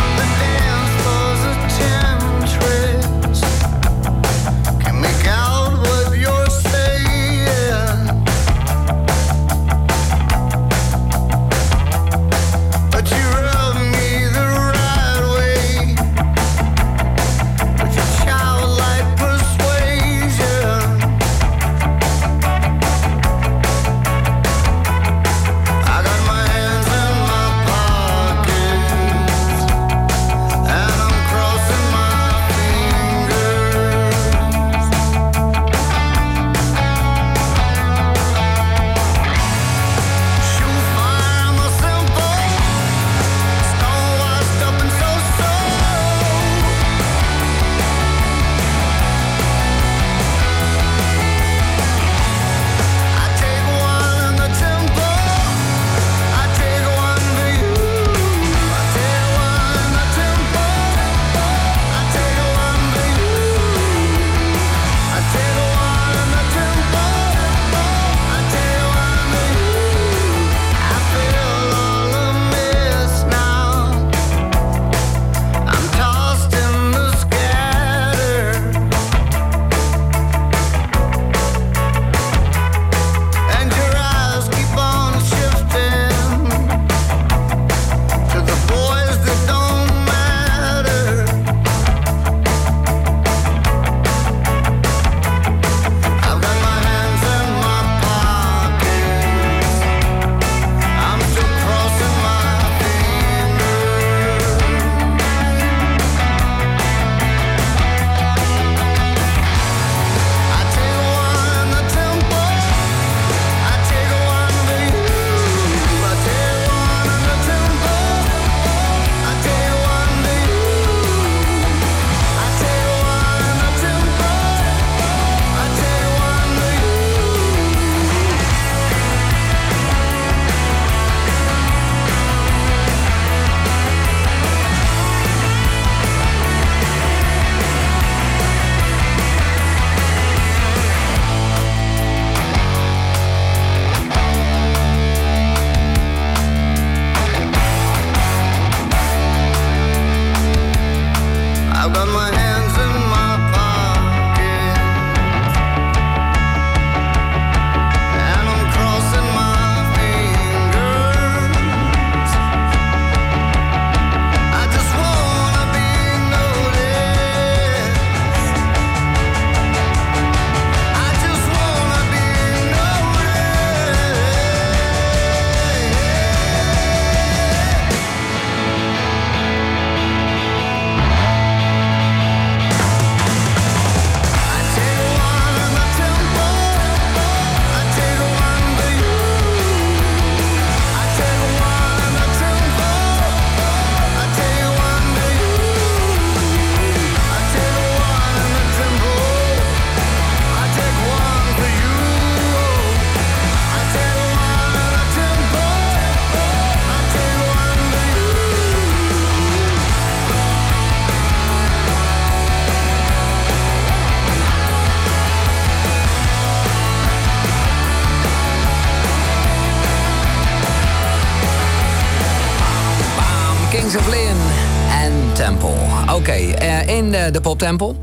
De, de poptempel.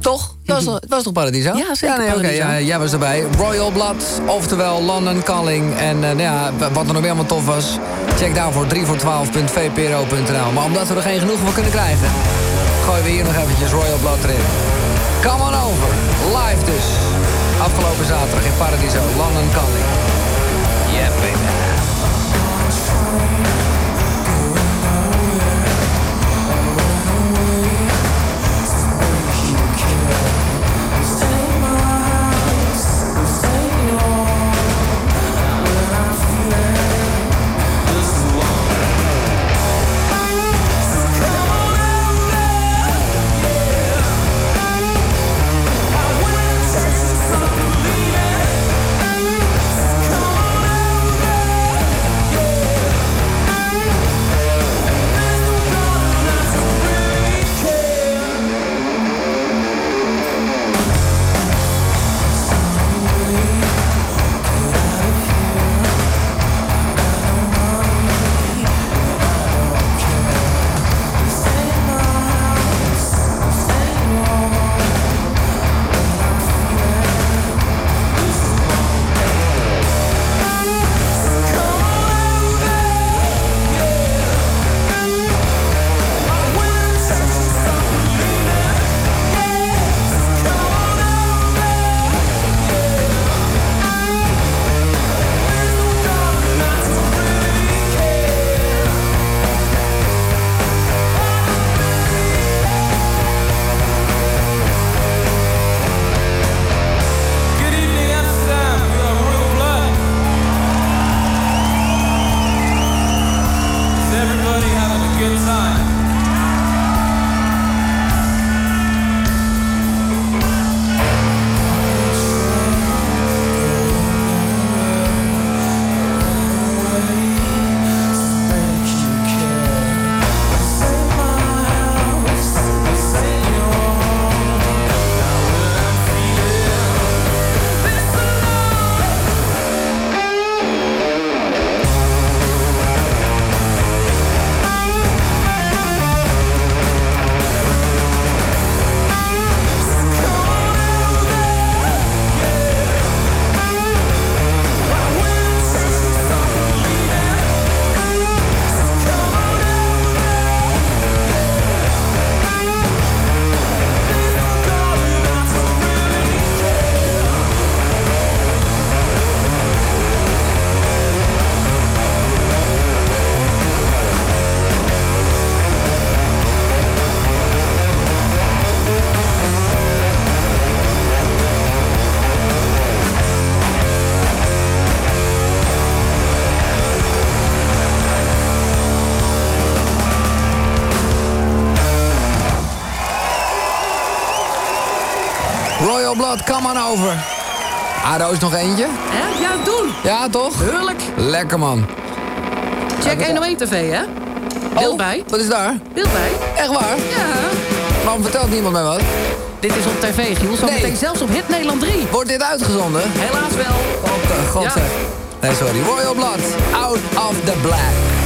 Toch? Dat was, toch- het was toch Paradiso? Ja, zeker nee, oké, Paradiso. ja, jij was erbij. Royal Blood, oftewel London Calling. En eh, nou ja, wat er nog helemaal tof was... check daarvoor 3 voor 12.vpro.nl. Maar omdat we er geen genoeg van kunnen krijgen... gooien we hier nog eventjes Royal Blood erin. Come on over. Live dus. Afgelopen zaterdag in Paradiso. London Calling. Yeah, baby. Blood, come on over. Daar is nog eentje. Hè? Ja, doen. Ja, toch? Heerlijk. Lekker, man. Check 101 TV, hè? Beeld bij. Wat is daar? Beeld bij. Echt waar? Ja. Waarom vertelt niemand mij wat? Dit is op tv, Giel. Zo Nee. meteen zelfs op Hit Nederland 3. Wordt dit uitgezonden? Helaas wel. Oh, god Ja. Nee, sorry. Royal Blood, out of the black.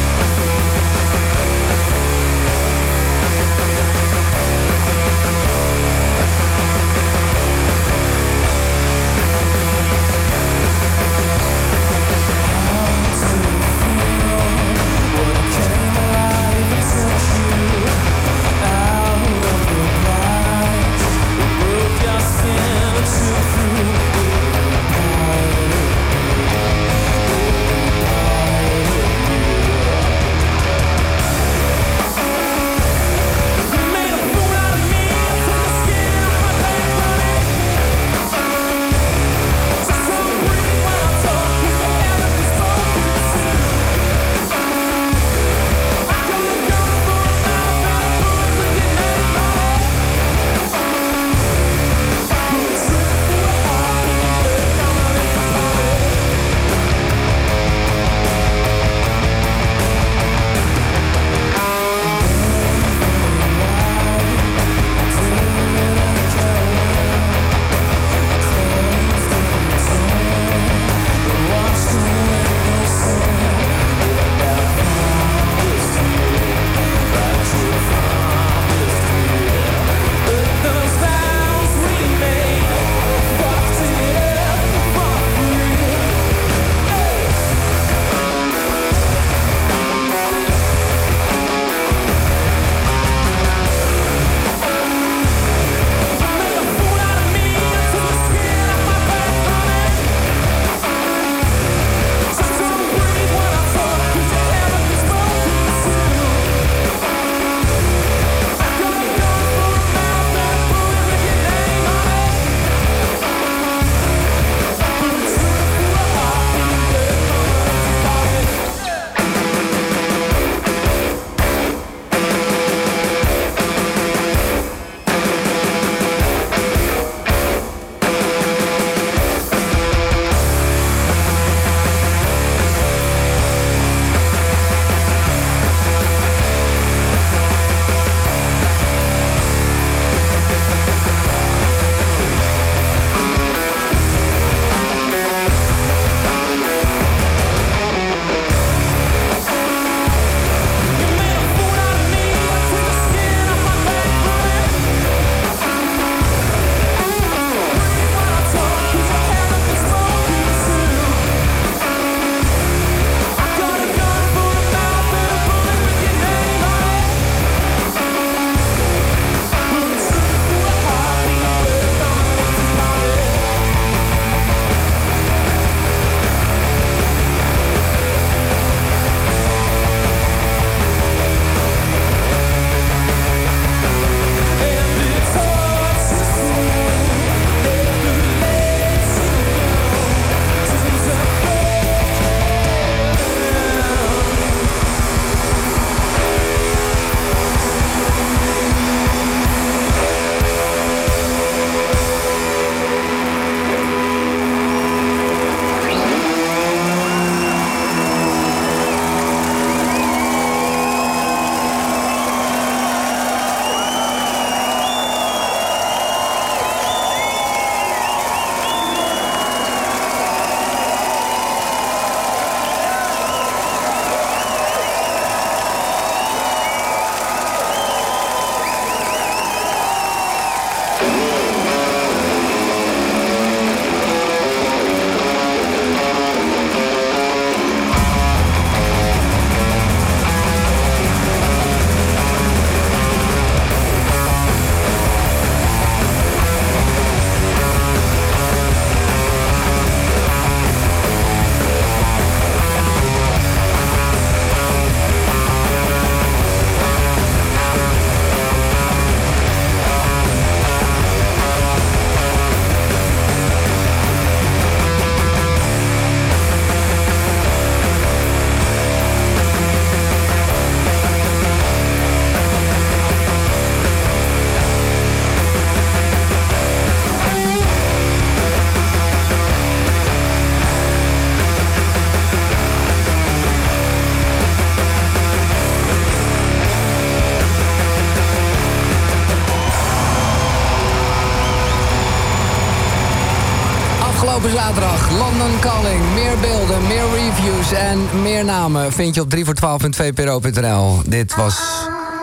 Meer namen vind je op 3 voor 12.vpro.nl. Dit was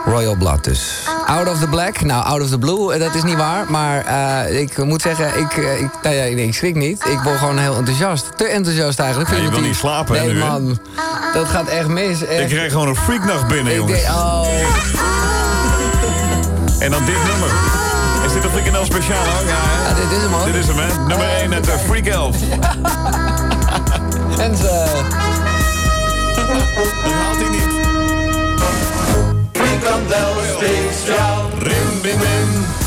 Royal Blood dus. Out of the Black, nou Out of the Blue, eh, dat is niet waar. Maar eh, ik moet zeggen, ik, eh, ik, nou ja, nee, ik schrik niet. Ik word gewoon heel enthousiast. Te enthousiast eigenlijk. Ja, je wil niet slapen, hè, Nee nu, hè? man, dat gaat echt mis. Echt. Ik krijg gewoon een freaknacht binnen, Ik jongens. denk, oh. En dan dit nummer. Is dit een frikandel speciaal ook? Ja, hè? Ja, dit is hem hoor. Dit is hem, hè? Nummer 1, het uh, Freak Elf. *laughs* En ze... Dat haalt hij niet. Frikandel speciaal. Rim, bim, bim.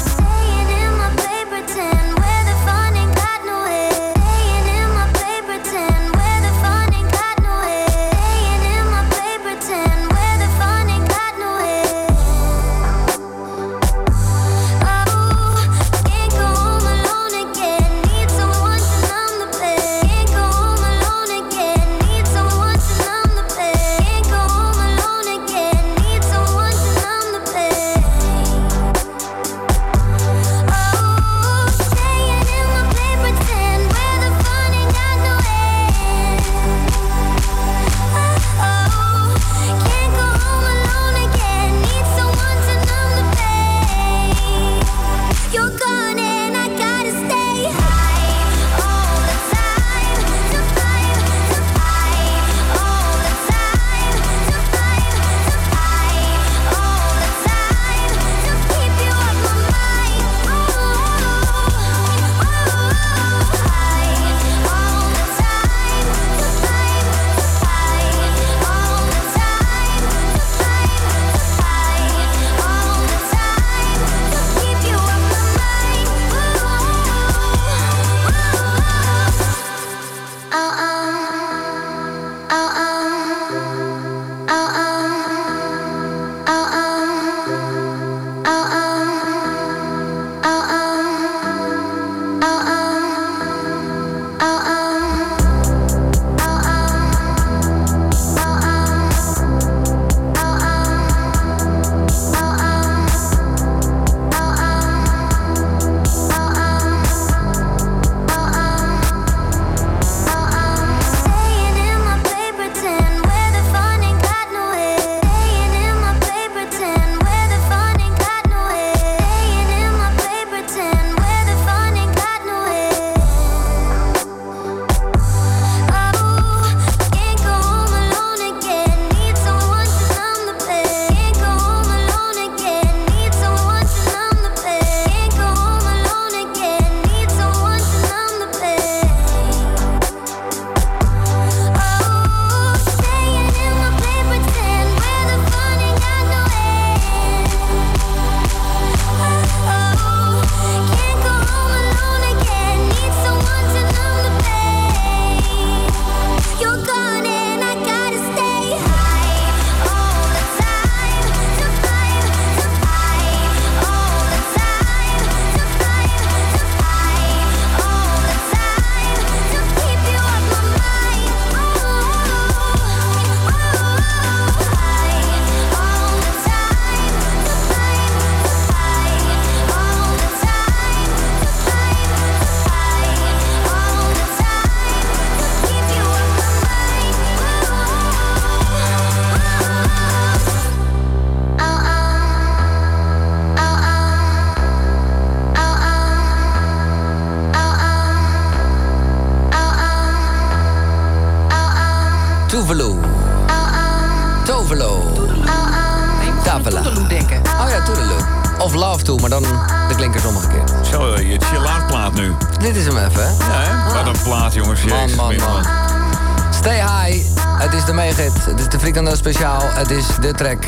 De track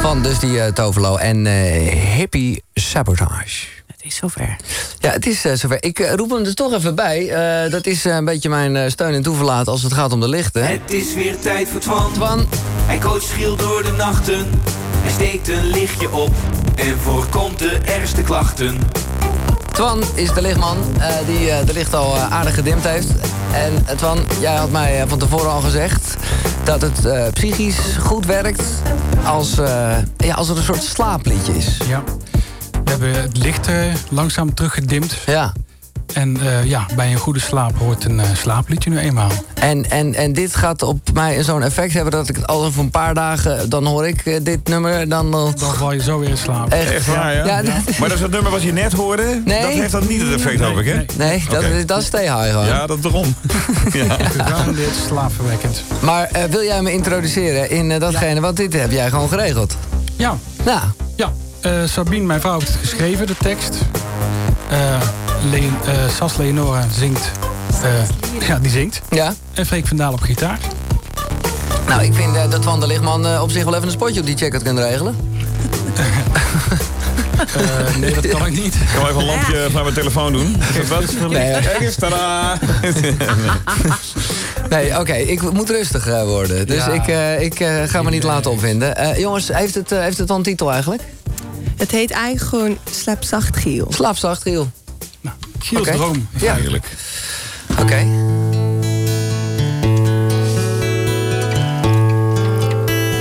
van dus die eh, Tovelo en eh, Hippie Sabotage. Het is zover. Ja, het is eh, zover. Ik roep hem er toch even bij. Eh, dat is een beetje mijn steun en toeverlaat als het gaat om de lichten. Het is weer tijd voor Twan. Twan. Hij coacht Giel door de nachten. Hij steekt een lichtje op en voorkomt de ergste klachten. Twan is de lichtman eh, die de licht al aardig gedimd heeft. En Twan, jij had mij van tevoren al gezegd dat het eh, psychisch goed werkt als, eh, ja, als er een soort slaapliedje is. Ja. We hebben het licht eh, langzaam teruggedimd. Ja. En ja, bij een goede slaap hoort een slaapliedje nu eenmaal. En, en, en dit gaat op mij zo'n effect hebben dat ik het al over een paar dagen... dan hoor ik eh, dit nummer, dan... Dan val je zo weer in slaap. Echt, Echt waar, ja? Ja, dat- Maar dat is het nummer wat je net hoorde? Nee. Dat heeft dan niet het effect, hoop ik, hè? Nee, dat, dat is stay high gewoon. Ja, dat erom. *laughs* ja. Gegarandeerd slaapverwekkend. Maar eh, wil jij me introduceren in eh, datgene, want dit heb jij gewoon geregeld. Ja. Ja. Ja, eh, Sabine, mijn vrouw, heeft het geschreven, de tekst. Eh Le eh, Sas Leonora zingt. Eh, ja, die zingt. Ja. En Freek van Daal op gitaar. Nou, ik vind eh, dat Van der Lichtman eh, op zich wel even een spotje op die check kunt regelen. *laughs* Eh, nee, dat kan ik niet. Ik kan even een lampje van mijn telefoon doen. *laughs* Is dat wat? Nee. Kijk eens. *laughs* Nee, oké, ik moet rustig worden. Dus Ja. ik, eh, ik eh, ga me niet laten opvinden. Eh, jongens, heeft het, heeft het wel een titel eigenlijk? Het heet eigenlijk gewoon Slaap zacht Giel. Slaap zacht, Giel. Giels Oké. droom, Ja. eigenlijk. Oké.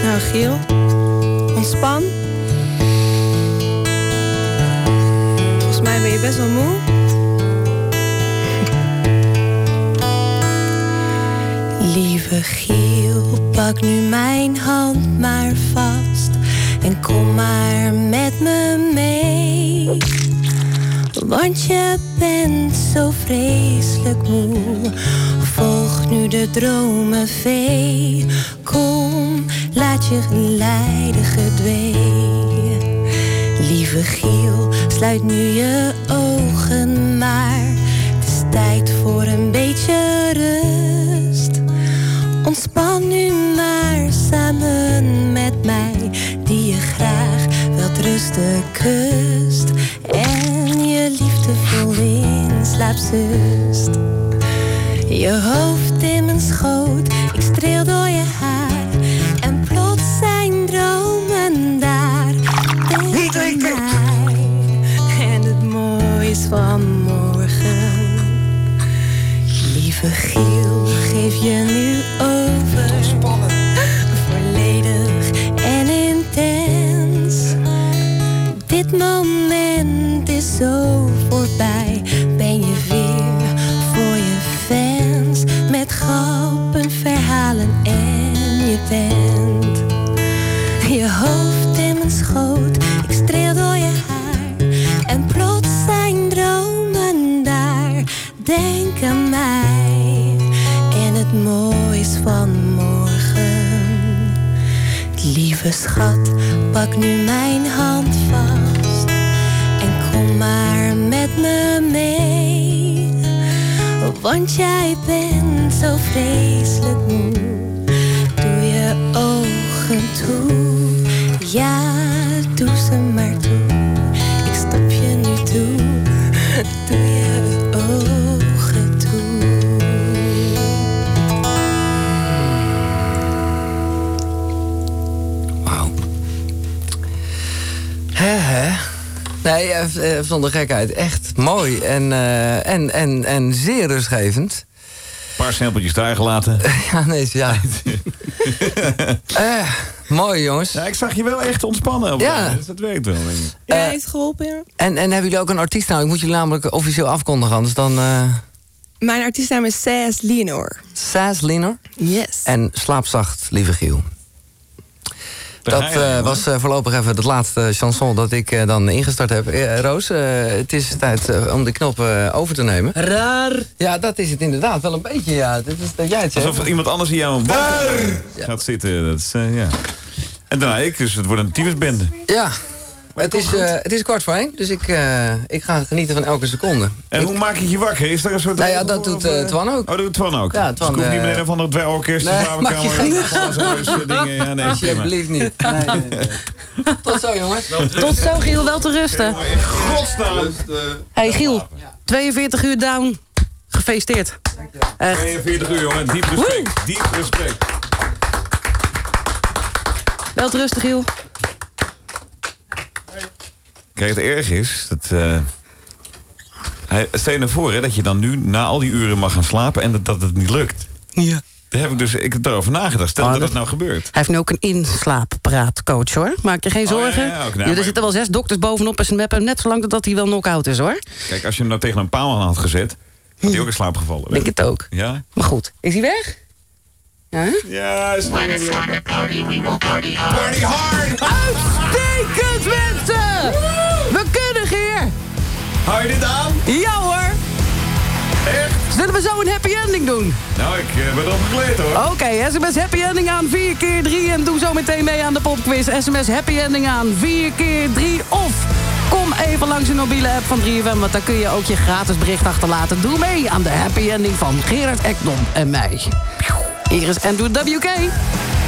Nou Giel, ontspan. Volgens mij ben je best wel moe. *laughs* Lieve Giel, pak nu mijn hand maar vast en kom maar met me mee. Want je bent zo vreselijk moe. Volg nu de dromen vee. Kom, laat je geleiden gedwee. Lieve Giel, sluit nu je ogen maar. Het is tijd voor een beetje rust. Ontspan nu maar samen met mij, die je graag wilt rusten kust. En liefdevol in slaap zust. Je hoofd in mijn schoot, ik streel door je haar. En plots zijn dromen daar. Aan mij en het moois van morgen. Lieve Giel, geef je nu over. Zo voorbij. Ben je weer voor je fans. Met grappen, verhalen en je bent. Je hoofd in mijn schoot, ik streel door je haar. En plots zijn dromen daar. Denk aan mij en het moois van morgen. Lieve schat, pak nu mijn hand vast. Me mee. Want jij bent zo vreselijk moe. Doe je ogen toe. Ja, Nee, zonder gekheid. Echt mooi en, eh, en, en, en zeer rustgevend. Een paar stempeltjes daar gelaten. *laughs* Ja, nee, ja. *laughs* Eh, mooi, jongens. Ja, ik zag je wel echt ontspannen. Op Ja. Dus dat werkt wel. denk ik. Ja, hij heeft geholpen, ja. En, en hebben jullie ook een artiest nou? Ik moet jullie namelijk officieel afkondigen, anders dan... eh Mijn artiestnaam is Saz Leonor. Saz Linor. Yes. En slaapzacht, lieve Giel. Dat eh, was eh, voorlopig even het laatste chanson dat ik eh, dan ingestart heb. Roos, eh, het is tijd om de knop eh, over te nemen. Raar. Ja, dat is het inderdaad. Wel een beetje, ja. Dit is dat jij het. Alsof iemand anders in jouw bank gaat zitten. Dat is, eh, ja. En daarna ik, dus het wordt een tyfusbende. Ja. Het is, eh, het is kwart voor één, dus ik, eh, ik ga genieten van elke seconde. En hoe maak je je wakker? Is er een soort... Nou ja, dat doet eh, Twan ook. Oh, dat doet Twan ook? Ja, Dus Twan, ik hoef niet een of andere dwergorkest nee, je huis, dingen. Ja, nee, *laughs* prima. Alsjeblieft niet. *laughs* Nee, nee, nee. Tot zo, jongens. Tot zo, Giel, wel te rusten. Godsnaam. Hey Giel, 42 uur down. Gefeliciteerd. Echt. 42 uur, jongen. Diep respect. Diep respect. Wel te rustig, Giel. Kijk, het erg is dat... eh, hij, stel je nou voor hè, dat je dan nu na al die uren mag gaan slapen en dat, dat het niet lukt. Ja. Daar heb ik dus ik heb erover nagedacht. Stel Oh, dat dat- dat nou gebeurt. Hij heeft nu ook een inslaapraadcoach, hoor. Maak je geen zorgen. Oh, ja, ja, ook, nou, Ja, er zitten wel zes dokters bovenop en hem net zolang dat hij wel knock-out is, hoor. Kijk, als je hem nou tegen een paal aan had gezet... had hij ook in slaap gevallen. Denk het ook. Ja? Maar goed, is hij weg? Ja? Party hard! Uitstekend, mensen! We kunnen, Geer! Hou je dit aan? Ja, hoor! Echt? Zullen we zo een happy ending doen? Nou, ik eh, ben erop gekleed hoor. Oké, sms happy ending aan 4 keer 3 en doe zo meteen mee aan de popquiz. Sms happy ending aan 4 keer 3 of kom even langs de mobiele app van 3FM... want daar kun je ook je gratis bericht achterlaten. Doe mee aan de happy ending van Gerard Ekdom en mij. Hier is Andrew WK.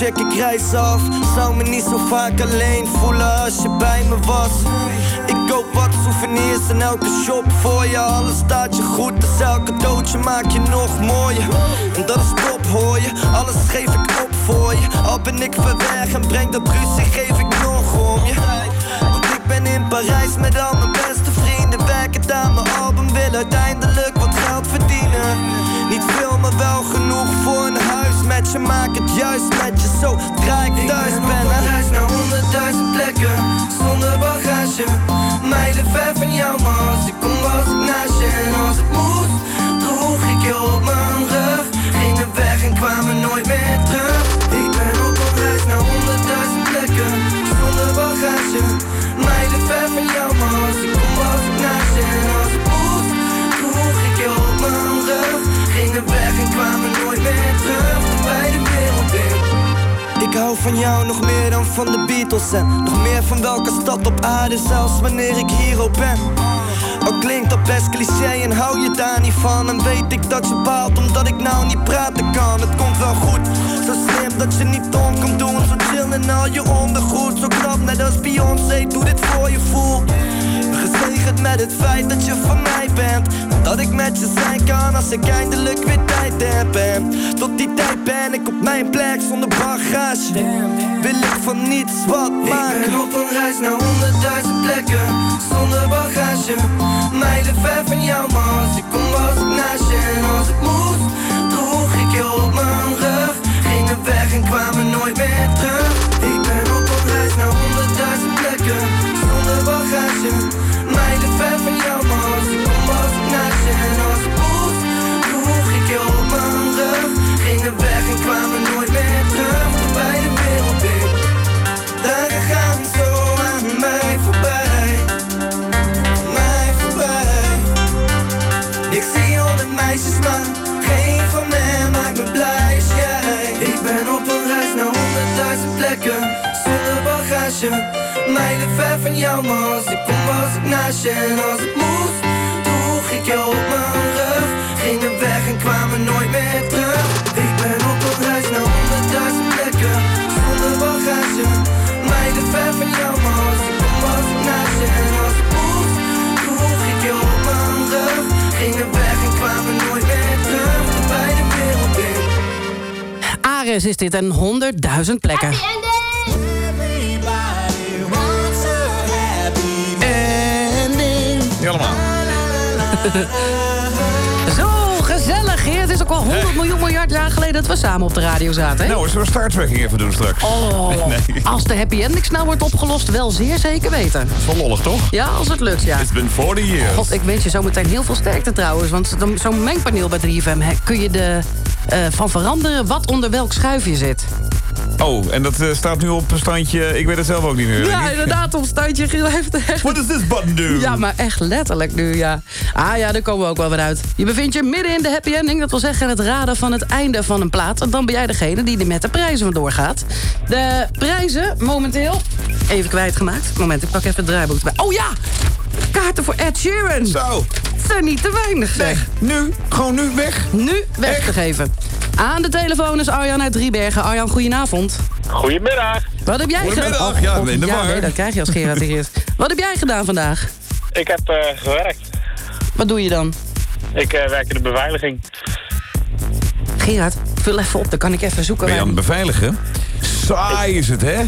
Check ik reis af. Zou me niet zo vaak alleen voelen als je bij me was. Ik koop wat souvenirs in elke shop voor je. Alles staat je goed, dus elk cadeautje maak je nog mooier. En dat is top hoor je, alles geef ik op voor je. Al ben ik ver weg en breng dat ruzie, geef ik nog om je. Want ik ben in Parijs met al mijn beste vrienden. Werken aan mijn album, wil uiteindelijk wat geld verdienen. Niet veel, maar wel genoeg voor een huis met je, maak het juist met je. Zodra ik thuis ik ben, op reis naar honderdduizend plekken Zonder bagage. Meiden ver van jou, maar als ik kom was ik naast je. En als het moest, droeg ik je op mijn rug. Gingen weg en kwamen nooit meer terug. Ik ben op reis naar honderdduizend plekken Zonder bagage. Meiden ver van jou, maar als ik kom was ik naast je. En als het moest, droeg ik je op mijn rug. Gingen weg en kwamen nooit meer terug hou van jou nog meer dan van de Beatles En nog meer van welke stad op aarde Zelfs wanneer ik hier ook ben. Al klinkt dat best cliché en hou je daar niet van En weet ik dat je baalt omdat ik nou niet praten kan. Het komt wel goed, zo slim dat je niet dom komt doen Zo chill en al je ondergoed Zo knap net als Beyoncé, doe dit voor je voel Gezegend met het feit dat je van mij bent. Dat ik met je zijn kan als ik eindelijk weer tijd heb. En tot die tijd ben ik op mijn plek zonder bagage. Wil ik van niets wat maken Ik ben op een reis naar honderdduizend plekken Zonder bagage. Mijlen ver van jou maar als ik kom was ik naast je. En als ik moest droeg ik je op mijn rug. Gingen weg en kwamen nooit meer terug. Ik ben op een reis naar honderdduizend plekken Zonder bagage ver van jou maar als ik kom was ik naast je En als ik moest droeg ik op mijn Gingen weg en kwamen nooit meer terug. Bij de wereld in Dagen gaan zo aan mij voorbij. Mij voorbij. Ik zie honderd meisjes maar Geen van hen maakt me blij als jij. Ik ben op een reis naar honderdduizend plekken Bagage Mijlen ver van jou maar als ik kom was ik naast je. En als ik moest droeg ik je op mijn rug. Gingen weg en kwamen nooit meer terug. Ik ben op een reis naar honderdduizend plekken. Zonder bagage. Mijlen ver van jou maar als ik kom was ik naast je. En als ik moest droeg ik je op mijn rug. Gingen weg en kwamen nooit meer terug. Bij de wereld in Ares is dit en 100.000 plekken. *laughs* Zo gezellig, Geert. Het is ook al 100 miljoen miljard jaar geleden dat we samen op de radio zaten. Hè? Nou, zullen we Star Trek even doen straks? Oh, *laughs* Nee. als de happy ending snel wordt opgelost, wel zeer zeker weten. Dat is wel lollig, toch? Ja, als het lukt, ja. It's been 40 years. God, ik wens je zometeen heel veel sterkte trouwens. Want zo'n mengpaneel bij 3FM hè, kun je er van veranderen wat onder welk schuifje zit. Oh, en dat eh, staat nu op een standje... Ik weet het zelf ook niet meer. Ja, inderdaad, op standje Giel heeft echt... What does this button do? Ja, maar echt letterlijk nu, ja. Ah ja, daar komen we ook wel weer uit. Je bevindt je midden in de happy ending. Dat wil zeggen het raden van het einde van een plaat. En dan ben jij degene die er met de prijzen vandoor gaat. De prijzen momenteel... Even kwijtgemaakt. Moment, ik pak even het draaiboek erbij. Oh ja! Kaarten voor Ed Sheeran. Zo. Dat zijn niet te weinig, zeg. Nu? Gewoon nu weg? Nu weg te geven. Aan de telefoon is Arjan uit Driebergen. Arjan, goedenavond. Goedemiddag. Wat heb jij gedaan? Goedemiddag, ja, de ja, war. nee, dat krijg je als Gerard hier is. *laughs* Wat heb jij gedaan vandaag? Ik heb eh, gewerkt. Wat doe je dan? Ik eh, werk in de beveiliging. Gerard, vul even op, dan kan ik even zoeken. Ben je aan het beveiligen? Saai is het, hè?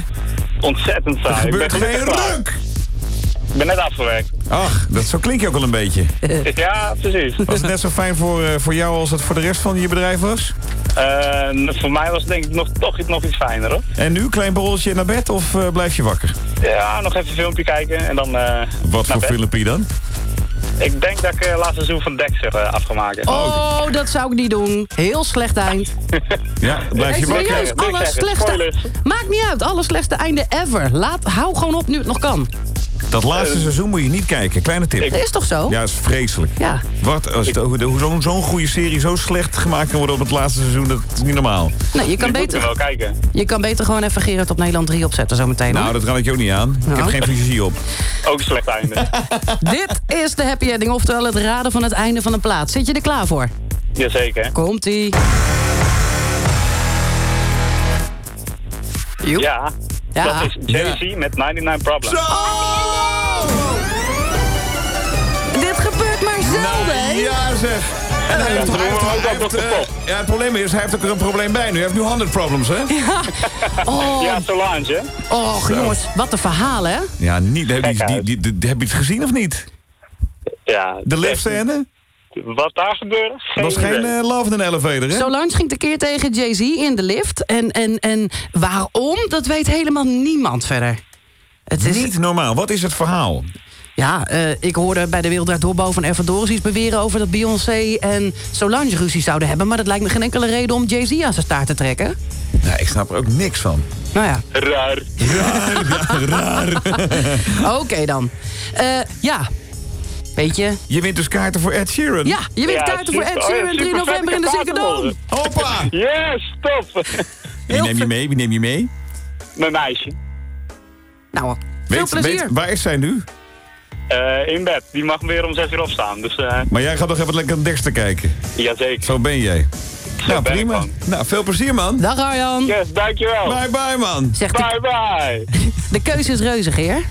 Ontzettend saai. Er Ik ben gebeurt geen ruk. Ik ben net afgewerkt. Ach, dat, zo klink je ook al een beetje. *laughs* ja, precies. Was het net zo fijn voor, eh, voor jou als het voor de rest van je bedrijf was? Eh, voor mij was het denk ik nog, toch nog iets fijner hoor. En nu, klein borreltje naar bed of eh, blijf je wakker? Ja, nog even een filmpje kijken en dan eh Wat naar voor bed. filmpje dan? Ik denk dat ik het laatste seizoen van Dexter eh, af ga maken. Oh, dat zou ik niet doen. Heel slecht eind. *laughs* Ja, blijf je wakker. serieus, alle slechtste... Maakt niet uit, alle slechtste einde ever. Laat, hou gewoon op nu het nog kan. Dat laatste seizoen moet je niet kijken. Kleine tip. Dat is toch zo? Ja, dat is vreselijk. Ja. Wat, als het- hoe hoe zo'n zo'n goede serie zo slecht gemaakt kan worden op het laatste seizoen, dat is niet normaal. Nee, je kan, beter, wel kijken. je kan beter gewoon even Gerard op Nederland 3 opzetten zometeen. Nou, hoor. dat kan ik je ook niet aan. Ik heb Nou. geen visie op. Ook een slecht einde. *laughs* Dit is de happy ending, oftewel het raden van het einde van een plaat. Zit je er klaar voor? Jazeker. Komt-ie. Ja. Ja. Dat is Jay-Z met 99 Problems. Dit zelden, hè? Ja, zeg. En hij heeft, hij heeft, hij heeft, eh, ja, het probleem is, hij heeft ook er een probleem bij nu. Hij heeft nu 100 problems, hè? Ja. *laughs* Oh. Ja, Solange, hè? Och, Zo. jongens, wat een verhaal, hè? Ja, niet, heb, je, die, die, die- heb je het gezien of niet? Ja. De liftscène? Wat daar gebeurde? Het was geen eh, love in an elevator, hè? Solange ging tekeer tegen Jay-Z in de lift. En, en, en waarom, dat weet helemaal niemand verder. Het is, Niet normaal. Wat is het verhaal? Ja, eh, ik hoorde bij de Wereld Draait Door boven Ervan Doris iets beweren... over dat Beyoncé en Solange ruzie zouden hebben. Maar dat lijkt me geen enkele reden om Jay-Z aan zijn staart te trekken. Nou, ik snap er ook niks van. Nou ja, Raar. Raar, ja, raar. *laughs* oké dan. Eh, ja, weet je... Je wint dus kaarten voor Ed Sheeran. Ja, je wint Ja, kaarten voor. Ed Oh ja, Sheeran 3 super november in de Ziggo Hoppa! *laughs* Yes, top. Wie neem je mee? Wie neem je mee? Mijn meisje. Nou, Weet, weet, waar is zij nu? Eh, in bed. Die mag weer om 6 uur opstaan. Dus eh Maar jij gaat toch even lekker naar Dexter kijken? jazeker. Zo ben jij. nou, ben prima. Nou, veel plezier, man. Dag Arjan. Yes, dankjewel. Bye, bye, man. Zegt de, Bye bye. *laughs* de keuze is reuze, Geer.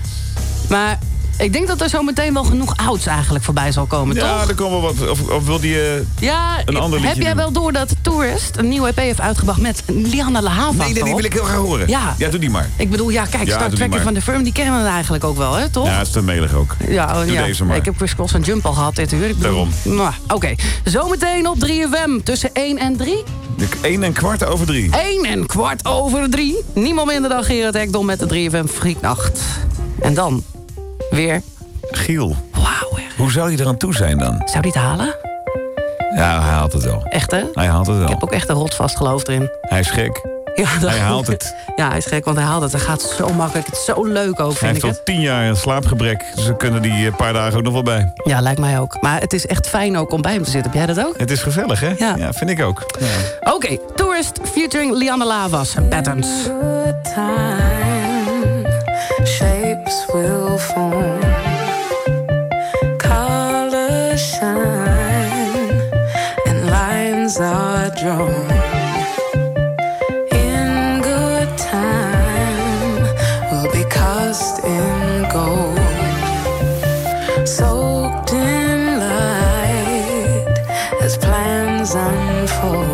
Maar ik denk dat er zo meteen wel genoeg ouds eigenlijk voorbij zal komen, Ja, toch? er komen wat. Of, of wil die eh, Ja, een ander liedje heb jij doen? wel door dat Tourist een nieuwe EP heeft uitgebracht met Lianne La Havas Nee, nee, die wil ik heel graag horen. Ja. Ja, doe die maar. Ik bedoel, ja, kijk, Ja, Star doe die Trek maar. van de Firm, die kennen we eigenlijk ook wel, hè, toch? Ja, het is te melig ook. Ja, oh, Doe ja. deze maar. Ik heb Chris Cross en Jump al gehad dit uur. Ik bedoel, Daarom. Nou, Oké, zometeen op 3FM tussen 1 en 3. De 1 en kwart over drie. 1 en kwart over 3. Niemand minder dan Gerard Ekdom met de 3FM Frieknacht. En dan weer... Giel. Wauw, Hoe zou hij er aan toe zijn dan? Zou die het halen? Ja, hij haalt het wel. Echt, hè? Hij haalt het wel. Ik heb ook echt een rotsvast geloof erin. Hij is gek. Ja, dat- Hij haalt het. Ja, hij is gek, want hij haalt het. Hij gaat zo makkelijk. Het is zo leuk ook, Hij vind heeft ik al het. tien jaar een slaapgebrek. Dus we kunnen die een paar dagen ook nog wel bij. Ja, lijkt mij ook. Maar het is echt fijn ook om bij hem te zitten. Heb jij dat ook? Het is gezellig, hè? Ja. vind ik ook. Ja. Oké, Tourist featuring Lianne Lavas. Patterns. Will form, colors shine, and lines are drawn. In good time, we'll be cast in gold, soaked in light. As plans unfold.